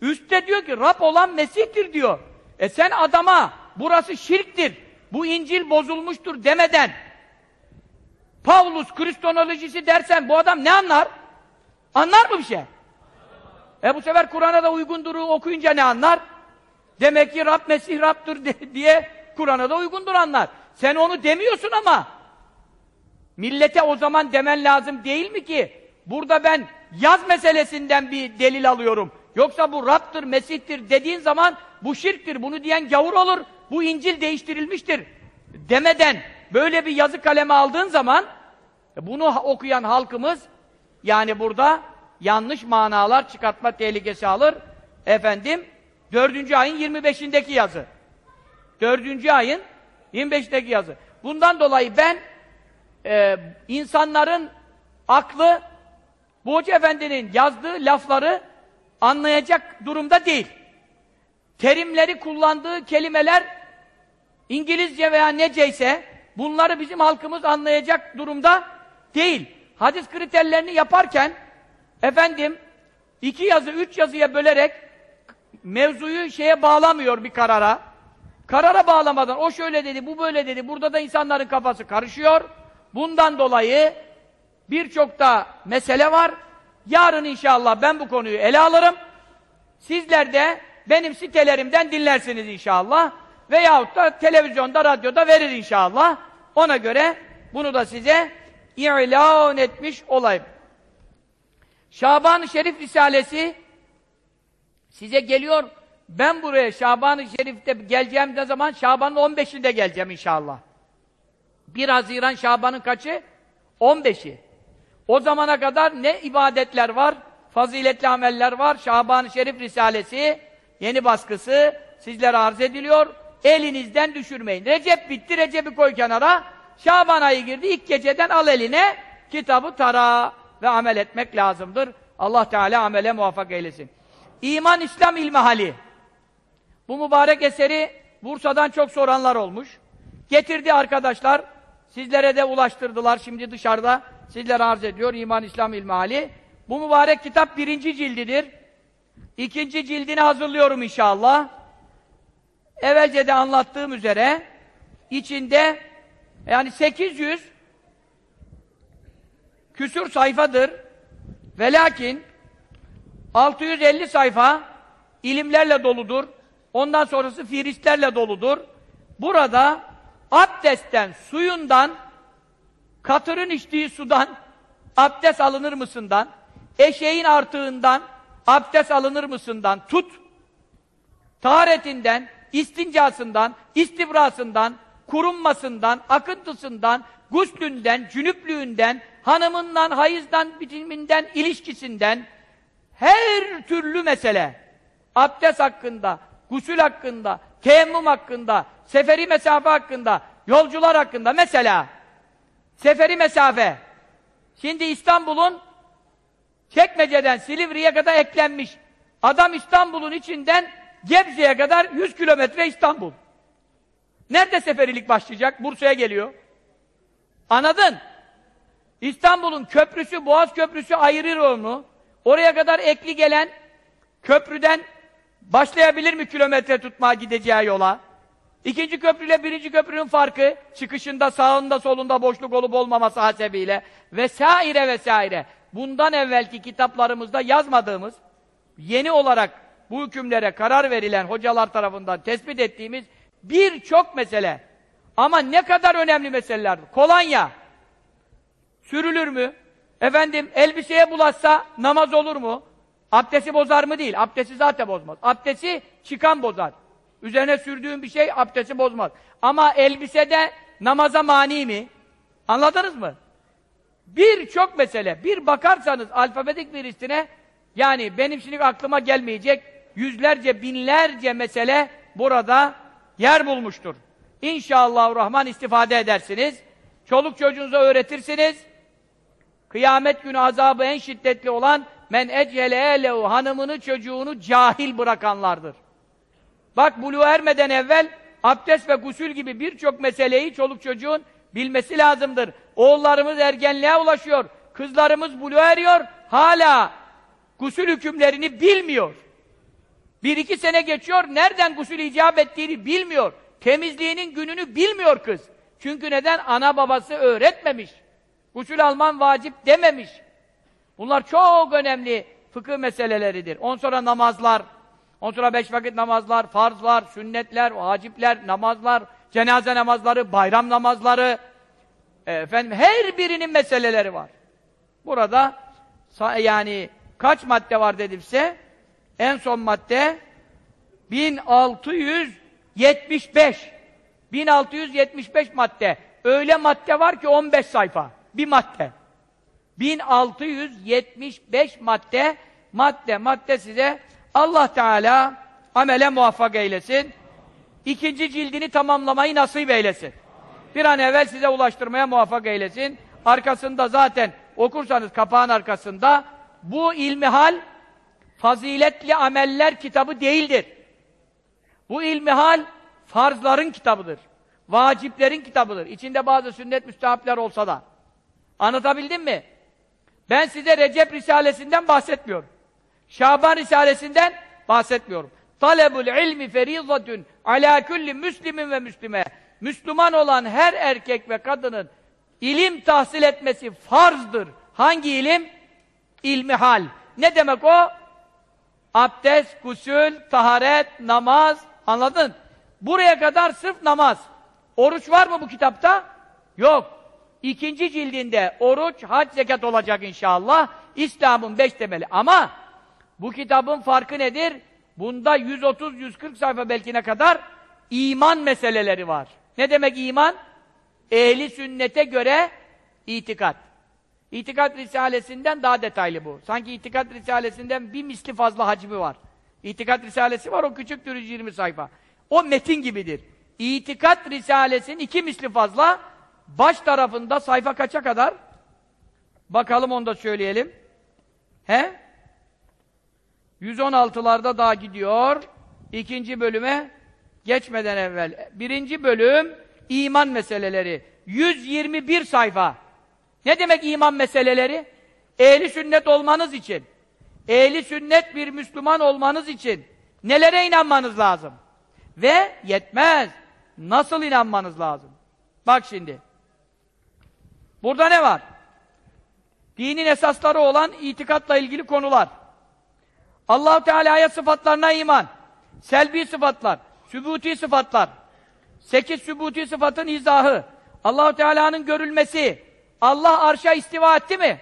üstte diyor ki Rab olan Mesih'tir diyor. E sen adama burası şirktir, bu İncil bozulmuştur demeden Pavlus Kristonolojisi dersen bu adam ne anlar? Anlar mı bir şey? E bu sefer Kur'an'a da uygundur okuyunca ne anlar? Demek ki Rab Mesih Rab'dır diye Kur'an'a da uygundur anlar. Sen onu demiyorsun ama millete o zaman demen lazım değil mi ki? Burada ben yaz meselesinden bir delil alıyorum. Yoksa bu Rab'dır, Mesih'tir dediğin zaman bu şirktir, bunu diyen gavur olur, bu İncil değiştirilmiştir demeden böyle bir yazı kaleme aldığın zaman bunu okuyan halkımız yani burada yanlış manalar çıkartma tehlikesi alır. Efendim, dördüncü ayın 25'indeki yazı. Dördüncü ayın 25'teki yazı. Bundan dolayı ben e, insanların aklı bu Hoca Efendi'nin yazdığı lafları anlayacak durumda değil. Terimleri kullandığı kelimeler İngilizce veya neceyse bunları bizim halkımız anlayacak durumda değil. Hadis kriterlerini yaparken efendim iki yazı, üç yazıya bölerek mevzuyu şeye bağlamıyor bir karara. Karara bağlamadan o şöyle dedi, bu böyle dedi. Burada da insanların kafası karışıyor. Bundan dolayı birçok da mesele var. Yarın inşallah ben bu konuyu ele alırım. Sizler de benim sitelerimden dinlersiniz inşallah. Veyahut da televizyonda, radyoda verir inşallah. Ona göre bunu da size ilan etmiş olayım. Şaban-ı Şerif Risalesi size geliyor. Ben buraya Şaban-ı Şerif'te geleceğim ne zaman? Şaban'ın 15'inde geleceğim inşallah. 1 Haziran Şaban'ın kaçı? 15'i. O zamana kadar ne ibadetler var? Faziletli ameller var. Şaban-ı Şerif Risalesi yeni baskısı sizlere arz ediliyor. Elinizden düşürmeyin. Recep bitti, Recep'i koy kenara. Şaban ayı girdi, ilk geceden al eline kitabı tara ve amel etmek lazımdır. Allah Teala amele muvaffak eylesin. İman İslam İlmihali. Bu mübarek eseri Bursa'dan çok soranlar olmuş. Getirdi arkadaşlar. Sizlere de ulaştırdılar. Şimdi dışarıda sizlere arz ediyor. İman İslam İlmihali. Bu mübarek kitap birinci cildidir. İkinci cildini hazırlıyorum inşallah. Evvelce de anlattığım üzere içinde yani 800 küsür sayfadır. Ve lakin 650 sayfa ilimlerle doludur. Ondan sonrası firistlerle doludur. Burada abdestten, suyundan, katırın içtiği sudan abdest alınır mısından, eşeğin artığından abdest alınır mısından tut, taharetinden, istincasından, istibrasından, kurunmasından, akıntısından, guslünden, cünüplüğünden, hanımından, hayızdan, bitiminden, ilişkisinden, her türlü mesele, abdest hakkında, gusül hakkında, teyemmüm hakkında, seferi mesafe hakkında, yolcular hakkında mesela, seferi mesafe, şimdi İstanbul'un Çekmece'den Silivri'ye kadar eklenmiş. Adam İstanbul'un içinden Gebze'ye kadar 100 kilometre İstanbul. Nerede seferilik başlayacak? Bursa'ya geliyor. Anladın? İstanbul'un köprüsü, Boğaz Köprüsü ayırır onu. Oraya kadar ekli gelen köprüden başlayabilir mi kilometre tutmaya gideceği yola? İkinci köprüyle birinci köprünün farkı, çıkışında sağında solunda boşluk olup olmaması hasebiyle vesaire vesaire. Bundan evvelki kitaplarımızda yazmadığımız, yeni olarak bu hükümlere karar verilen hocalar tarafından tespit ettiğimiz birçok mesele. Ama ne kadar önemli meseleler. Kolonya sürülür mü? Efendim elbiseye bulaşsa namaz olur mu? Abdesti bozar mı değil. Abdesti zaten bozmaz. Abdesti çıkan bozar. Üzerine sürdüğün bir şey abdesti bozmaz. Ama elbisede namaza mani mi? Anladınız mı? Birçok mesele. Bir bakarsanız alfabetik bir listine yani benim şimdi aklıma gelmeyecek yüzlerce, binlerce mesele burada yer bulmuştur. İnşallah Rahman istifade edersiniz. Çoluk çocuğunuza öğretirsiniz. Kıyamet günü azabı en şiddetli olan men ecele elehu hanımını çocuğunu cahil bırakanlardır. Bak buluğa ermeden evvel abdest ve gusül gibi birçok meseleyi çoluk çocuğun bilmesi lazımdır. Oğullarımız ergenliğe ulaşıyor. Kızlarımız buluğa eriyor. Hala gusül hükümlerini bilmiyor. Bir iki sene geçiyor, nereden gusül icap ettiğini bilmiyor. Temizliğinin gününü bilmiyor kız. Çünkü neden? Ana babası öğretmemiş. Gusül alman vacip dememiş. Bunlar çok önemli fıkıh meseleleridir. On sonra namazlar, on sonra beş vakit namazlar, farzlar, sünnetler, vacipler, namazlar, cenaze namazları, bayram namazları, efendim her birinin meseleleri var. Burada yani kaç madde var dedimse en son madde 1675 1675 madde. Öyle madde var ki 15 sayfa. Bir madde. 1675 madde madde madde size Allah Teala amele muvaffak eylesin. İkinci cildini tamamlamayı nasip eylesin. Bir an evvel size ulaştırmaya muvaffak eylesin. Arkasında zaten okursanız kapağın arkasında bu ilmihal faziletli ameller kitabı değildir. Bu ilmihal farzların kitabıdır. Vaciplerin kitabıdır. İçinde bazı sünnet müstehapler olsa da. Anlatabildim mi? Ben size Recep Risalesinden bahsetmiyorum. Şaban Risalesinden bahsetmiyorum. Talebul ilmi ferizatun ala kulli müslimin ve müslime. Müslüman olan her erkek ve kadının ilim tahsil etmesi farzdır. Hangi ilim? İlmihal. Ne demek o? Abdest, gusül, taharet, namaz. Anladın? Buraya kadar sırf namaz. Oruç var mı bu kitapta? Yok. İkinci cildinde oruç, hac, zekat olacak inşallah. İslam'ın beş temeli. Ama bu kitabın farkı nedir? Bunda 130-140 sayfa belki ne kadar iman meseleleri var. Ne demek iman? Ehli sünnete göre itikat. İtikat Risalesinden daha detaylı bu. Sanki İtikat Risalesinden bir misli fazla hacmi var. İtikat Risalesi var, o küçüktür 120 sayfa. O metin gibidir. İtikat Risalesi'nin iki misli fazla, baş tarafında sayfa kaça kadar? Bakalım onu da söyleyelim. He? 116'larda daha gidiyor. İkinci bölüme geçmeden evvel. Birinci bölüm iman meseleleri. 121 sayfa. Ne demek iman meseleleri? Ehli sünnet olmanız için, ehli sünnet bir Müslüman olmanız için nelere inanmanız lazım? Ve yetmez. Nasıl inanmanız lazım? Bak şimdi. Burada ne var? Dinin esasları olan itikatla ilgili konular. Allahu Teala'ya sıfatlarına iman. Selbi sıfatlar, sübuti sıfatlar. Sekiz sübuti sıfatın izahı. Allahu Teala'nın görülmesi. Allah arşa istiva etti mi?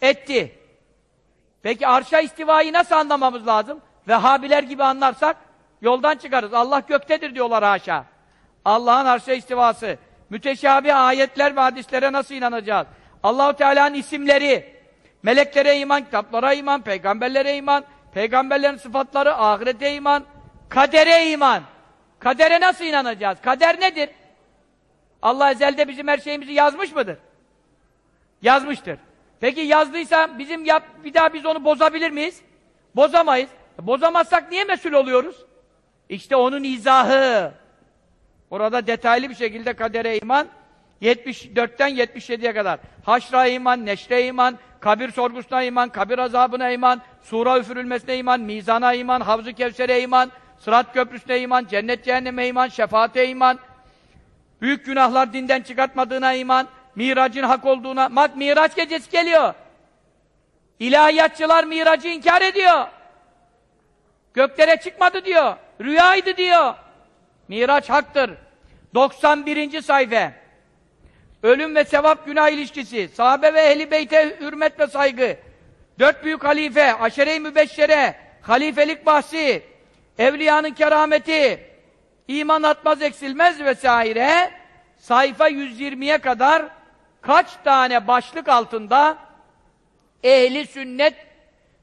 Etti. Peki arşa istivayı nasıl anlamamız lazım? Vehhabiler gibi anlarsak yoldan çıkarız. Allah göktedir diyorlar haşa. Allah'ın arşa istivası. Müteşabih ayetler ve hadislere nasıl inanacağız? Allahu Teala'nın isimleri, meleklere iman, kitaplara iman, peygamberlere iman, peygamberlerin sıfatları, ahirete iman, kadere iman. Kadere nasıl inanacağız? Kader nedir? Allah ezelde bizim her şeyimizi yazmış mıdır? Yazmıştır. Peki yazdıysa bizim yap, bir daha biz onu bozabilir miyiz? Bozamayız. Bozamazsak niye mesul oluyoruz? İşte onun izahı. Orada detaylı bir şekilde kadere iman 74'ten 77'ye kadar. Haşra iman, neşre iman, kabir sorgusuna iman, kabir azabına iman, sura üfürülmesine iman, mizana iman, havzu kevsere iman, sırat köprüsüne iman, cennet cehenneme iman, şefaate iman, büyük günahlar dinden çıkartmadığına iman, miracın hak olduğuna, bak miraç gecesi geliyor. İlahiyatçılar miracı inkar ediyor. Göklere çıkmadı diyor. Rüyaydı diyor. Miraç haktır. 91. sayfa. Ölüm ve sevap günah ilişkisi. Sahabe ve ehli beyte hürmet ve saygı. Dört büyük halife, aşere-i mübeşşere, halifelik bahsi, evliyanın kerameti, iman atmaz eksilmez vesaire sayfa 120'ye kadar kaç tane başlık altında ehli sünnet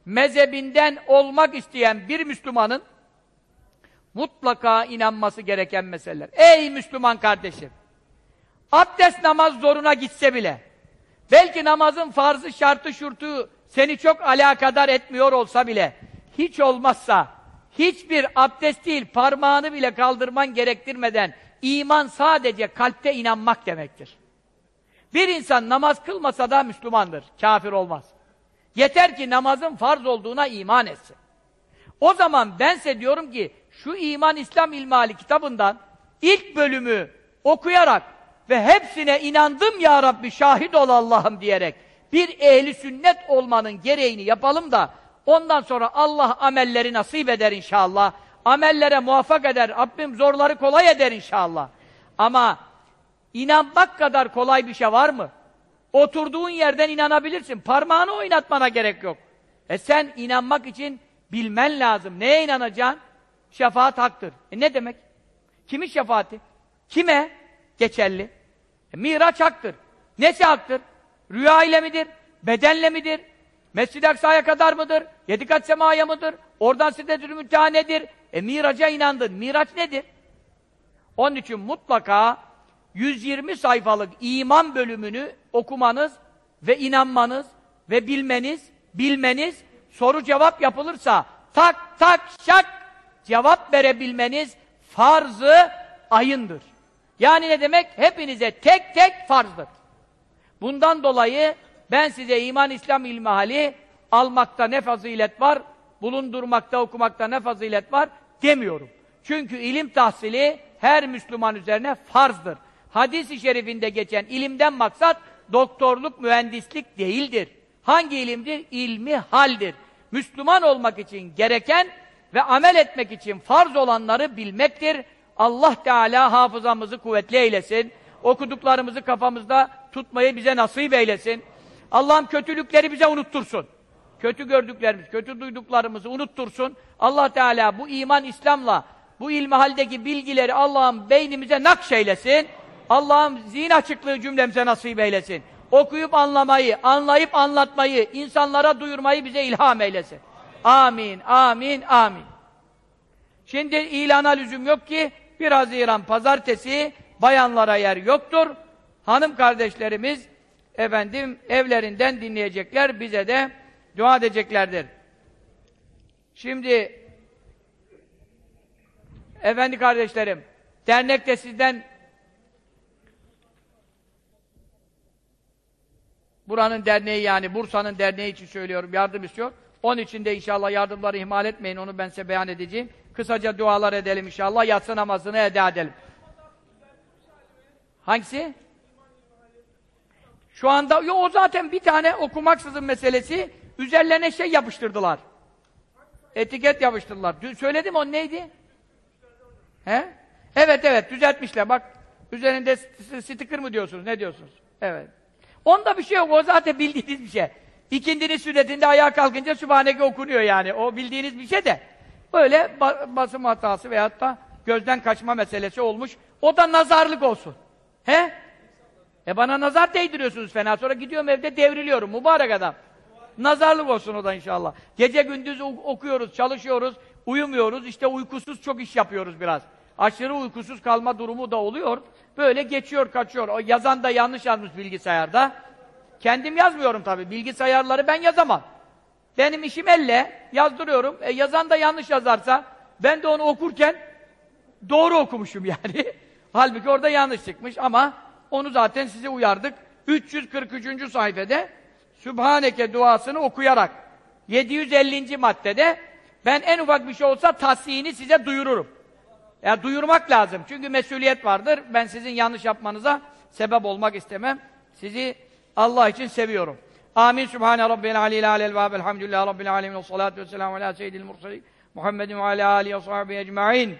mezhebinden olmak isteyen bir Müslümanın mutlaka inanması gereken meseleler. Ey Müslüman kardeşim! Abdest namaz zoruna gitse bile, belki namazın farzı, şartı, şurtu seni çok alakadar etmiyor olsa bile, hiç olmazsa, hiçbir abdest değil, parmağını bile kaldırman gerektirmeden, iman sadece kalpte inanmak demektir. Bir insan namaz kılmasa da Müslümandır, kafir olmaz. Yeter ki namazın farz olduğuna iman etsin. O zaman bense diyorum ki, şu İman İslam İlmali kitabından ilk bölümü okuyarak ve hepsine inandım ya Rabbi şahit ol Allah'ım diyerek bir ehli sünnet olmanın gereğini yapalım da ondan sonra Allah amelleri nasip eder inşallah. Amellere muvaffak eder. Rabbim zorları kolay eder inşallah. Ama inanmak kadar kolay bir şey var mı? Oturduğun yerden inanabilirsin. Parmağını oynatmana gerek yok. E sen inanmak için bilmen lazım. Neye inanacaksın? Şefaat haktır. E ne demek? Kimin şefaati? Kime? Geçerli. E, Miraç haktır. Nesi haktır? Rüya ile midir? Bedenle midir? Mescid-i Aksa'ya kadar mıdır? Yedi kat semaya mıdır? Oradan Sidretül Münteha nedir? E Miraç'a inandın. Miraç nedir? Onun için mutlaka 120 sayfalık iman bölümünü okumanız ve inanmanız ve bilmeniz, bilmeniz, soru cevap yapılırsa tak tak şak cevap verebilmeniz farzı ayındır. Yani ne demek? Hepinize tek tek farzdır. Bundan dolayı ben size iman İslam ilmihali almakta ne fazilet var, bulundurmakta, okumakta ne fazilet var demiyorum. Çünkü ilim tahsili her Müslüman üzerine farzdır. Hadis-i şerifinde geçen ilimden maksat doktorluk, mühendislik değildir. Hangi ilimdir? İlmi haldir. Müslüman olmak için gereken ve amel etmek için farz olanları bilmektir. Allah Teala hafızamızı kuvvetli eylesin. Okuduklarımızı kafamızda tutmayı bize nasip eylesin. Allah'ım kötülükleri bize unuttursun. kötü gördüklerimiz, kötü duyduklarımızı unuttursun. Allah Teala bu iman İslam'la bu ilmi haldeki bilgileri Allah'ım beynimize nakşeylesin. Allah'ım zihin açıklığı cümlemize nasip eylesin. Okuyup anlamayı, anlayıp anlatmayı, insanlara duyurmayı bize ilham eylesin. Amin, amin, amin. Şimdi ilana lüzum yok ki 1 Haziran pazartesi bayanlara yer yoktur. Hanım kardeşlerimiz efendim evlerinden dinleyecekler, bize de dua edeceklerdir. Şimdi efendi kardeşlerim, dernekte sizden buranın derneği yani Bursa'nın derneği için söylüyorum, yardım istiyor. Onun için de inşallah yardımları ihmal etmeyin, onu ben size beyan edeceğim. Kısaca dualar edelim inşallah, yatsı namazını eda edelim. Hangisi? Şu anda, yo, o zaten bir tane okumaksızın meselesi, üzerlerine şey yapıştırdılar. Etiket yapıştırdılar. Dün söyledim o neydi? He? Evet evet düzeltmişler bak. Üzerinde sticker mı diyorsunuz? Ne diyorsunuz? Evet. Onda bir şey yok. O zaten bildiğiniz bir şey. İkindinin sünnetinde ayağa kalkınca Sübhaneke okunuyor yani. O bildiğiniz bir şey de. Böyle ba basım hatası veyahut da gözden kaçma meselesi olmuş. O da nazarlık olsun. He? E bana nazar değdiriyorsunuz fena. Sonra gidiyorum evde devriliyorum. Mübarek adam. Nazarlık olsun o da inşallah. Gece gündüz okuyoruz, çalışıyoruz, uyumuyoruz. İşte uykusuz çok iş yapıyoruz biraz. Aşırı uykusuz kalma durumu da oluyor. Böyle geçiyor, kaçıyor. O yazan da yanlış yazmış bilgisayarda. Kendim yazmıyorum tabii. Bilgisayarları ben yazamam. Benim işim elle. Yazdırıyorum. E, yazan da yanlış yazarsa ben de onu okurken doğru okumuşum yani. [LAUGHS] Halbuki orada yanlış çıkmış ama onu zaten size uyardık. 343. sayfede Sübhaneke duasını okuyarak 750. maddede ben en ufak bir şey olsa tasihini size duyururum. Ya yani duyurmak lazım. Çünkü mesuliyet vardır. Ben sizin yanlış yapmanıza sebep olmak istemem. Sizi Allah için seviyorum. Amin. Sübhane Rabbina alil alel vâb. Elhamdülillah Rabbil alemin. Salatu vesselamu ala seyyidil mursalin. Muhammedin ve ala alihi ve sahbihi ecma'in.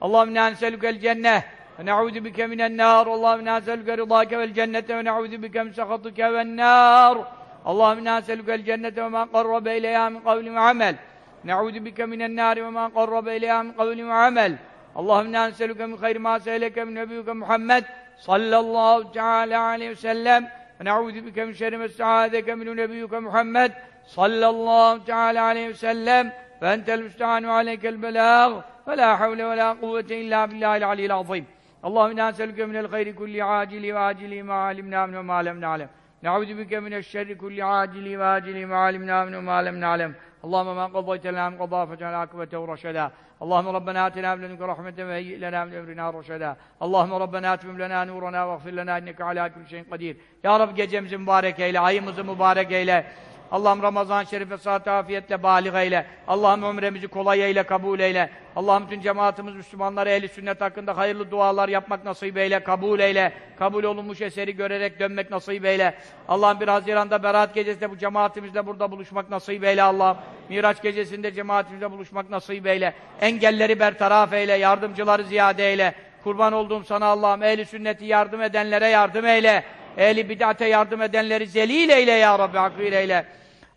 Allahümme inna neselükel cenneh. Ve ne'ûzü bike minen nâr. Allahümme inna neselüke rıdâke vel cennete. Ve ne'ûzü bike misekhatüke vel nâr. Allahümme inna neselükel cennete ve mâ karrabe ileyâ min kavli ve amel. Ne'ûzü bike minen nâri ve mâ karrabe ileyâ min kavli ve amel. Allahümme inna neselüke min hayri mâ seyleke min nebiyyüke Muhammed sallallahu teâlâ aleyhi ve sellem. ونعوذ بك من شر ما استعاذك من نبيك محمد صلى الله تعالى عليه وسلم. فأنت المستعان وعليك البلاغ. ولا حول ولا قوة إلا بالله العلي العظيم. اللهم إنا نسألك من الخير كل عاجل وآجل ما علمنا منه وما لم نعلم. نعوذ بك من الشر كل عاجل وآجل ما علمنا منه وما لم نعلم. اللهم ما قضيت لنا من قضاء فاجعل عاقبته رشدا. اللهم ربنا آتنا من لدنك رحمة وهيئ لنا من أمرنا رشدا. اللهم ربنا أتمم لنا نورنا واغفر لنا إنك على كل شيء قدير. Ya Rabbi gecemizi mübarek eyle, ayımızı mübarek eyle. Allah'ım Ramazan şerife saat afiyetle balik eyle. Allah'ım ömremizi kolay eyle, kabul eyle. Allah'ım tüm cemaatimiz Müslümanlara ehli sünnet hakkında hayırlı dualar yapmak nasip eyle, kabul eyle. Kabul olunmuş eseri görerek dönmek nasip eyle. Allah'ım bir Haziran'da Berat gecesinde bu cemaatimizle burada buluşmak nasip eyle Allah'ım. Miraç gecesinde cemaatimizle buluşmak nasip eyle. Engelleri bertaraf eyle, yardımcıları ziyade eyle. Kurban olduğum sana Allah'ım ehli sünneti yardım edenlere yardım eyle. Ehli bid'ate yardım edenleri zelil eyle ya Rabbi, hakir eyle.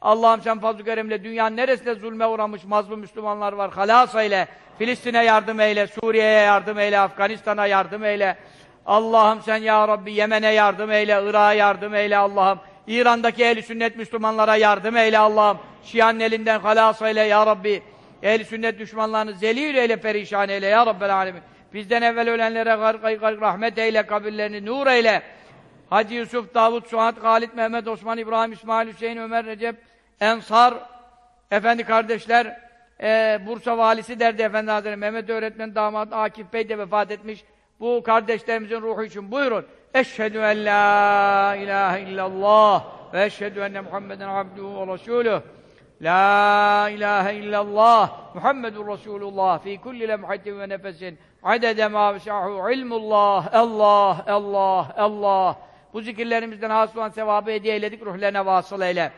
Allah'ım sen fazl-ı keremle dünyanın neresinde zulme uğramış mazlum Müslümanlar var, halas eyle. Filistin'e yardım eyle, Suriye'ye yardım eyle, Afganistan'a yardım eyle. Allah'ım sen ya Rabbi Yemen'e yardım eyle, Irak'a yardım eyle Allah'ım. İran'daki ehli sünnet Müslümanlara yardım eyle Allah'ım. Şia'nın elinden halas eyle ya Rabbi. Ehli sünnet düşmanlarını zelil eyle, perişan eyle ya Rabbel alemin. Bizden evvel ölenlere rahmet eyle, kabirlerini nur eyle. Hacı Yusuf, Davut, Suat, Halit, Mehmet, Osman, İbrahim, İsmail, Hüseyin, Ömer, Recep, Ensar, efendi kardeşler, e, Bursa valisi derdi Efendi Hazretleri, Mehmet öğretmen damat Akif Bey de vefat etmiş. Bu kardeşlerimizin ruhu için buyurun. Eşhedü en la ilahe illallah ve eşhedü enne Muhammeden abduhu ve resuluh. La ilahe illallah Muhammedun Resulullah fi kulli lemhatin ve nefesin adede ma vesahu ilmullah Allah Allah Allah bu zikirlerimizden hasıl olan sevabı hediye eyledik ruhlerine vasıl eyle.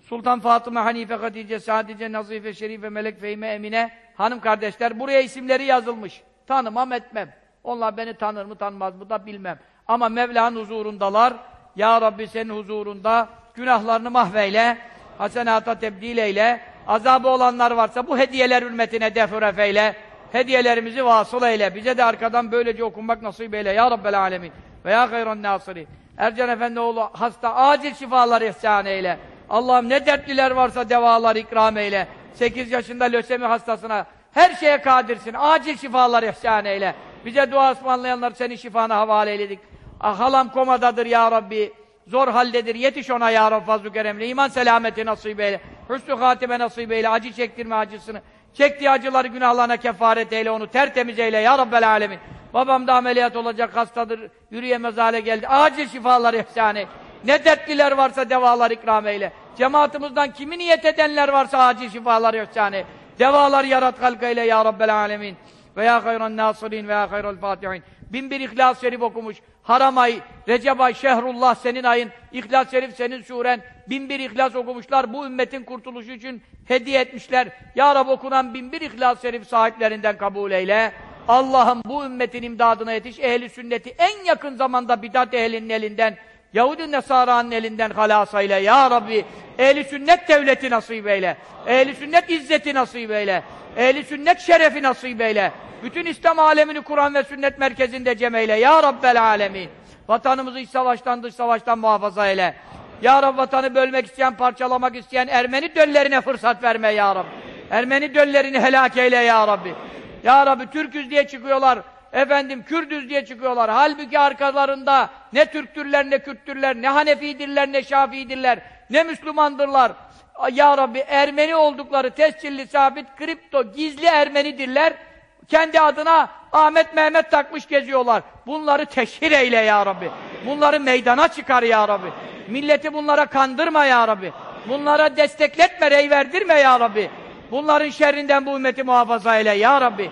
Sultan Fatıma, Hanife, Hatice, Sadice, Nazife, Şerife, Melek, Fehime, Emine hanım kardeşler buraya isimleri yazılmış. Tanımam etmem. Onlar beni tanır mı tanımaz mı da bilmem. Ama Mevla'nın huzurundalar. Ya Rabbi senin huzurunda günahlarını mahveyle. Hasenata tebdil eyle. Azabı olanlar varsa bu hediyeler hürmetine defuref eyle. Hediyelerimizi vasıl eyle. Bize de arkadan böylece okunmak nasip eyle. Ya Rabbel Alemin. Ve ya hayran nasiri. Ercan Efendi oğlu hasta acil şifalar ihsan eyle. Allah'ım ne dertliler varsa devalar ikram eyle. 8 yaşında lösemi hastasına her şeye kadirsin. Acil şifalar ihsan eyle. Bize dua ısmarlayanlar senin şifana havale eyledik. Ah, halam komadadır ya Rabbi. Zor haldedir. Yetiş ona ya Rabbi fazl-ı keremle. İman selameti nasip eyle. Hüsnü hatime nasip eyle. Acı çektirme acısını. Çektiği acıları günahlarına kefaret eyle. Onu tertemiz eyle ya Rabbel alemin. Babam da ameliyat olacak hastadır. Yürüyemez hale geldi. Acil şifalar eyle. Ne dertliler varsa devalar ikram eyle. Cemaatimizden kimi niyet edenler varsa acil şifalar eyle. Devalar yarat halka eyle ya Rabbel alemin. Ve ya hayran nasirin ve ya hayral fatihin. Bin bir İhlas-ı Şerif okumuş. Haram ay, Recep ay, Şehrullah senin ayın, İhlas-ı Şerif senin suren. Bin bir İhlas okumuşlar. Bu ümmetin kurtuluşu için hediye etmişler. Ya Rab okunan bin bir İhlas-ı Şerif sahiplerinden kabul eyle. Allah'ım bu ümmetin imdadına yetiş. Ehli sünneti en yakın zamanda bidat ehlinin elinden, Yahudi Nesara'nın elinden halas eyle. Ya Rabbi, ehli sünnet devleti nasip eyle. Ehli sünnet izzeti nasip eyle. Ehli sünnet şerefi nasip eyle. Bütün İslam alemini Kur'an ve sünnet merkezinde cem eyle. Ya Rabbel alemin. Vatanımızı iç savaştan dış savaştan muhafaza eyle. Ya Rab vatanı bölmek isteyen, parçalamak isteyen Ermeni döllerine fırsat verme Ya Rabbi. Ermeni döllerini helak eyle Ya Rabbi. Ya Rabbi Türküz diye çıkıyorlar. Efendim Kürdüz diye çıkıyorlar. Halbuki arkalarında ne Türktürler ne Kürttürler, ne Hanefidirler ne Şafiidirler, ne Müslümandırlar. Ya Rabbi Ermeni oldukları tescilli sabit kripto gizli Ermenidirler. Kendi adına Ahmet Mehmet takmış geziyorlar. Bunları teşhir eyle ya Rabbi. Bunları meydana çıkar ya Rabbi. Milleti bunlara kandırma ya Rabbi. Bunlara destekletme, rey verdirme ya Rabbi. Bunların şerrinden bu ümmeti muhafaza eyle ya Rabbi.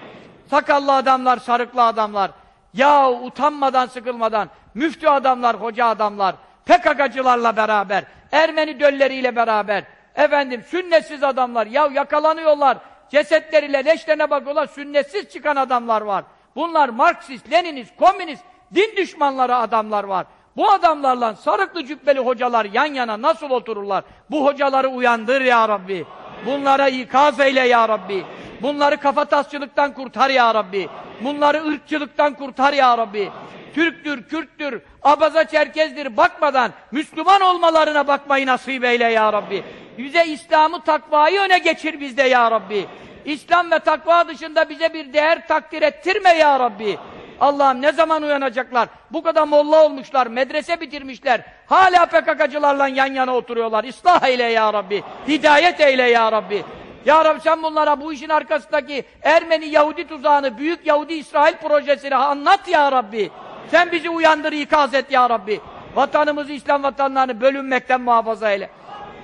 Sakallı adamlar, sarıklı adamlar. Ya utanmadan, sıkılmadan, müftü adamlar, hoca adamlar, PKK'cılarla beraber, Ermeni dölleriyle beraber, efendim sünnetsiz adamlar, ya yakalanıyorlar, cesetleriyle leşlerine bakıyorlar, sünnetsiz çıkan adamlar var. Bunlar Marksist, Leninist, Komünist, din düşmanları adamlar var. Bu adamlarla sarıklı cübbeli hocalar yan yana nasıl otururlar? Bu hocaları uyandır ya Rabbi. Bunlara ikaz eyle ya Rabbi. Bunları kafatasçılıktan kurtar ya Rabbi. Bunları ırkçılıktan kurtar ya Rabbi. Türktür, Kürttür, Abaza Çerkezdir bakmadan Müslüman olmalarına bakmayı nasip eyle ya Rabbi. Bize İslam'ı, takvayı öne geçir bizde ya Rabbi. İslam ve takva dışında bize bir değer takdir ettirme ya Rabbi. Allah'ım ne zaman uyanacaklar? Bu kadar molla olmuşlar, medrese bitirmişler. Hala PKK'cılarla yan yana oturuyorlar. İslah eyle ya Rabbi. Hidayet eyle ya Rabbi. Ya Rabbi sen bunlara bu işin arkasındaki Ermeni Yahudi tuzağını, büyük Yahudi İsrail projesini anlat ya Rabbi. Sen bizi uyandır, ikaz et ya Rabbi. Vatanımızı, İslam vatanlarını bölünmekten muhafaza eyle.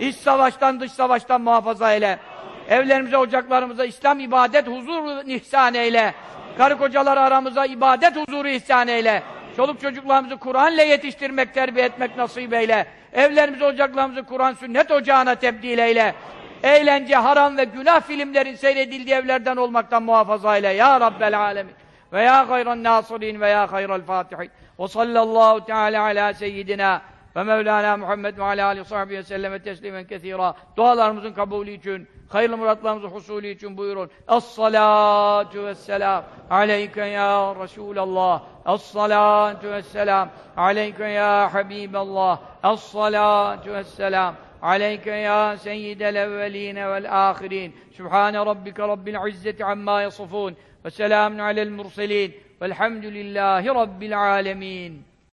İç savaştan, dış savaştan muhafaza eyle. Evlerimize, ocaklarımıza İslam ibadet, huzur ihsan eyle. Karı kocalar aramıza ibadet huzuru ihsan eyle. Çoluk çocuklarımızı Kur'an'la yetiştirmek, terbiye etmek nasip eyle. Evlerimizi, ocaklarımızı Kur'an sünnet ocağına tebdil eyle. Eğlence, haram ve günah filmlerin seyredildiği evlerden olmaktan muhafaza eyle. Ya Rabbel alemin. Ve ya hayran nasirin ve ya hayral fatihin. Ve sallallahu teala ala seyyidina ve Mevlana Muhammed ve ala alihi sahbihi ve selleme teslimen kethira. Dualarımızın kabulü için, hayırlı muratlarımızın husulü için buyurun. Es-salatu vesselam aleyke ya Resulallah. Es-salatu vesselam aleyke ya Habiballah. Es-salatu vesselam عليك يا سيد الأولين والآخرين سبحان ربك رب العزة عما يصفون وسلام على المرسلين والحمد لله رب العالمين